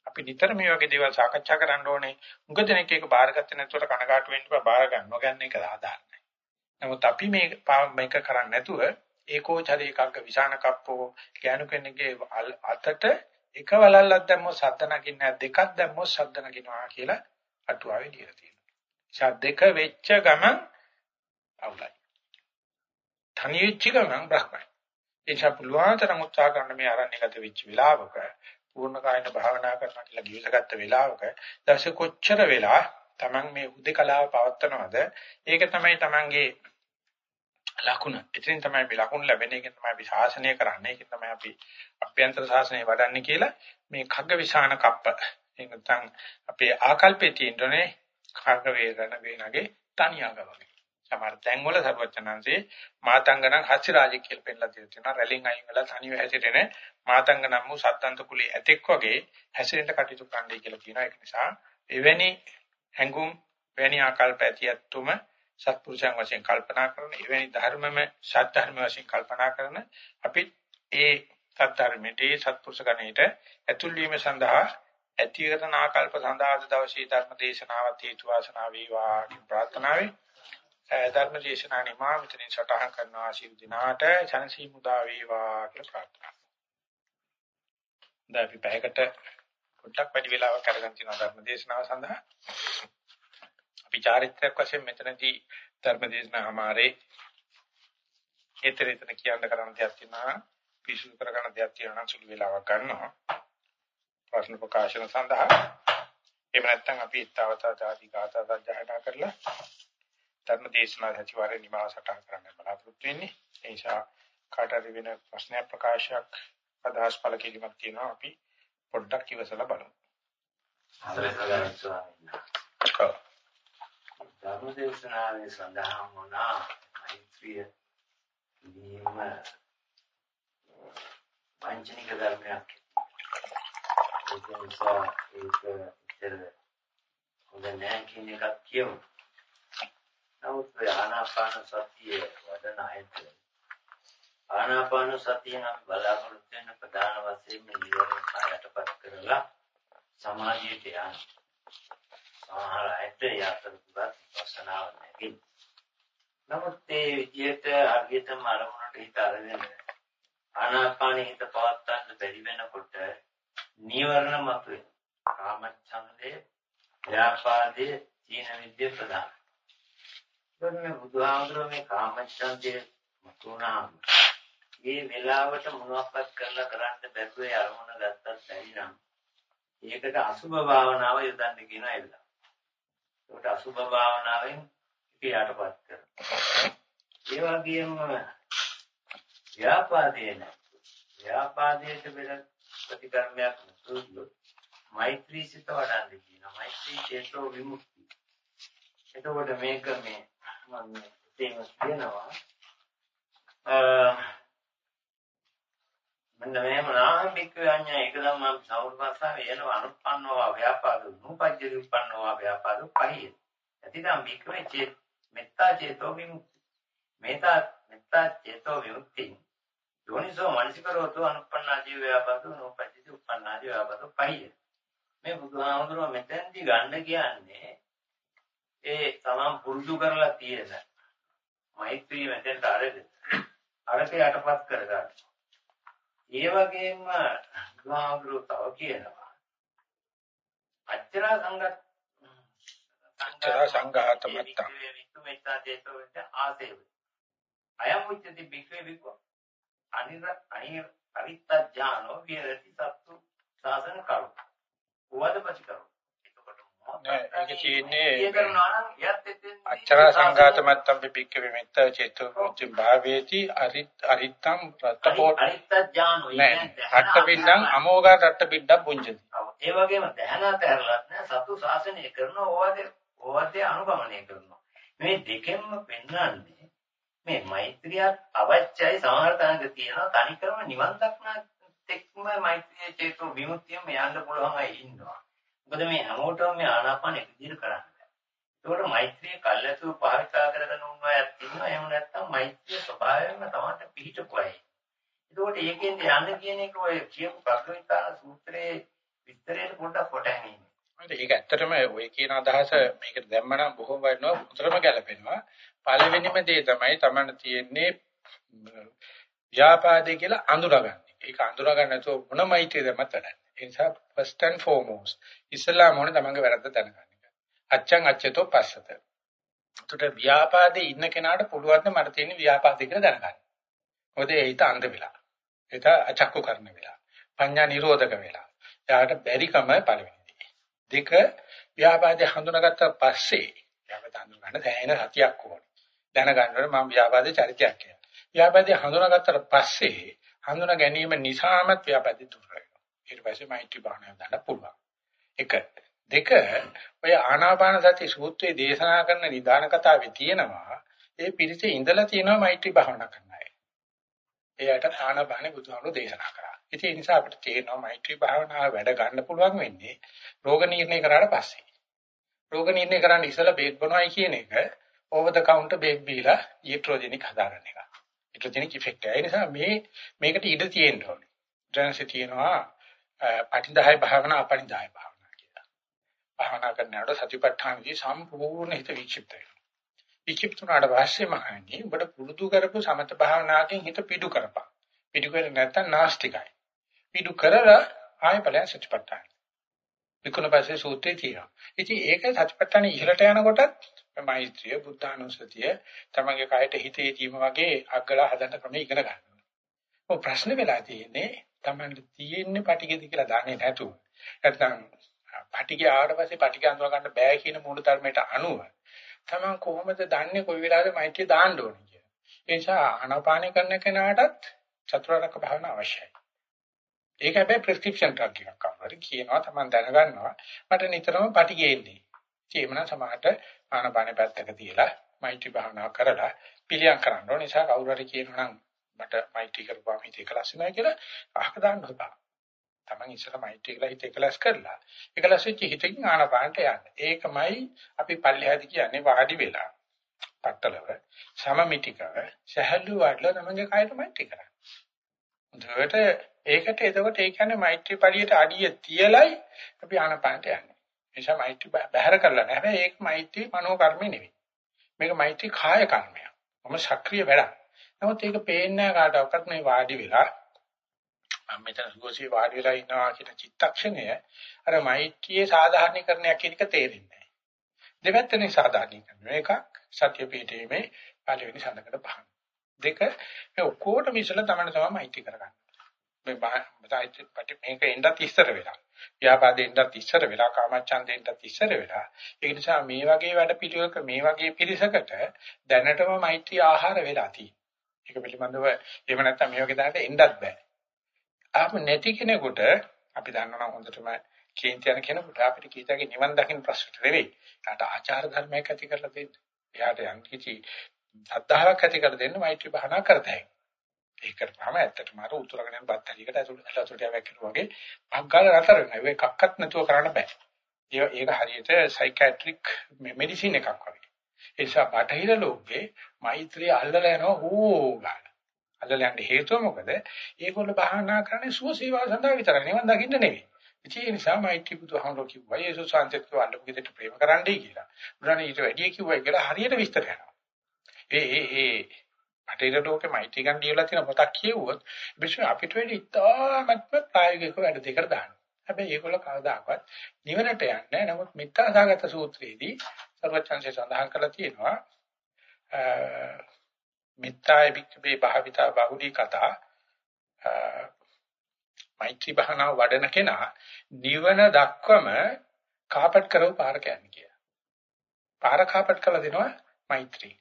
අපි නිතර මේ වගේ දේවල් සාකච්ඡා කරන්න ඕනේ. මුග දෙනෙක් ඒක බාරගත්තේ නැතුවට කනගාටු වෙන්න බෑ බාර ගන්න නොගන්න එක ආදාරයි. නමුත් අපි මේ මේක කරන්නේ නැතුව ඒකෝ චරේකග්ග විසාන කප්පෝ ඥානු කෙනෙක්ගේ අතට එක වලල්ලක් දැම්මොත් සද්ද නගින්නේ දෙකක් දැම්මොත් සද්ද නගිනවා කියලා අටුවාවේ ලියලා තියෙනවා. ශබ්දක වෙච්ච ගමන් අවුලයි. තනියෙච්ච ගමන් බ්‍රහ්මයි. එනිසා පුළුවන් තරම් උත්සාහ කරන මේ ආරණ්‍යගත වෙච්ච වෙලාවක පූර්ණ කායන භාවනා කරනවා කියලා ගිවිසගත්ත වෙලාවක දැස කොච්චර වෙලා Taman මේ උදේකලාව පවත්නවද ඒක තමයි Tamanගේ ලකුණ. එතනින් තමයි අපි ලකුණ ලැබෙන්නේ. ඒකෙන් තමයි අපි ශාසනය කරන්නේ. ඒකෙන් තමයි අපි අභ්‍යන්තර ශාසනය වඩන්නේ කියලා මේ khagga විසාන කප්ප. ඒක නැත්නම් අපේ ආකල්පේ තියෙන්නේ khagga වේදන වේනගේ තනියාග වගේ. සමහර තැන්වල සර්වචනංශේ මාතංගණං හස්ති රාජික කියලා පෙන්නලා තියෙනවා. රැලින් අයින් වෙලා තනිව හැසිරෙන මාතංගණම් වූ සත්තන්ත කුලයේ ඇතෙක් වගේ හැසිරෙන්න කටයුතු කරන්නයි කියලා කියනවා. ඒක නිසා එවැනි හැඟුම් වැනි ආකල්ප ඇතියත්තුම සත්පුරුෂයන් වශයෙන් කල්පනා කරන එවැනි ධර්මම සත්‍ය වශයෙන් කල්පනා කරන අපි ඒ සත්‍යර්මයේ සත්පුරුෂ ගණයට ඇතුල් වීම සඳහා ඇතිකරන ආකල්ප සඳහා අද දවසේ ධර්ම දේශනාවත් හේතු වාසනා වේවා කියන ප්‍රාර්ථනාවයි ධර්ම දේශනා නිමා මෙතනින් සටහන් කරනවා ආශිර්වාද දිනාට සනසී මුදා වේවා කියලා ප්‍රාර්ථනා. දැන් අපි පැයකට පොඩ්ඩක් වැඩි වෙලාවක් අරගෙන තියෙනවා ධර්ම දේශනාව සඳහා. අපි චාරිත්‍රාක් වශයෙන් මෙතනදී ධර්ම දේශනාමාරේ ඊතර ඊතර කියන්න කරන දෙයක් තියෙනවා. පිසු කරගන්න දෙයක් තියෙනවා නම් සුළු වෙලාවක් ගන්නවා. ප්‍රශ්න ප්‍රකාශන සඳහා එහෙම නැත්නම් අපි ඊතාවතා ආදී ගාථා සජ්ජායනා කරලා ධර්ම දේශනා සතිವಾರේ නිමාව සටහන් කරන්න බලාපොරොත්තු වෙන්නේ. ඒ නිසා කාට හරි වෙන ප්‍රශ්න ප්‍රකාශයක් අදහස් පළ කිරීමක් තියෙනවා අපි පොඩ්ඩක් ඉවසලා බලමු. ධර්ම දේශනාවේ සඳහන් වුණා මෛත්‍රිය නියම වංචනික ධර්මයක්. ඒක නිසා ඒක ඉතල හොඳ නැහැ කියන එකක් කියමු. නමුත් ආනාපාන සතිය වඩන අයට ආනාපාන සතිය නම් බලාපොරොත්තු වෙන ප්‍රධාන වශයෙන් නිවර්ණ යටපත් කරලා සමාධියට යන සමහර අයට යතරතුගත වසනාව නැගින් නමුත් ඒ විදියට අර්ගිතම අරමුණට හිත අරගෙන ආනාපානෙ හිත පවත්තන්න බැරි වෙනකොට නිවර්ණ මතුවේ. කාමච්ඡන්දේ ව්‍යාපාදේ චීන විද්‍ය ප්‍රධාන. එතකොට බුදුහාමුදුරුවෝ මේ කාමච්ඡන්දේ මතුණාම මේ වෙලාවට මොනවක්වත් කරලා කරන්න බැරුව ඒ අරමුණ ගත්තත් බැරි නම් ඒකට අසුභ භාවනාව යොදන්න කියන ඒ වෙලාව. ඒකට අසුභ භාවනාවෙන් ඒක යටපත් කරනවා. ඒ වගේම ව්‍යාපාදේ නැහැ. ව්‍යාපාදයට පෙර ප්‍රතිකර්මයක් නුදුත් මෛත්‍රී සිත වඩන්න කියනවා. මෛත්‍රී චේතෝ විමුක්ති. එතකොට මේක මේ මම තේම කියනවා මෙන්න මෙහෙම නාම බික්ක අඤ්ඤා එක ධම්මං සෞර්වස්සාව එන අනුප්පන්නෝවා ව්‍යාපාදු නූපජ්ජති උප්පන්නෝවා ව්‍යාපාදු පහිය. ඇතිනම් බික්කේ චේ මෙත්තා චේතෝ විමුක්ති. මේතා මෙත්තා චේතෝ විමුක්ති. යෝනිසෝ මනසිකරෝතු අනුප්පන්නා ජීව ව්‍යාපාදු නූපජ්ජති උප්පන්නා ජීව ව්‍යාපාදු පහිය. මේ බුදුහාමුදුරුවෝ මෙතෙන්දි ගන්න කියන්නේ ඒ තමන් පුරුදු කරලා තියෙන මෛත්‍රී මෙතෙන්ට අරගෙන අරක යටපත් කරගන්න. ඒ වගේම බුදුහාමුදුරුවෝ තව කියනවා අච්චර සංගත අච්චර සංඝාත මත්තම් මෙත්තා චේතෝ වෙච්ච ආසේව. අයම් උච්චති බික්ඛවේ බික්ඛව අනිර අනිර අරිත්ත ඥානෝ විරති සත්තු සාසන කරු. උවදපති කරු. ඒක තියෙන්නේ අච්චර සංඝාත මත්තම් පිපික්ක විමෙත්ත චේතෝ මුචි භාවේති අරිත් අරිත්තම් රත්තපෝ අරිත්ත ඥානෝ නෑ රට්ට පින්නම් අමෝඝා රට්ට පින්ඩක් පුංජති. ඒ වගේම දැහනත් ඇරලත් නෑ සතු ශාසනය කරන ඕවදේ ඕවදේ අනුගමනය කරනවා. මේ දෙකෙන්ම පෙන්වන්නේ මේ මෛත්‍රියත් අවශ්‍යයි සමහර තැනක තියෙනවා තනිකරම නිවන් දක්නා තෙක්ම මෛත්‍රියේ චේතෝ විමුක්තියම යන්න පුළුවන් අය ඉන්නවා මොකද මේ හැමෝටම මේ ආනාපාන එක විදිහට කරන්න බෑ. ඒකට මෛත්‍රිය කල්ැතුව භාවිතා කරගෙන උන්වයක් තියෙනවා. එහෙම නැත්නම් මෛත්‍රිය ස්වභාවයෙන්ම තමයි පිහිටපුවයි. ඒකට ඒකෙන් යන්න කියන එක ඔය කියපු ප්‍රඥාන සූත්‍රයේ විස්තරයට පොඩ්ඩක් කොටගෙන ඒක ඇත්තටම ඔය කියන අදහස මේකට දැම්මනම් බොහොම වටිනවා උතරම ගැලපෙනවා. පළවෙනිම දේ තමයි Taman තියෙන්නේ ව්‍යාපාදේ කියලා අඳුරගන්න. ඒක අඳුරගන්න නැතුව මොනමයිටේ දැම්මත් වැඩක්. ඒ නිසා first and foremost ඉස්ලාම ඕනේ තමන්ගේ වැරද්ද දැනගන්න එක. අච්චං අච්චතෝ පස්සත. උතට ව්‍යාපාදේ ඉන්න කෙනාට පුළුවන් මට තියෙන ව්‍යාපාදේ කියලා දැනගන්න. මොකද ඒ හිත අන්ධ වෙලා. ඒක අචක්කු කරන වෙලා. පඤ්ඤා නිරෝධක වෙලා. එයාට බැරිකම පළවෙනි දෙක ව්‍යාපාදේ හඳුනාගත්ත පස්සේ ව්‍යාපාද හඳුනගන්න දැනෙන සතියක් ඕනේ. දැනගන්නකොට මම ව්‍යාපාදේ චරිතයක් කියලා. ව්‍යාපාදේ හඳුනාගත්තට පස්සේ හඳුනා ගැනීම නිසාමත් ව්‍යාපාදේ දුර ඊට පස්සේ මෛත්‍රී භාවනාව ගන්න පුළුවන්. එක දෙක ඔය ආනාපාන සති සූත්‍රයේ දේශනා කරන නිදාන කතාවේ තියෙනවා ඒ පිරිස ඉඳලා තියෙනවා මෛත්‍රී භාවනා කරන අය. එයාට ආනාපානෙ බුදුහාමුදුරු දේශනා කරා. ඉතින් ඒ නිසා අපිට තේරෙනවා මෛත්‍රී භාවනාව වැඩ ගන්න පුළුවන් වෙන්නේ රෝග නිర్ణය කරාට පස්සේ. රෝග නිర్ణය කරන්න ඉස්සලා බේත් බොනවයි කියන එක over the counter බේත් බීලා ඊට්‍රොජෙනික් හදාගන්න එක. ඊට්‍රොජෙනික් ඉෆෙක්ට් එක. ඒ නිසා මේ මේකට ඉඩ තියෙන්න ඕනේ. ඊටන්සේ තියෙනවා පටිදාය භාවනා අපටිදාය භාවනා කියලා. භාවනා කරනකොට සතිපට්ඨානදී සම්පූර්ණ හිත වික්ෂිප්ත වෙනවා. වික්ෂිප්ත වුණාට පස්සේ මහන්නේ ඔබට පුරුදු කරපු සමත භාවනාවකින් හිත පිටු කරපන්. පිටු කරේ නැත්තම් නාස්තිකයි. පිටු කරලා ආය බලයන් සතිපට්ඨාන. විකුණ පස්සේ සූත්‍රේ තියෙනවා. ඉතින් ඒක සතිපට්ඨාන ඉහළට යනකොටත් මෛත්‍රිය බුද්ධානුස්සතිය තමගේ කයට හිතේ දීම වගේ අග්ගලා හදන්න ක්‍රම ඉගෙන ගන්නවා. ඔය ප්‍රශ්න වෙලා තියෙන්නේ Tamanට තියෙන්නේ පටිගෙද කියලා දන්නේ නැතුව. නැත්නම් පටිගය ආවට පස්සේ පටිගය අඳුර ගන්න බෑ කියන මූල ධර්මයට අනුව Taman කොහොමද දන්නේ කොයි වෙලාවෙද මෛත්‍රිය දාන්න ඕනේ කියලා. ඒ නිසා ආනාපානය කරන කෙනාටත් චතුරාර්යක භාවනා අවශ්‍යයි. ඒක හැබැයි ප්‍රෙස්ක්‍රිප්ෂන් ඩ්‍රග් එකක් අරගෙන කියනවා Taman දැනගන්නවා මට නිතරම පටිගෙ එන්නේ. ඒ එමන සමහරට ආනාපානෙ පැත්තක තියලා මෛත්‍රී භාවනාව කරලා පිළියම් කරන්න ඕන නිසා කවුරු හරි කියනවා නම් මට මෛත්‍රී කරපුවාම හිත එකලස් වෙනවා කියලා අහක දාන්න හදා. Taman ඉස්සර මෛත්‍රී කියලා හිත එකලස් කරලා එකලස් වෙච්ච හිතකින් ආනපානට යන්න. ඒකමයි අපි පල්ලෙහාදී කියන්නේ වාඩි වෙලා පట్టලව සමමිතිකව සහැල්ලු වඩලා තමන්ගේ කයට මෛත්‍රී කරන්න. හොඳට ඒකට එතකොට ඒ කියන්නේ මෛත්‍රී පරියට අඩිය තියලයි අපි ආනපානට යන්නේ. ඒ නිසා මෛත්‍රී බහැර කරලා නැහැ. හැබැයි ඒක මෛත්‍රී මනෝ කර්මෙ නෙවෙයි. මේක මෛත්‍රී කාය කර්මයක්. මම සක්‍රීය වැඩක්. නමුත් ඒක පේන්නේ කාටවත් මේ වාඩි වෙලා මම මෙතන සුගෝසී වාඩි වෙලා ඉන්නවා කියන චිත්තක්ෂණය අර මෛත්‍රියේ සාධාරණීකරණයක් කියන එක තේරෙන්නේ නැහැ. දෙපැත්තනේ සාධාරණීකරණය. එකක් සත්‍ය පිටීමේ පළවෙනි සඳකඩ පහන. දෙක මේ ඔක්කොටම ඉස්සලා තමයි තමයි මෛත්‍රී කරගන්න. මේ බාහිර මේක එන්නත් ඉස්සර වෙලා. ව්‍යාපාදෙන්නත් ඉස්සර වෙලා කාමච්ඡන්දෙන්නත් ඉස්සර වෙලා. ඒ නිසා මේ වගේ වැඩ පිළිවෙලක මේ වගේ පිරිසකට දැනටම මෛත්‍රී ආහාර වෙලා තියෙනවා. ඒක පිළිබඳව එහෙම නැත්නම් මේ වගේ දැනට එන්නත් බෑ. ආප නැති කෙනෙකුට අපි දන්නවා හොඳටම කේන්ති යන කෙනෙකුට අපිට කීතගේ නිවන් දකින්න ප්‍රශ්නට නෙවෙයි. එයාට ආචාර ධර්මයක් ඇති කරලා දෙන්න. එයාට යම් කිසි සද්ධාාවක් ඇති කර දෙන්න මෛත්‍රී භාවනා කරතයි. ඒක කරපුවාම ඇත්තටම අර උතුරගෙන යන බත් හරියකට ඇතුළට ඇතුළට වැක්කිරු වගේ අග්ගල නතර වෙනවා. ඒක කක්කත් නැතුව කරන්න බෑ. ඒක හරියට සයිකියාට්‍රික් මෙඩිසින් එකක් වගේ. ඒ නිසා බටහිර ලෝකේ මෛත්‍රිය අල්ලලා යනවා ඕ ගන්න. අල්ලලා යන්න හේතුව මොකද? ඒගොල්ලෝ භාවනා කරන්නේ සුවසේවාව සඳහා විතරයි. නිවන් දකින්න නෙවෙයි. ඒ නිසා මෛත්‍රී බුදුහාමුදුරුවෝ කිව්වා යේසුස් වහන්සේත් වල්ලපු ගෙදරට ප්‍රේම කරන්නයි කියලා. බුදුරණේ ඊට වැඩිය කිව්වයි කියලා හරියට විස්තර කරනවා. ඒ ඒ ඒ බටහිර ලෝකේ මෛත්‍රී ගන්න දීලා තියෙන පොතක් කියවුවොත් විශ්ව අපිට වෙඩි ඉතාමත්ම ප්‍රායෝගික වැඩ දෙකට දානවා. හැබැයි ඒගොල්ලෝ කවදාකවත් නිවනට යන්නේ නමුත් මිත්‍යාසගත සූත්‍රයේදී සර්වචන්සේ සඳහන් කරලා තියෙනවා මිත්‍යාය වික්කේ භාවිතා බහුලී කතා මෛත්‍රී භානාව වඩන කෙනා නිවන දක්වම කාපට් කරව පාර කියන්නේ කියලා. පාර කාපට් කළා දෙනවා මෛත්‍රී.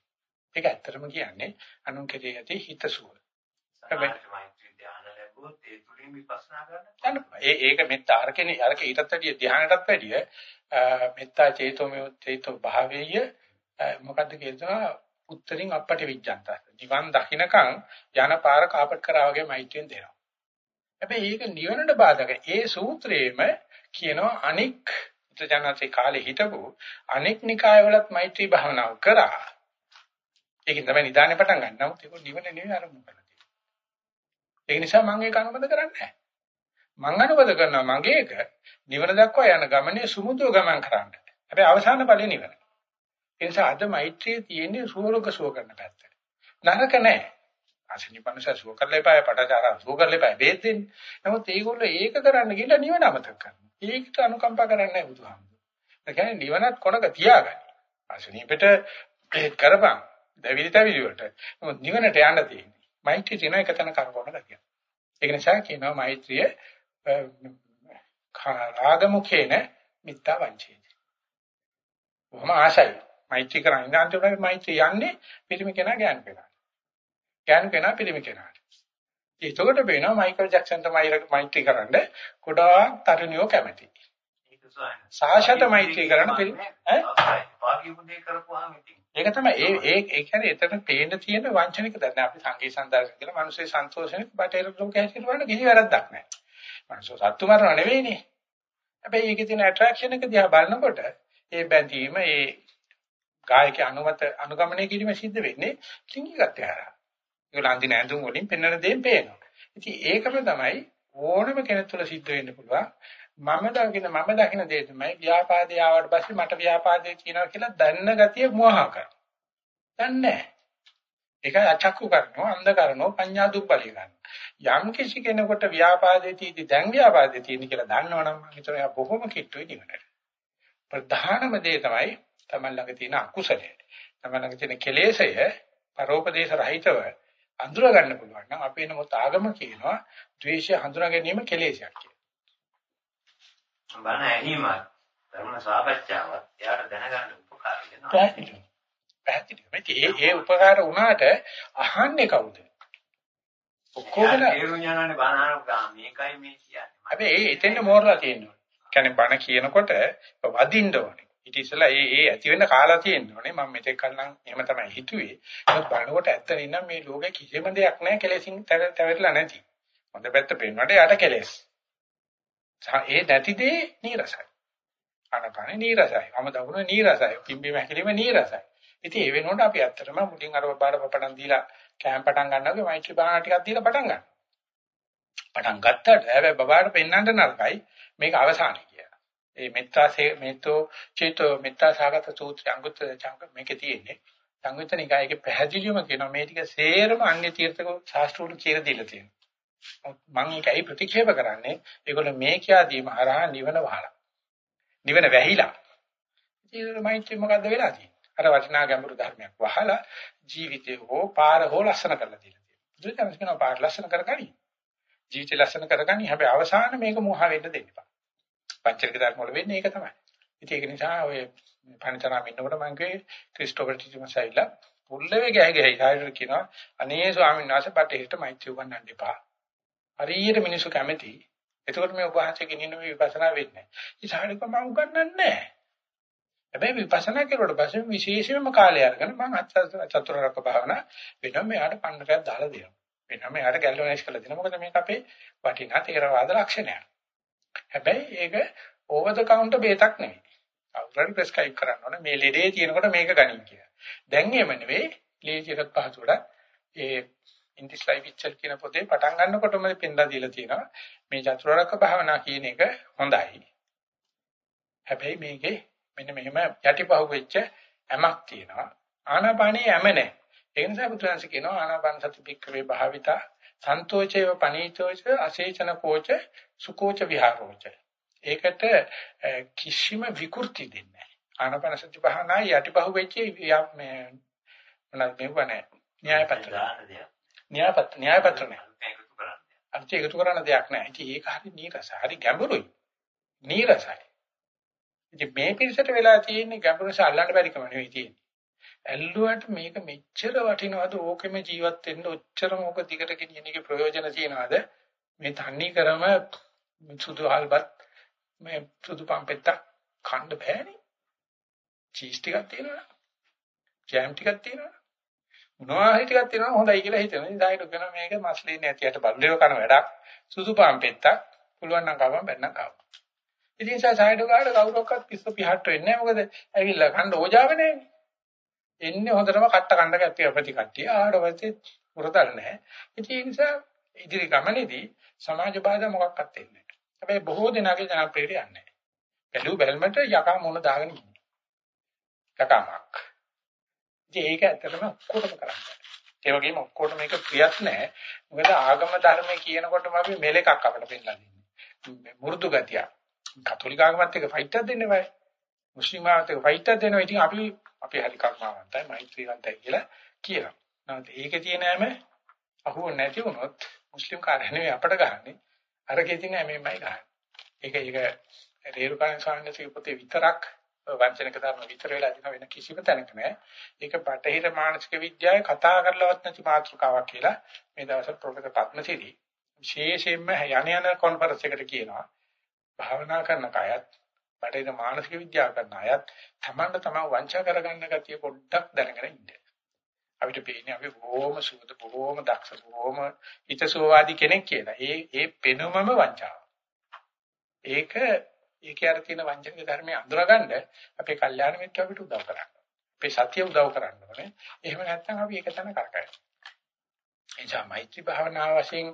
ඒක ඇත්තටම කියන්නේ අනුන් කෙරෙහි ඇති හිතසුව. මෛත්‍රී ධ්‍යාන ලැබුවොත් ඒ තුලින් විපස්සනා කරන්න. ඒ ඒක මෙත්ත අරකනේ අරක ඊටත් වැඩිය ධ්‍යානටත් වැඩිය මෙත්තා චේතෝමය චේතෝ භාවේය මොකද්ද කියනවා උත්තරින් අපට විඥාන්ත. නිවන් දකින්නකම් යන පාර කාපට් කරා වගේ මෛත්‍රියෙන් දෙනවා. හැබැයි ඒක නිවනට බාධක. ඒ සූත්‍රයේම කියනවා අනික් උත්ජානසේ කාලේ හිටපු අනික් නිකායවලත් මෛත්‍රී භාවනාව කරා. ඒකෙන් තමයි නිදානේ පටන් ගන්න. නමුත් ඒක නිවන නෙවෙයි අරමුණ කරලා තියෙන්නේ. ඒ නිසා මම ඒක අනුමත කරන්නේ නැහැ. මම අනුමත කරනවා මගේ එක නිවන දක්වා යන ගමනේ සුමුදුව ගමන් කරන්න. හැබැයි අවසාන ඵලෙ නිවන. ඒ නිසා අද මෛත්‍රියේ තියෙන්නේ සුවරක සුව කරන පැත්ත. නරක නැහැ. අසනිපනස සුව කරලා එපාය පටචාරා සුව කරලා එපාය බේත් දෙන්නේ. නමුත් ඒගොල්ලෝ ඒක කරන්න ගිහලා නිවන අමතක කරනවා. ඒකට අනුකම්පා කරන්නේ නැහැ බුදුහාමුදුරුවෝ. ඒ කියන්නේ නිවනත් කොනක තියාගන්න. අසනීපෙට බේත් කරපන්. දැවිලි තැවිලි වලට. නමුත් නිවනට යන්න තියෙන්නේ. මෛත්‍රිය තියෙන එක තැන කරකවන ගතිය. ඒක නිසා කියනවා මෛත්‍රිය රාගමුඛේන මිත්තා වංචේති. කොහොම ආසයි. මෛත්‍රී කරන්නේ නැන්ට මෛත්‍රී යන්නේ පිරිමි කෙනා ගෑනු කෙනා. ගෑනු කෙනා පිරිමි කෙනාට. ඒකකට වෙනවා මයිකල් ජැක්සන් තමයි මෛත්‍රී කරන්නේ ගොඩාක් තරුණියෝ කැමති. සාශත මෛත්‍රී කරන පිරිමි ඈ ඒක තමයි ඒ ඒ ඒ කියන්නේ එතන පේන්න තියෙන වංචනික දැන් අපි සංගීත සංදර්ශන කියලා මිනිස්සේ සන්තෝෂෙන් බටේර ලෝකයේ හැටියට වන්න කිසි වැරද්දක් නැහැ. මිනිස්සු සත්තු මරනව නෙවෙයිනේ. හැබැයි ඒකේ තියෙන ඇට්‍රැක්ෂන් එක දිහා බලනකොට ඒ බැඳීම ඒ ගායක අනුමත අනුගමනය කිරීම සිද්ධ වෙන්නේ ලිංගිකත්වය හරහා. ඒක ලන්දින ඇඳුම් වලින් පෙන්වන දේ පේනවා. ඉතින් ඒකම තමයි ඕනම කෙනෙක් තුළ සිද්ධ වෙන්න පුළුවන්. මම දකින මම දකින දේ තමයි ව්‍යාපාදේ ආවට පස්සේ මට ව්‍යාපාදේ කියනවා කියලා දන්න ගතිය මෝහ කරනවා. දන්නේ ඒක අචක්කු කරනවා අන්ධ කරනවා පඤ්ඤා දුප්පලී කරනවා. යම් කිසි කෙනෙකුට ව්‍යාපාදේ තීදි දැන් ව්‍යාපාදේ තියෙන කියලා දන්නවනම් මම හිතනවා එයා බොහොම කිට්ටුයි නිවනට. ප්‍රධානම දේ තමයි තමන් ළඟ තියෙන අකුසලය. තමන් ළඟ තියෙන කෙලෙසය පරෝපදේශ රහිතව අඳුර ගන්න පුළුවන් නම් අපේ නමුත් ආගම කියනවා ද්වේෂය හඳුනා ගැනීම කෙලෙසයක් කියලා. බණ ඇහිමත් ධර්ම සාකච්ඡාවත් එයාට දැනගන්න උපකාර වෙනවා. පැහැදිලි. පැහැදිලි. මේ ඒ උපකාර වුණාට අහන්නේ කවුද? ඔක්කොම තේරුම් යනනේ බණ අහනවා මේකයි මේ කියන්නේ. හැබැයි ඒ එතෙන්ද මෝරලා තියෙනවා. කියන්නේ බණ කියනකොට වදින්න ඕනේ. ඊට ඉස්සෙල්ලා ඒ ඒ ඇති වෙන්න කාලා තියෙන්න. මම මෙතෙක් කලින් එහෙම තමයි හිතුවේ. ඒත් බලනකොට ඇත්තට නම් මේ ලෝකේ කිසිම දෙයක් නැහැ කෙලෙසින් තැවෙරලා නැති. හොඳ පැත්ත පේනකොට යට කෙලෙස්. ඒ නැති දේ නීරසයි. ආනපන නීරසයි. වම දකුණ නීරසයි. පිම්බීම හැකිලිම නීරසයි. ඉතින් ඒ වෙනුවට අපි ඇත්තටම මුලින් අර බාර පටන් දීලා කැම් පටන් ගන්නවා මෛත්‍රී භාවනා ටිකක් දීලා පටන් ගන්නවා. පටන් ගත්තට හැබැයි බබාට පෙන්වන්න නරකයි මේක අවසානයි කියලා. ඒ මෙත්තාසේ මෙතෝ චේතෝ මෙත්තා සාගත සූත්‍රය අංගුත්තර චංක මේකේ තියෙන්නේ. සංයුත්ත නිකායේ පැහැදිලිවම කියනවා මේ ටික සේරම අන්‍ය තීර්ථක ශාස්ත්‍රවල කියලා දීලා තියෙනවා. මම ඒකයි ප්‍රතික්ෂේප කරන්නේ. ඒගොල්ලෝ මේ කියාදීම හරහා නිවන වහලා. නිවන වැහිලා. ඉතින් මෛත්‍රී මොකද්ද වෙලා තියෙන්නේ? අර වටිනා ගැඹුරු ධර්මයක් වහලා ජීවිතේ හෝ පාර හෝ ලස්සන කරලා දීලා තියෙනවා. බුදුදහම කියනවා පාර ලස්සන කරගනි. ජීවිතය ලස්සන කරගනි. හැබැයි අවසාන මේක මොහ වෙන්න දෙන්න එපා. පංචරික ධර්ම වල වෙන්නේ ඒක තමයි. ඉතින් ඒක නිසා ඔය පණතරාම ඉන්නකොට මම කිව්වේ ක්‍රිස්ටෝෆර් ටිචමසයිලා පුල්ලවේ ගෑ ගෑ ඉහාට කියනවා අනේ ස්වාමීන් වහන්සේ බටහිරට මෛත්‍රී උගන්වන්න එපා. හරියට මිනිස්සු කැමති. එතකොට මේ උපහාසය ගෙනින්න මේ විපස්සනා වෙන්නේ නැහැ. ඉතින් මම උගන්වන්නේ නැහැ. හැබැයි විපස්සනා කරුවට පස්සේ විශේෂයෙන්ම කාලය අරගෙන මම චතුරාර්ය භාවනා වෙනවා මෙයාට පන්නරයක් දාලා දෙනවා. වෙනවා මෙයාට ගැල්වනයිස් කරලා දෙනවා. මොකද මේක අපේ වටිනා තේරවාද ලක්ෂණයක්. හැබැයි ඒක ඕවර් ද කවුන්ටර් බේතක් නෙවෙයි. කවුරුහරි ප්‍රෙස්ක්‍රයිබ් කරන්න ඕනේ මේ ලෙඩේ තියෙනකොට මේක ගනින් කියලා. දැන් එහෙම නෙවෙයි ලීචිරත් පහසුවට ඒ ඉන්දිස් ලයිෆ් ඉච්චල් කියන පොතේ පටන් ගන්නකොටම පෙන්ලා දීලා තියෙනවා මේ චතුරාර්යක භාවනා කියන එක හොඳයි. හැබැයි මේකේ මෙන්න මෙහෙම යටිපහුව වෙච්ච ඇමක් තියෙනවා. ආනාපානිය ඇම නැහැ. ඒ නිසා බුදුන්සේ කියනවා ආනාපාන සති පික්කවේ භාවිතා සන්තෝචේව පනීතෝච අසේචන කෝච සුකෝච විහාරෝච ඒකට කිසිම විකෘති දෙන්නේ නැහැ. ආනාපාන සති භාවනා යටිපහුව වෙච්ච මේ මොනවද මෙවනේ න්‍යාය පත්‍ර. න්‍යාය පත්‍ර න්‍යාය පත්‍ර නෑ. අර්ථ එකතු කරන්න දෙයක් නෑ. ඉතින් ඒක හරි නීරසයි. හරි ගැඹුරුයි. නීරසයි. ඉතින් මේ පිළිසෙට වෙලා තියෙන්නේ ගැඹුරස අල්ලන්න බැරි කම නෙවෙයි තියෙන්නේ. ඇල්ලුවට මේක මෙච්චර වටිනවද ඕකෙම ජීවත් වෙන්න ඔච්චරම ඕක දිගට ගෙනියන එකේ ප්‍රයෝජන තියනවද? මේ තන්නේ කරම සුදු හල්බත් මේ සුදු පම්පෙත්ත කන්න බෑනේ. චීස් ටිකක් තියෙනවා. ජෑම් ටිකක් තියෙනවා. මොනවා හරි ටිකක් තියෙනවා හොඳයි කියලා හිතනවා. ඉතින් ඩයිට් කරන මේක මස්ලී නැතියට බල්ලේව කරන වැඩක්. සුදු පම්පෙත්තක් පුළුවන් නම් කවම බැන්නම් කවම. ඉතින් සයිඩෝ ගාඩ කවුරක්වත් පිස්සු පිහට්ට වෙන්නේ නැහැ. මොකද ඇවිල්ලා කන්න ඕජාව නැහැනේ. එන්නේ හොඳටම කට්ට කණ්ඩ කැප්පිය ප්‍රති කට්ටිය. ආවට පස්සේ පුරතල් නැහැ. ඉතින් ඒ නිසා ඉදිරි ගමනේදී සමාජ බාධා මොකක්වත් එන්නේ නැහැ. හැබැයි බොහෝ දෙනාගේ ජනප්‍රියය යන්නේ. බැලු බැලමට යකා මොන දාගෙන ඉන්නේ. යකාමක්. ඉතින් ඒක ඇත්තටම ඔක්කොටම කරන්නේ. ඒ වගේම ඔක්කොටම මේක ප්‍රියත් නැහැ. මොකද ආගම ධර්මයේ කියනකොටම අපි මෙලෙකක් අපිට පෙන්නලා දෙන්නේ. මුරුදු ගතියක්. කතෝලික ආගමත් එක්ක ෆයිට් එකක් දෙන්න බෑ. මුස්ලිම් ආගමත් එක්ක ෆයිට් එකක් දෙනවා. ඉතින් අපි අපි හරි කර්මාවන්තයි, මෛත්‍රීවන්තයි කියලා කියනවා. නමුත් ඒකේ තියෙන හැම අහුව නැති වුණොත් මුස්ලිම් කාර්ය නෙවෙයි අපට ගහන්නේ. අරකේ තියෙන හැමෙමයි ගහන්නේ. ඒක ඒක රේරුකාණ ස්වාමීන් වහන්සේ පොතේ විතරක් වංචනික ධර්ම විතර වෙලා දින වෙන කිසිම තැනක නෑ. ඒක බටහිර මානසික විද්‍යාවේ කතා කරලවත් නැති මාතෘකාවක් කියලා මේ දවස්වල ප්‍රොෆෙසර් පත්මසිරි විශේෂයෙන්ම යණ යන කොන්ෆරන්ස් එකකට කියනවා. භාවනා කරන කයත් බටේද මානසික විද්‍යාව කරන අයත් තමන්ට තමන් වංචා කරගන්න ගතිය පොඩ්ඩක් දැනගෙන ඉන්න. අපිට පේන්නේ අපි බොහොම සුවද බොහොම දක්ෂ බොහොම හිතසුවවාදී කෙනෙක් කියලා. ඒ ඒ පෙනුමම වංචාව. ඒක ඒකේ අර තියෙන වංචනික ධර්මයේ අඳුරගන්න අපේ කල්යාණ මිත්‍ර අපිට උදව් කරනවා. අපේ සත්‍ය උදව් කරන්න ඕනේ. එහෙම නැත්නම් අපි ඒක තන කරකැවෙනවා. එනිසා මෛත්‍රී භාවනාව වශයෙන්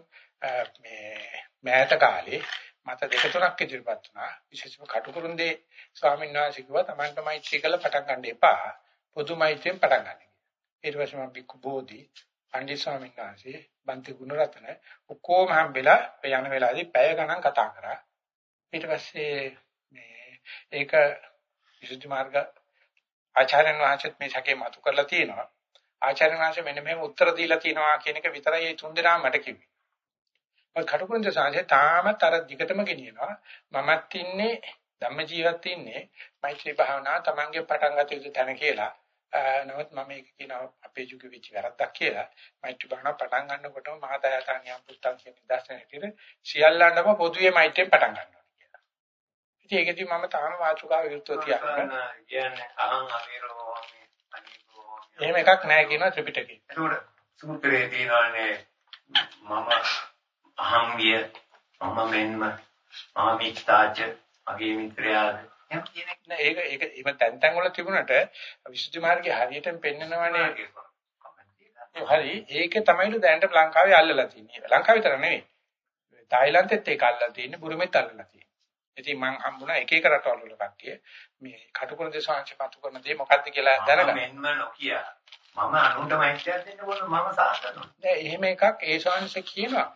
මේ මෑත කාලේ මත දෙක තුනක් ඉදිරිපත් වුණා. විශේෂම කටුකුරුන්දේ ස්වාමීන් වහන්සේ කිව්වා Tamanට මෛත්‍රී කළ පටන් ගන්න එපා. පොදු මෛත්‍රියෙන් පටන් ගන්න. ඊට පස්සේ මම බික්කු බෝධි, පණ්ඩිත ස්වාමීන් වහන්සේ, බන්ති ගුණරත්න ඔක්කොම හම්බෙලා යන වෙලාවේදී පැය ගණන් කතා කරා. ඊට පස්සේ මේ ඒක විසුද්ධි මාර්ග ආචාර්යන් වහන්සේත් මේ සැකේ මතු කරලා තියෙනවා. ආචාර්යන් වහන්සේ මෙන්න මෙහෙම උත්තර දීලා තියෙනවා කියන එක විතරයි මේ තුන් දෙනාම මට කිව්වේ. ඔය කටුකුරුන්ද සාංශය තාමත් අර දිගටම ගෙනියනවා. මමත් ඉන්නේ ධම්ම ජීවත් ඉන්නේ මෛත්‍රී භාවනා තමන්ගේ පටන් ගත යුතු තැන කියලා. නමුත් මම මේක කියනවා අපේ යුග වෙච්ච වැරද්දක් කියලා. මෛත්‍රී භාවනා පටන් ගන්නකොටම මහතයතන් පුත්තන් කියන නිදර්ශනය විදිහට සියල්ලන්ම පොදුවේ මෛත්‍රියෙන් පටන් ගන්නවා කියලා. ඉතින් ඒකදී මම තාම වාචුකාව විරුද්ධව තියන්නේ. කියන්නේ අහං අවිරෝ. එහෙම එකක් නැහැ කියනවා ත්‍රිපිටකේ. ඒක සූත්‍රයේ තියෙනවානේ මම අහංගිය මම මෙන්ම ආමිත්තාච මගේ මිත්‍රයාද එහෙම කෙනෙක් නෑ ඒක ඒක ඉම තැන් තැන් වල තිබුණට විසුද්ධි මාර්ගයේ හරියටම පෙන්නනවනේ හරි ඒක තමයි දැනට ලංකාවේ අල්ලලා තියෙන්නේ. ලංකාව විතර නෙවෙයි. තායිලන්තෙත් ඒක අල්ලලා තියෙන්නේ, බුරුමෙත් අල්ලලා තියෙන්නේ. ඉතින් මම හම්බුණා එක එක රටවල් වල කට්ටිය මේ කටුකුරු දේශාංශ පතු කරන දේ මොකක්ද කියලා දැනගන්න. මෙන්ම නොකිය. මම අනුන්ට මෛත්‍රියක් දෙන්න ඕන මම සාකනවා. දැන් එහෙම එකක් ඒ ශාංශ කියනවා.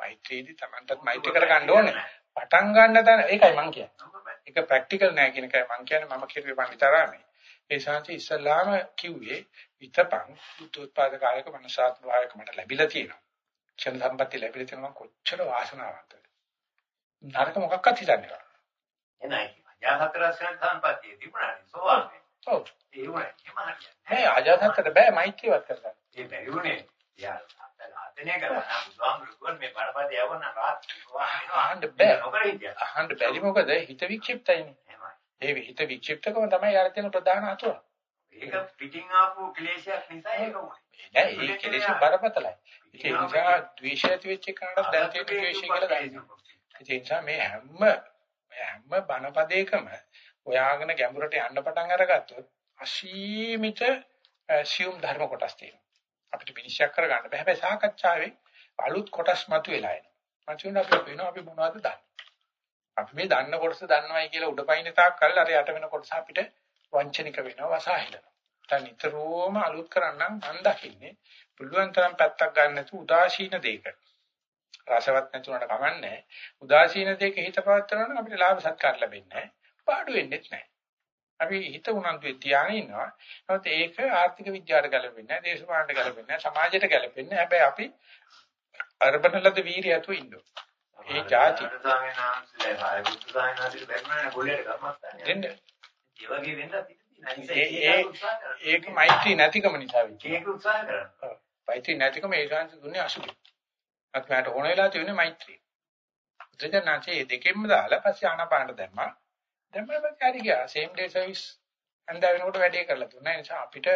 මෛත්‍රියදී Tamanටත් මෛත්‍රී කරගන්න ඕනේ. පටන් ගන්න තැන ඒකයි මම කියන්නේ. ඒක ප්‍රැක්ටිකල් නෑ කියන එකයි මම කියන්නේ මම කිව්වේ මම විතරයි. ඒ ශාන්ති ඉස්ලාම කිව්වේ විතපන් උත්පාද කායක මනසාත් භාවයක මට ලැබිලා තියෙනවා. ක්ෂණ සම්පatti ලැබිලා තියෙනවා කොච්චර වාසනාවන්තද. නරක මොකක්වත් හිතන්නේ නැහැ. එනයි. යාහතරසයන් සම්පatti තිබුණානේ සෝවාන්. ඔව්. ඒ වුණා. එහම නෑ ආජාතකට බෑ මෛත්‍රියවත් කරගන්න. ඒ බැරි වුණේ. යා ආතනේ කරා බුදුහාමුදුරුවෝ මේ බණපද යවන්න රාත්‍රී අහන්න බෑ. නොකර හිටියා. අහන්න බැරි මොකද හිත වික්ෂිප්තයිනේ. ඒ හිත වික්ෂිප්තකම තමයි යාර තියෙන ප්‍රධාන අතුර. ඒක පිටින් ආපු ක්ලේශයක් නිසා ඒක වුණේ. නෑ ඒ කෙලෙස බරපතලයි. ඒ නිසා ද්වේෂය ඇති වෙච්ච කෙනාට දැන් තියෙන ද්වේෂය කියලා ගන්න. ඒ නිසා මේ හැම හැම බණපදයකම හොයාගෙන ගැඹුරට යන්න පටන් අරගත්තොත් අසීමිත සියුම් ධර්ම කොටස් තියෙනවා. අපිට විනිශ්චය කරගන්න බෑ. හැබැයි සාකච්ඡාවේ අලුත් කොටස් මතුවෙලා එනවා. මතුවෙන අපිට වෙනවා අපි මොනවද දන්නේ. අපි මේ දන්න කොටස දන්නවයි කියලා උඩපයින් තාක් කල් අර යට වෙන කොටස අපිට වංචනික වෙනවා වසහාහිනවා. දැන් නිතරම අලුත් කරන්නම් මම දකින්නේ පුළුවන් තරම් පැත්තක් ගන්න නැතුව උදාසීන දෙයක. රසවත් නැතුනට කමන්නේ. උදාසීන දෙයක හිත පවත්වනවා නම් අපිට ලාභ සත්කාර ලැබෙන්නේ නැහැ. පාඩු වෙන්නේ නැහැ. අපි හිත උනන්දුවේ තියාගෙන ඉන්නවා. නමුත් ඒක ආර්ථික විද්‍යාවට ගැලපෙන්නේ නැහැ, දේශපාලනට ගැලපෙන්නේ නැහැ, සමාජයට ගැලපෙන්නේ නැහැ. හැබැයි අපි අර්බන ලද වීරිය ඇතුව ඉන්නවා. ඒ જાති ඒක මෛත්‍රී නැතිකම නිසා වෙච්ච. ඒක උත්සාහ කරනවා. මෛත්‍රී නැතිකම ඒ ශාන්ති දුන්නේ අසුභ. අත්මයට ඕන වෙලා තියෙන්නේ මෛත්‍රී. දෙදනාචේ දෙකෙන්ම දාලා පස්සේ ආනාපානට දැම්මා. දැම්මම හරි ගියා. same day service අන්ද වෙනකොට වැඩේ කරලා දුන්නා. ඒ නිසා අපිට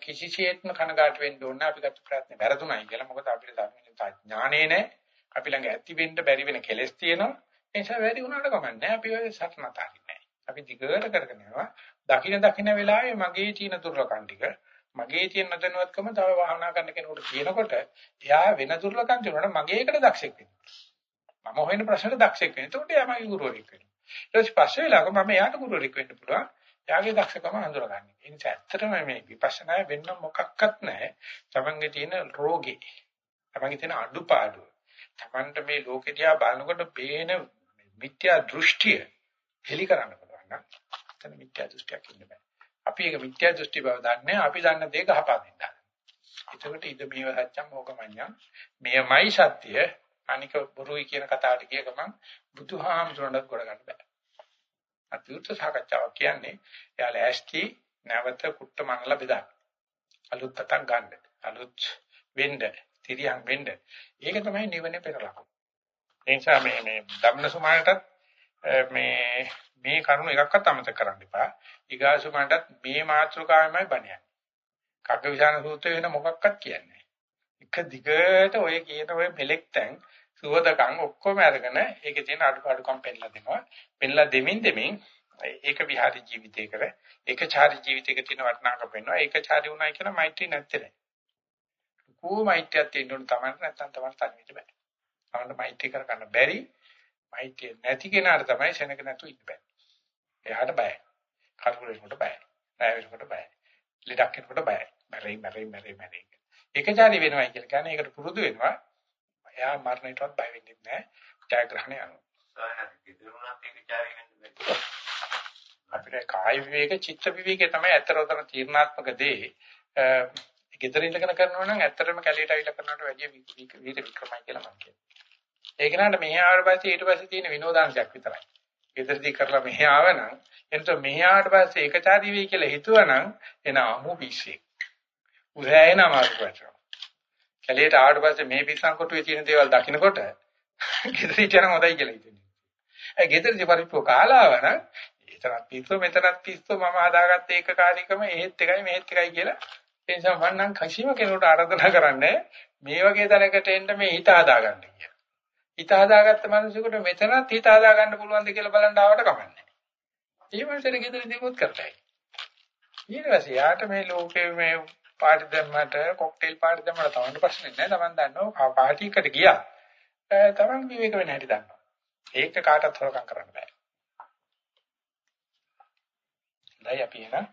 කිසිසේත්ම කනගාට වෙන්න ඕනේ අපි ගත්ත ප්‍රයත්න වැරදුණයි කියලා. මොකද අපිට ධර්මයේ ඥානේ නැහැ. අපි ළඟ ඇති වෙන්න බැරි වෙන කෙලෙස් තියෙනවා. ඒ නිසා වැඩි වුණාට කමන්නේ. අපි ඔය සටනට නැහැ. අපි දිගට කරගෙන යනවා. දකින දකින වෙලාවේ මගේ තියෙන දුර්ලකම් ටික මගේ තියෙන නොදැනුවත්කම තව වහනා කරන්න කෙනෙකුට කියනකොට එයා වෙන දුර්ලකම් කියනකොට මගේ එකට දක්ෂෙක් වෙනවා. මම හොයන ප්‍රශ්නෙට දක්ෂෙක් වෙනවා. එතකොට එයා මගේ ගුරුවරයෙක් වෙනවා. ඊට පස්සේ පස්සේ වෙලාවක මම එයාට ගුරුවරයෙක් වෙන්න පුළුවන්. එයාගේ දක්ෂකම හඳුනගන්න. ඒ නිසා ඇත්තටම මේ විපස්සනා වෙන්න මොකක්වත් නැහැ. තමන්ගේ තියෙන රෝගේ. තමන්ගේ තියෙන අඩුපාඩු. තමන්ට මේ ලෝකෙ දිහා බලනකොට පේන මිත්‍යා දෘෂ්ටිය හෙලි කරන්න පුළුවන් නම් එතන මිත්‍යා දෘෂ්ටියක් ඉන්න බෑ. අපි ඒක මිත්‍යා දෘෂ්ටි බව දන්නේ අපි දන්න දේ ගහපා දෙන්න. එතකොට ඉද මේව සත්‍යම් මොකමඤ්ඤම් මෙයමයි සත්‍ය අනික බොරුයි කියන කතාවට කිය ගමන් බුදුහාමුදුරණත් ගොඩ ගන්න බෑ. අතුත් සාකච්ඡාවක් කියන්නේ එයාලා ඇස්ටි නැවත කුට්ට මනලා බෙදා. අලුත් තතක් ගන්න. අලුත් වෙන්න, තිරියන් වෙන්න. ඒක තමයි නිවනේ පෙරලක. ඒ නිසා මේ මේ ධම්මසුමානටත් මේ මේ කරුණු එකක්වත් අමතක කරන්න එපා. ඊගාසුමානටත් මේ මාත්‍රකාවමයි බණයන්නේ. කග්ගවිසාන සූත්‍රය වෙන මොකක්වත් කියන්නේ එක දිගට ඔය කියන ඔය මෙලෙක් තැන් සුවදකම් ඔක්කොම අරගෙන ඒකේ තියෙන අඩුපාඩුකම් පෙන්නලා දෙනවා. පෙන්නලා දෙමින් දෙමින් ඒක විහාරී ජීවිතයකර ඒකචාරී ජීවිතයක තියෙන වටිනාකම පෙන්වනවා. ඒකචාරී උනායි කියලා මෛත්‍රී නැත්තේ නෑ. කෝ මෛත්‍රියක් තියෙන්න ඕන තමයි නැත්තම් තමයි තනියට බෑ. අපිට මෛත්‍රී කරගන්න බැරි. මෛත්‍රිය නැති කෙනාට තමයි සෙනක නැතු ඉන්න බෑ. එයාට බයයි. කරුණේකට බයයි. රැවෙනකොට බයයි. ලෙඩක් වෙනකොට බයයි. මැරෙයි මැරෙයි මැරෙයි මැරෙයි. ඒකචාරී වෙනවා කියලා කියන්නේ ඒකට පුරුදු වෙනවා. එයා මරණයටවත් බය වෙන්නේ නැහැ. ජයග්‍රහණය යනවා. අපිට කාය විවේක චිත්ත විවේකේ තමයි අතරතර තීර්ණාත්මක දේ. ගෙදර ඉඳගෙන කරනවා නම් ඇත්තටම කැලියට අවිල කරනවට වැඩිය විහිද වික්‍රමයි කියලා මම කියනවා. ඒක නට මෙහි ආවට පස්සේ ඊට පස්සේ තියෙන විනෝදාංශයක් විතරයි. ගෙදරදී කරලා මෙහි ආවනම් එතකොට මෙහි ආවට පස්සේ ඒකචාරී වෙයි කියලා හිතුවනම් එන අමු පිස්සේ. උදෑයන අමාරු කරනවා. කැලියට ආවට පස්සේ මේ පිස්සන් කොටුවේ තියෙන දේවල් දකින්නකොට ගෙදර හිටියනම් හොඳයි කියලා හිතෙනවා. ඒ ගෙදරදී පරිප්පෝ කාලාවනම් එතනත් පිස්සෝ මෙතනත් පිස්සෝ මම හදාගත්ත ඒක කාර්යක්‍රම එහෙත් එකයි මෙහෙත් එකයි කියලා ඒ නිසා මම නම් කිසිම කෙනෙකුට ආරාධනා කරන්නේ මේ වගේ තැනකට එන්න මේ හිත හදාගන්න කියලා. හිත හදාගත්ත මිනිසෙකුට මෙතනත් හිත හදාගන්න පුළුවන්ද කියලා බලන්න ආවට කමන්නේ. ඒ මනසට ගෙදර දෙමුත් කරතයි. ඊට පස්සේ යාට මේ ලෝකේ මේ පාටි දැම්මට කොක්ටේල් පාටි දැම්මට තමන්ට ප්‍රශ්නේ නැහැ. තමන් දන්නවා පාටි එකට ගියා. තමන් විවේක වෙන්න හැටි දන්නවා. ඒක කාටවත් හොරකම් කරන්න බෑ. දැන් අපි එන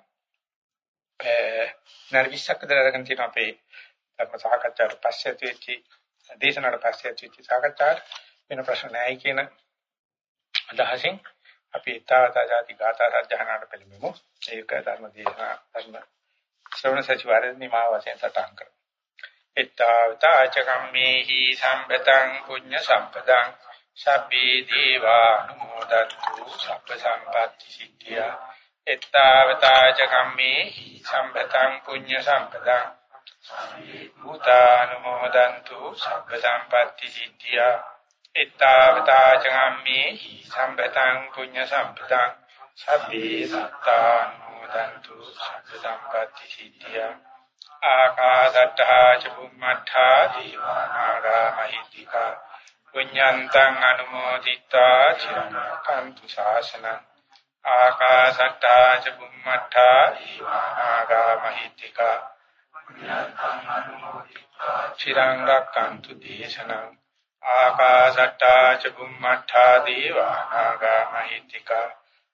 නර්විස්සක් දරගෙන තියෙන අපේ ධර්ම සාකච්ඡාවට පස්සේ තියෙච්චි දේශනාවට පස්සේ තියෙච්චි සාකච්ඡාවට වෙන ප්‍රශ්න නැහැ කියන අදහසින් අපි ඊතාවතා ಜಾති ගාථා රජහනාට පිළිමෙමු. ඒක ධර්ම දේශනා ධර්ම ශ්‍රවණ සචිවාරයේ නිමා වශයෙන් සටහන් කරමු. ඊතාවතා චකම්මේහි සම්පතං පුඤ්ඤ සම්පතං සබ්බේ දේවා අනුමෝදන්තු සබ්බ සම්පatti සිද්ධියා. ඊතාවතා චකම්මේහි සම්පතං පුඤ්ඤ සම්පතං භූතානුමෝදන්තු සබ්බ සම්පatti සිද්ධියා. ittavata jangammi සම්පතං පුඤ්ඤ සම්පතං සබ්බේ සත්තානුමෝදන්තු සබ්බ සම්පatti සිද්ධිය. ආකාදත්තා ච බුම්මත්තා දීවානාගා මහිත්‍තිකා පුඤ්ඤන්තං අනුමෝදිත්වා චිරන්කන්තු ශාසනං. ආකාසත්තා ච බුම්මත්තා දීවානාගා මහිත්‍තිකා පුඤ්ඤන්තං අනුමෝදිත්වා චිරන්කන්තු දේශනං. ආකාශට්ටා ච බුම්මඨා දේවා නාග මහිත්‍තිකා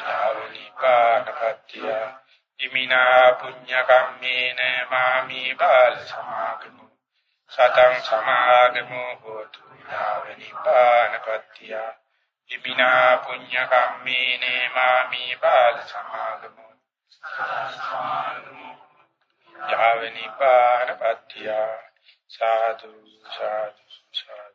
යාවනිපානපත්තිය ඉමිනා පුඤ්ඤ කම්මේන මාමි බාල සමාගමු සතං සමාගමු හෝතු යාවනිපානපත්තිය ඉමිනා පුඤ්ඤ කම්මේන මාමි බාල සමාගමු යාවනිපානපත්තිය සාදු සාදු සාදු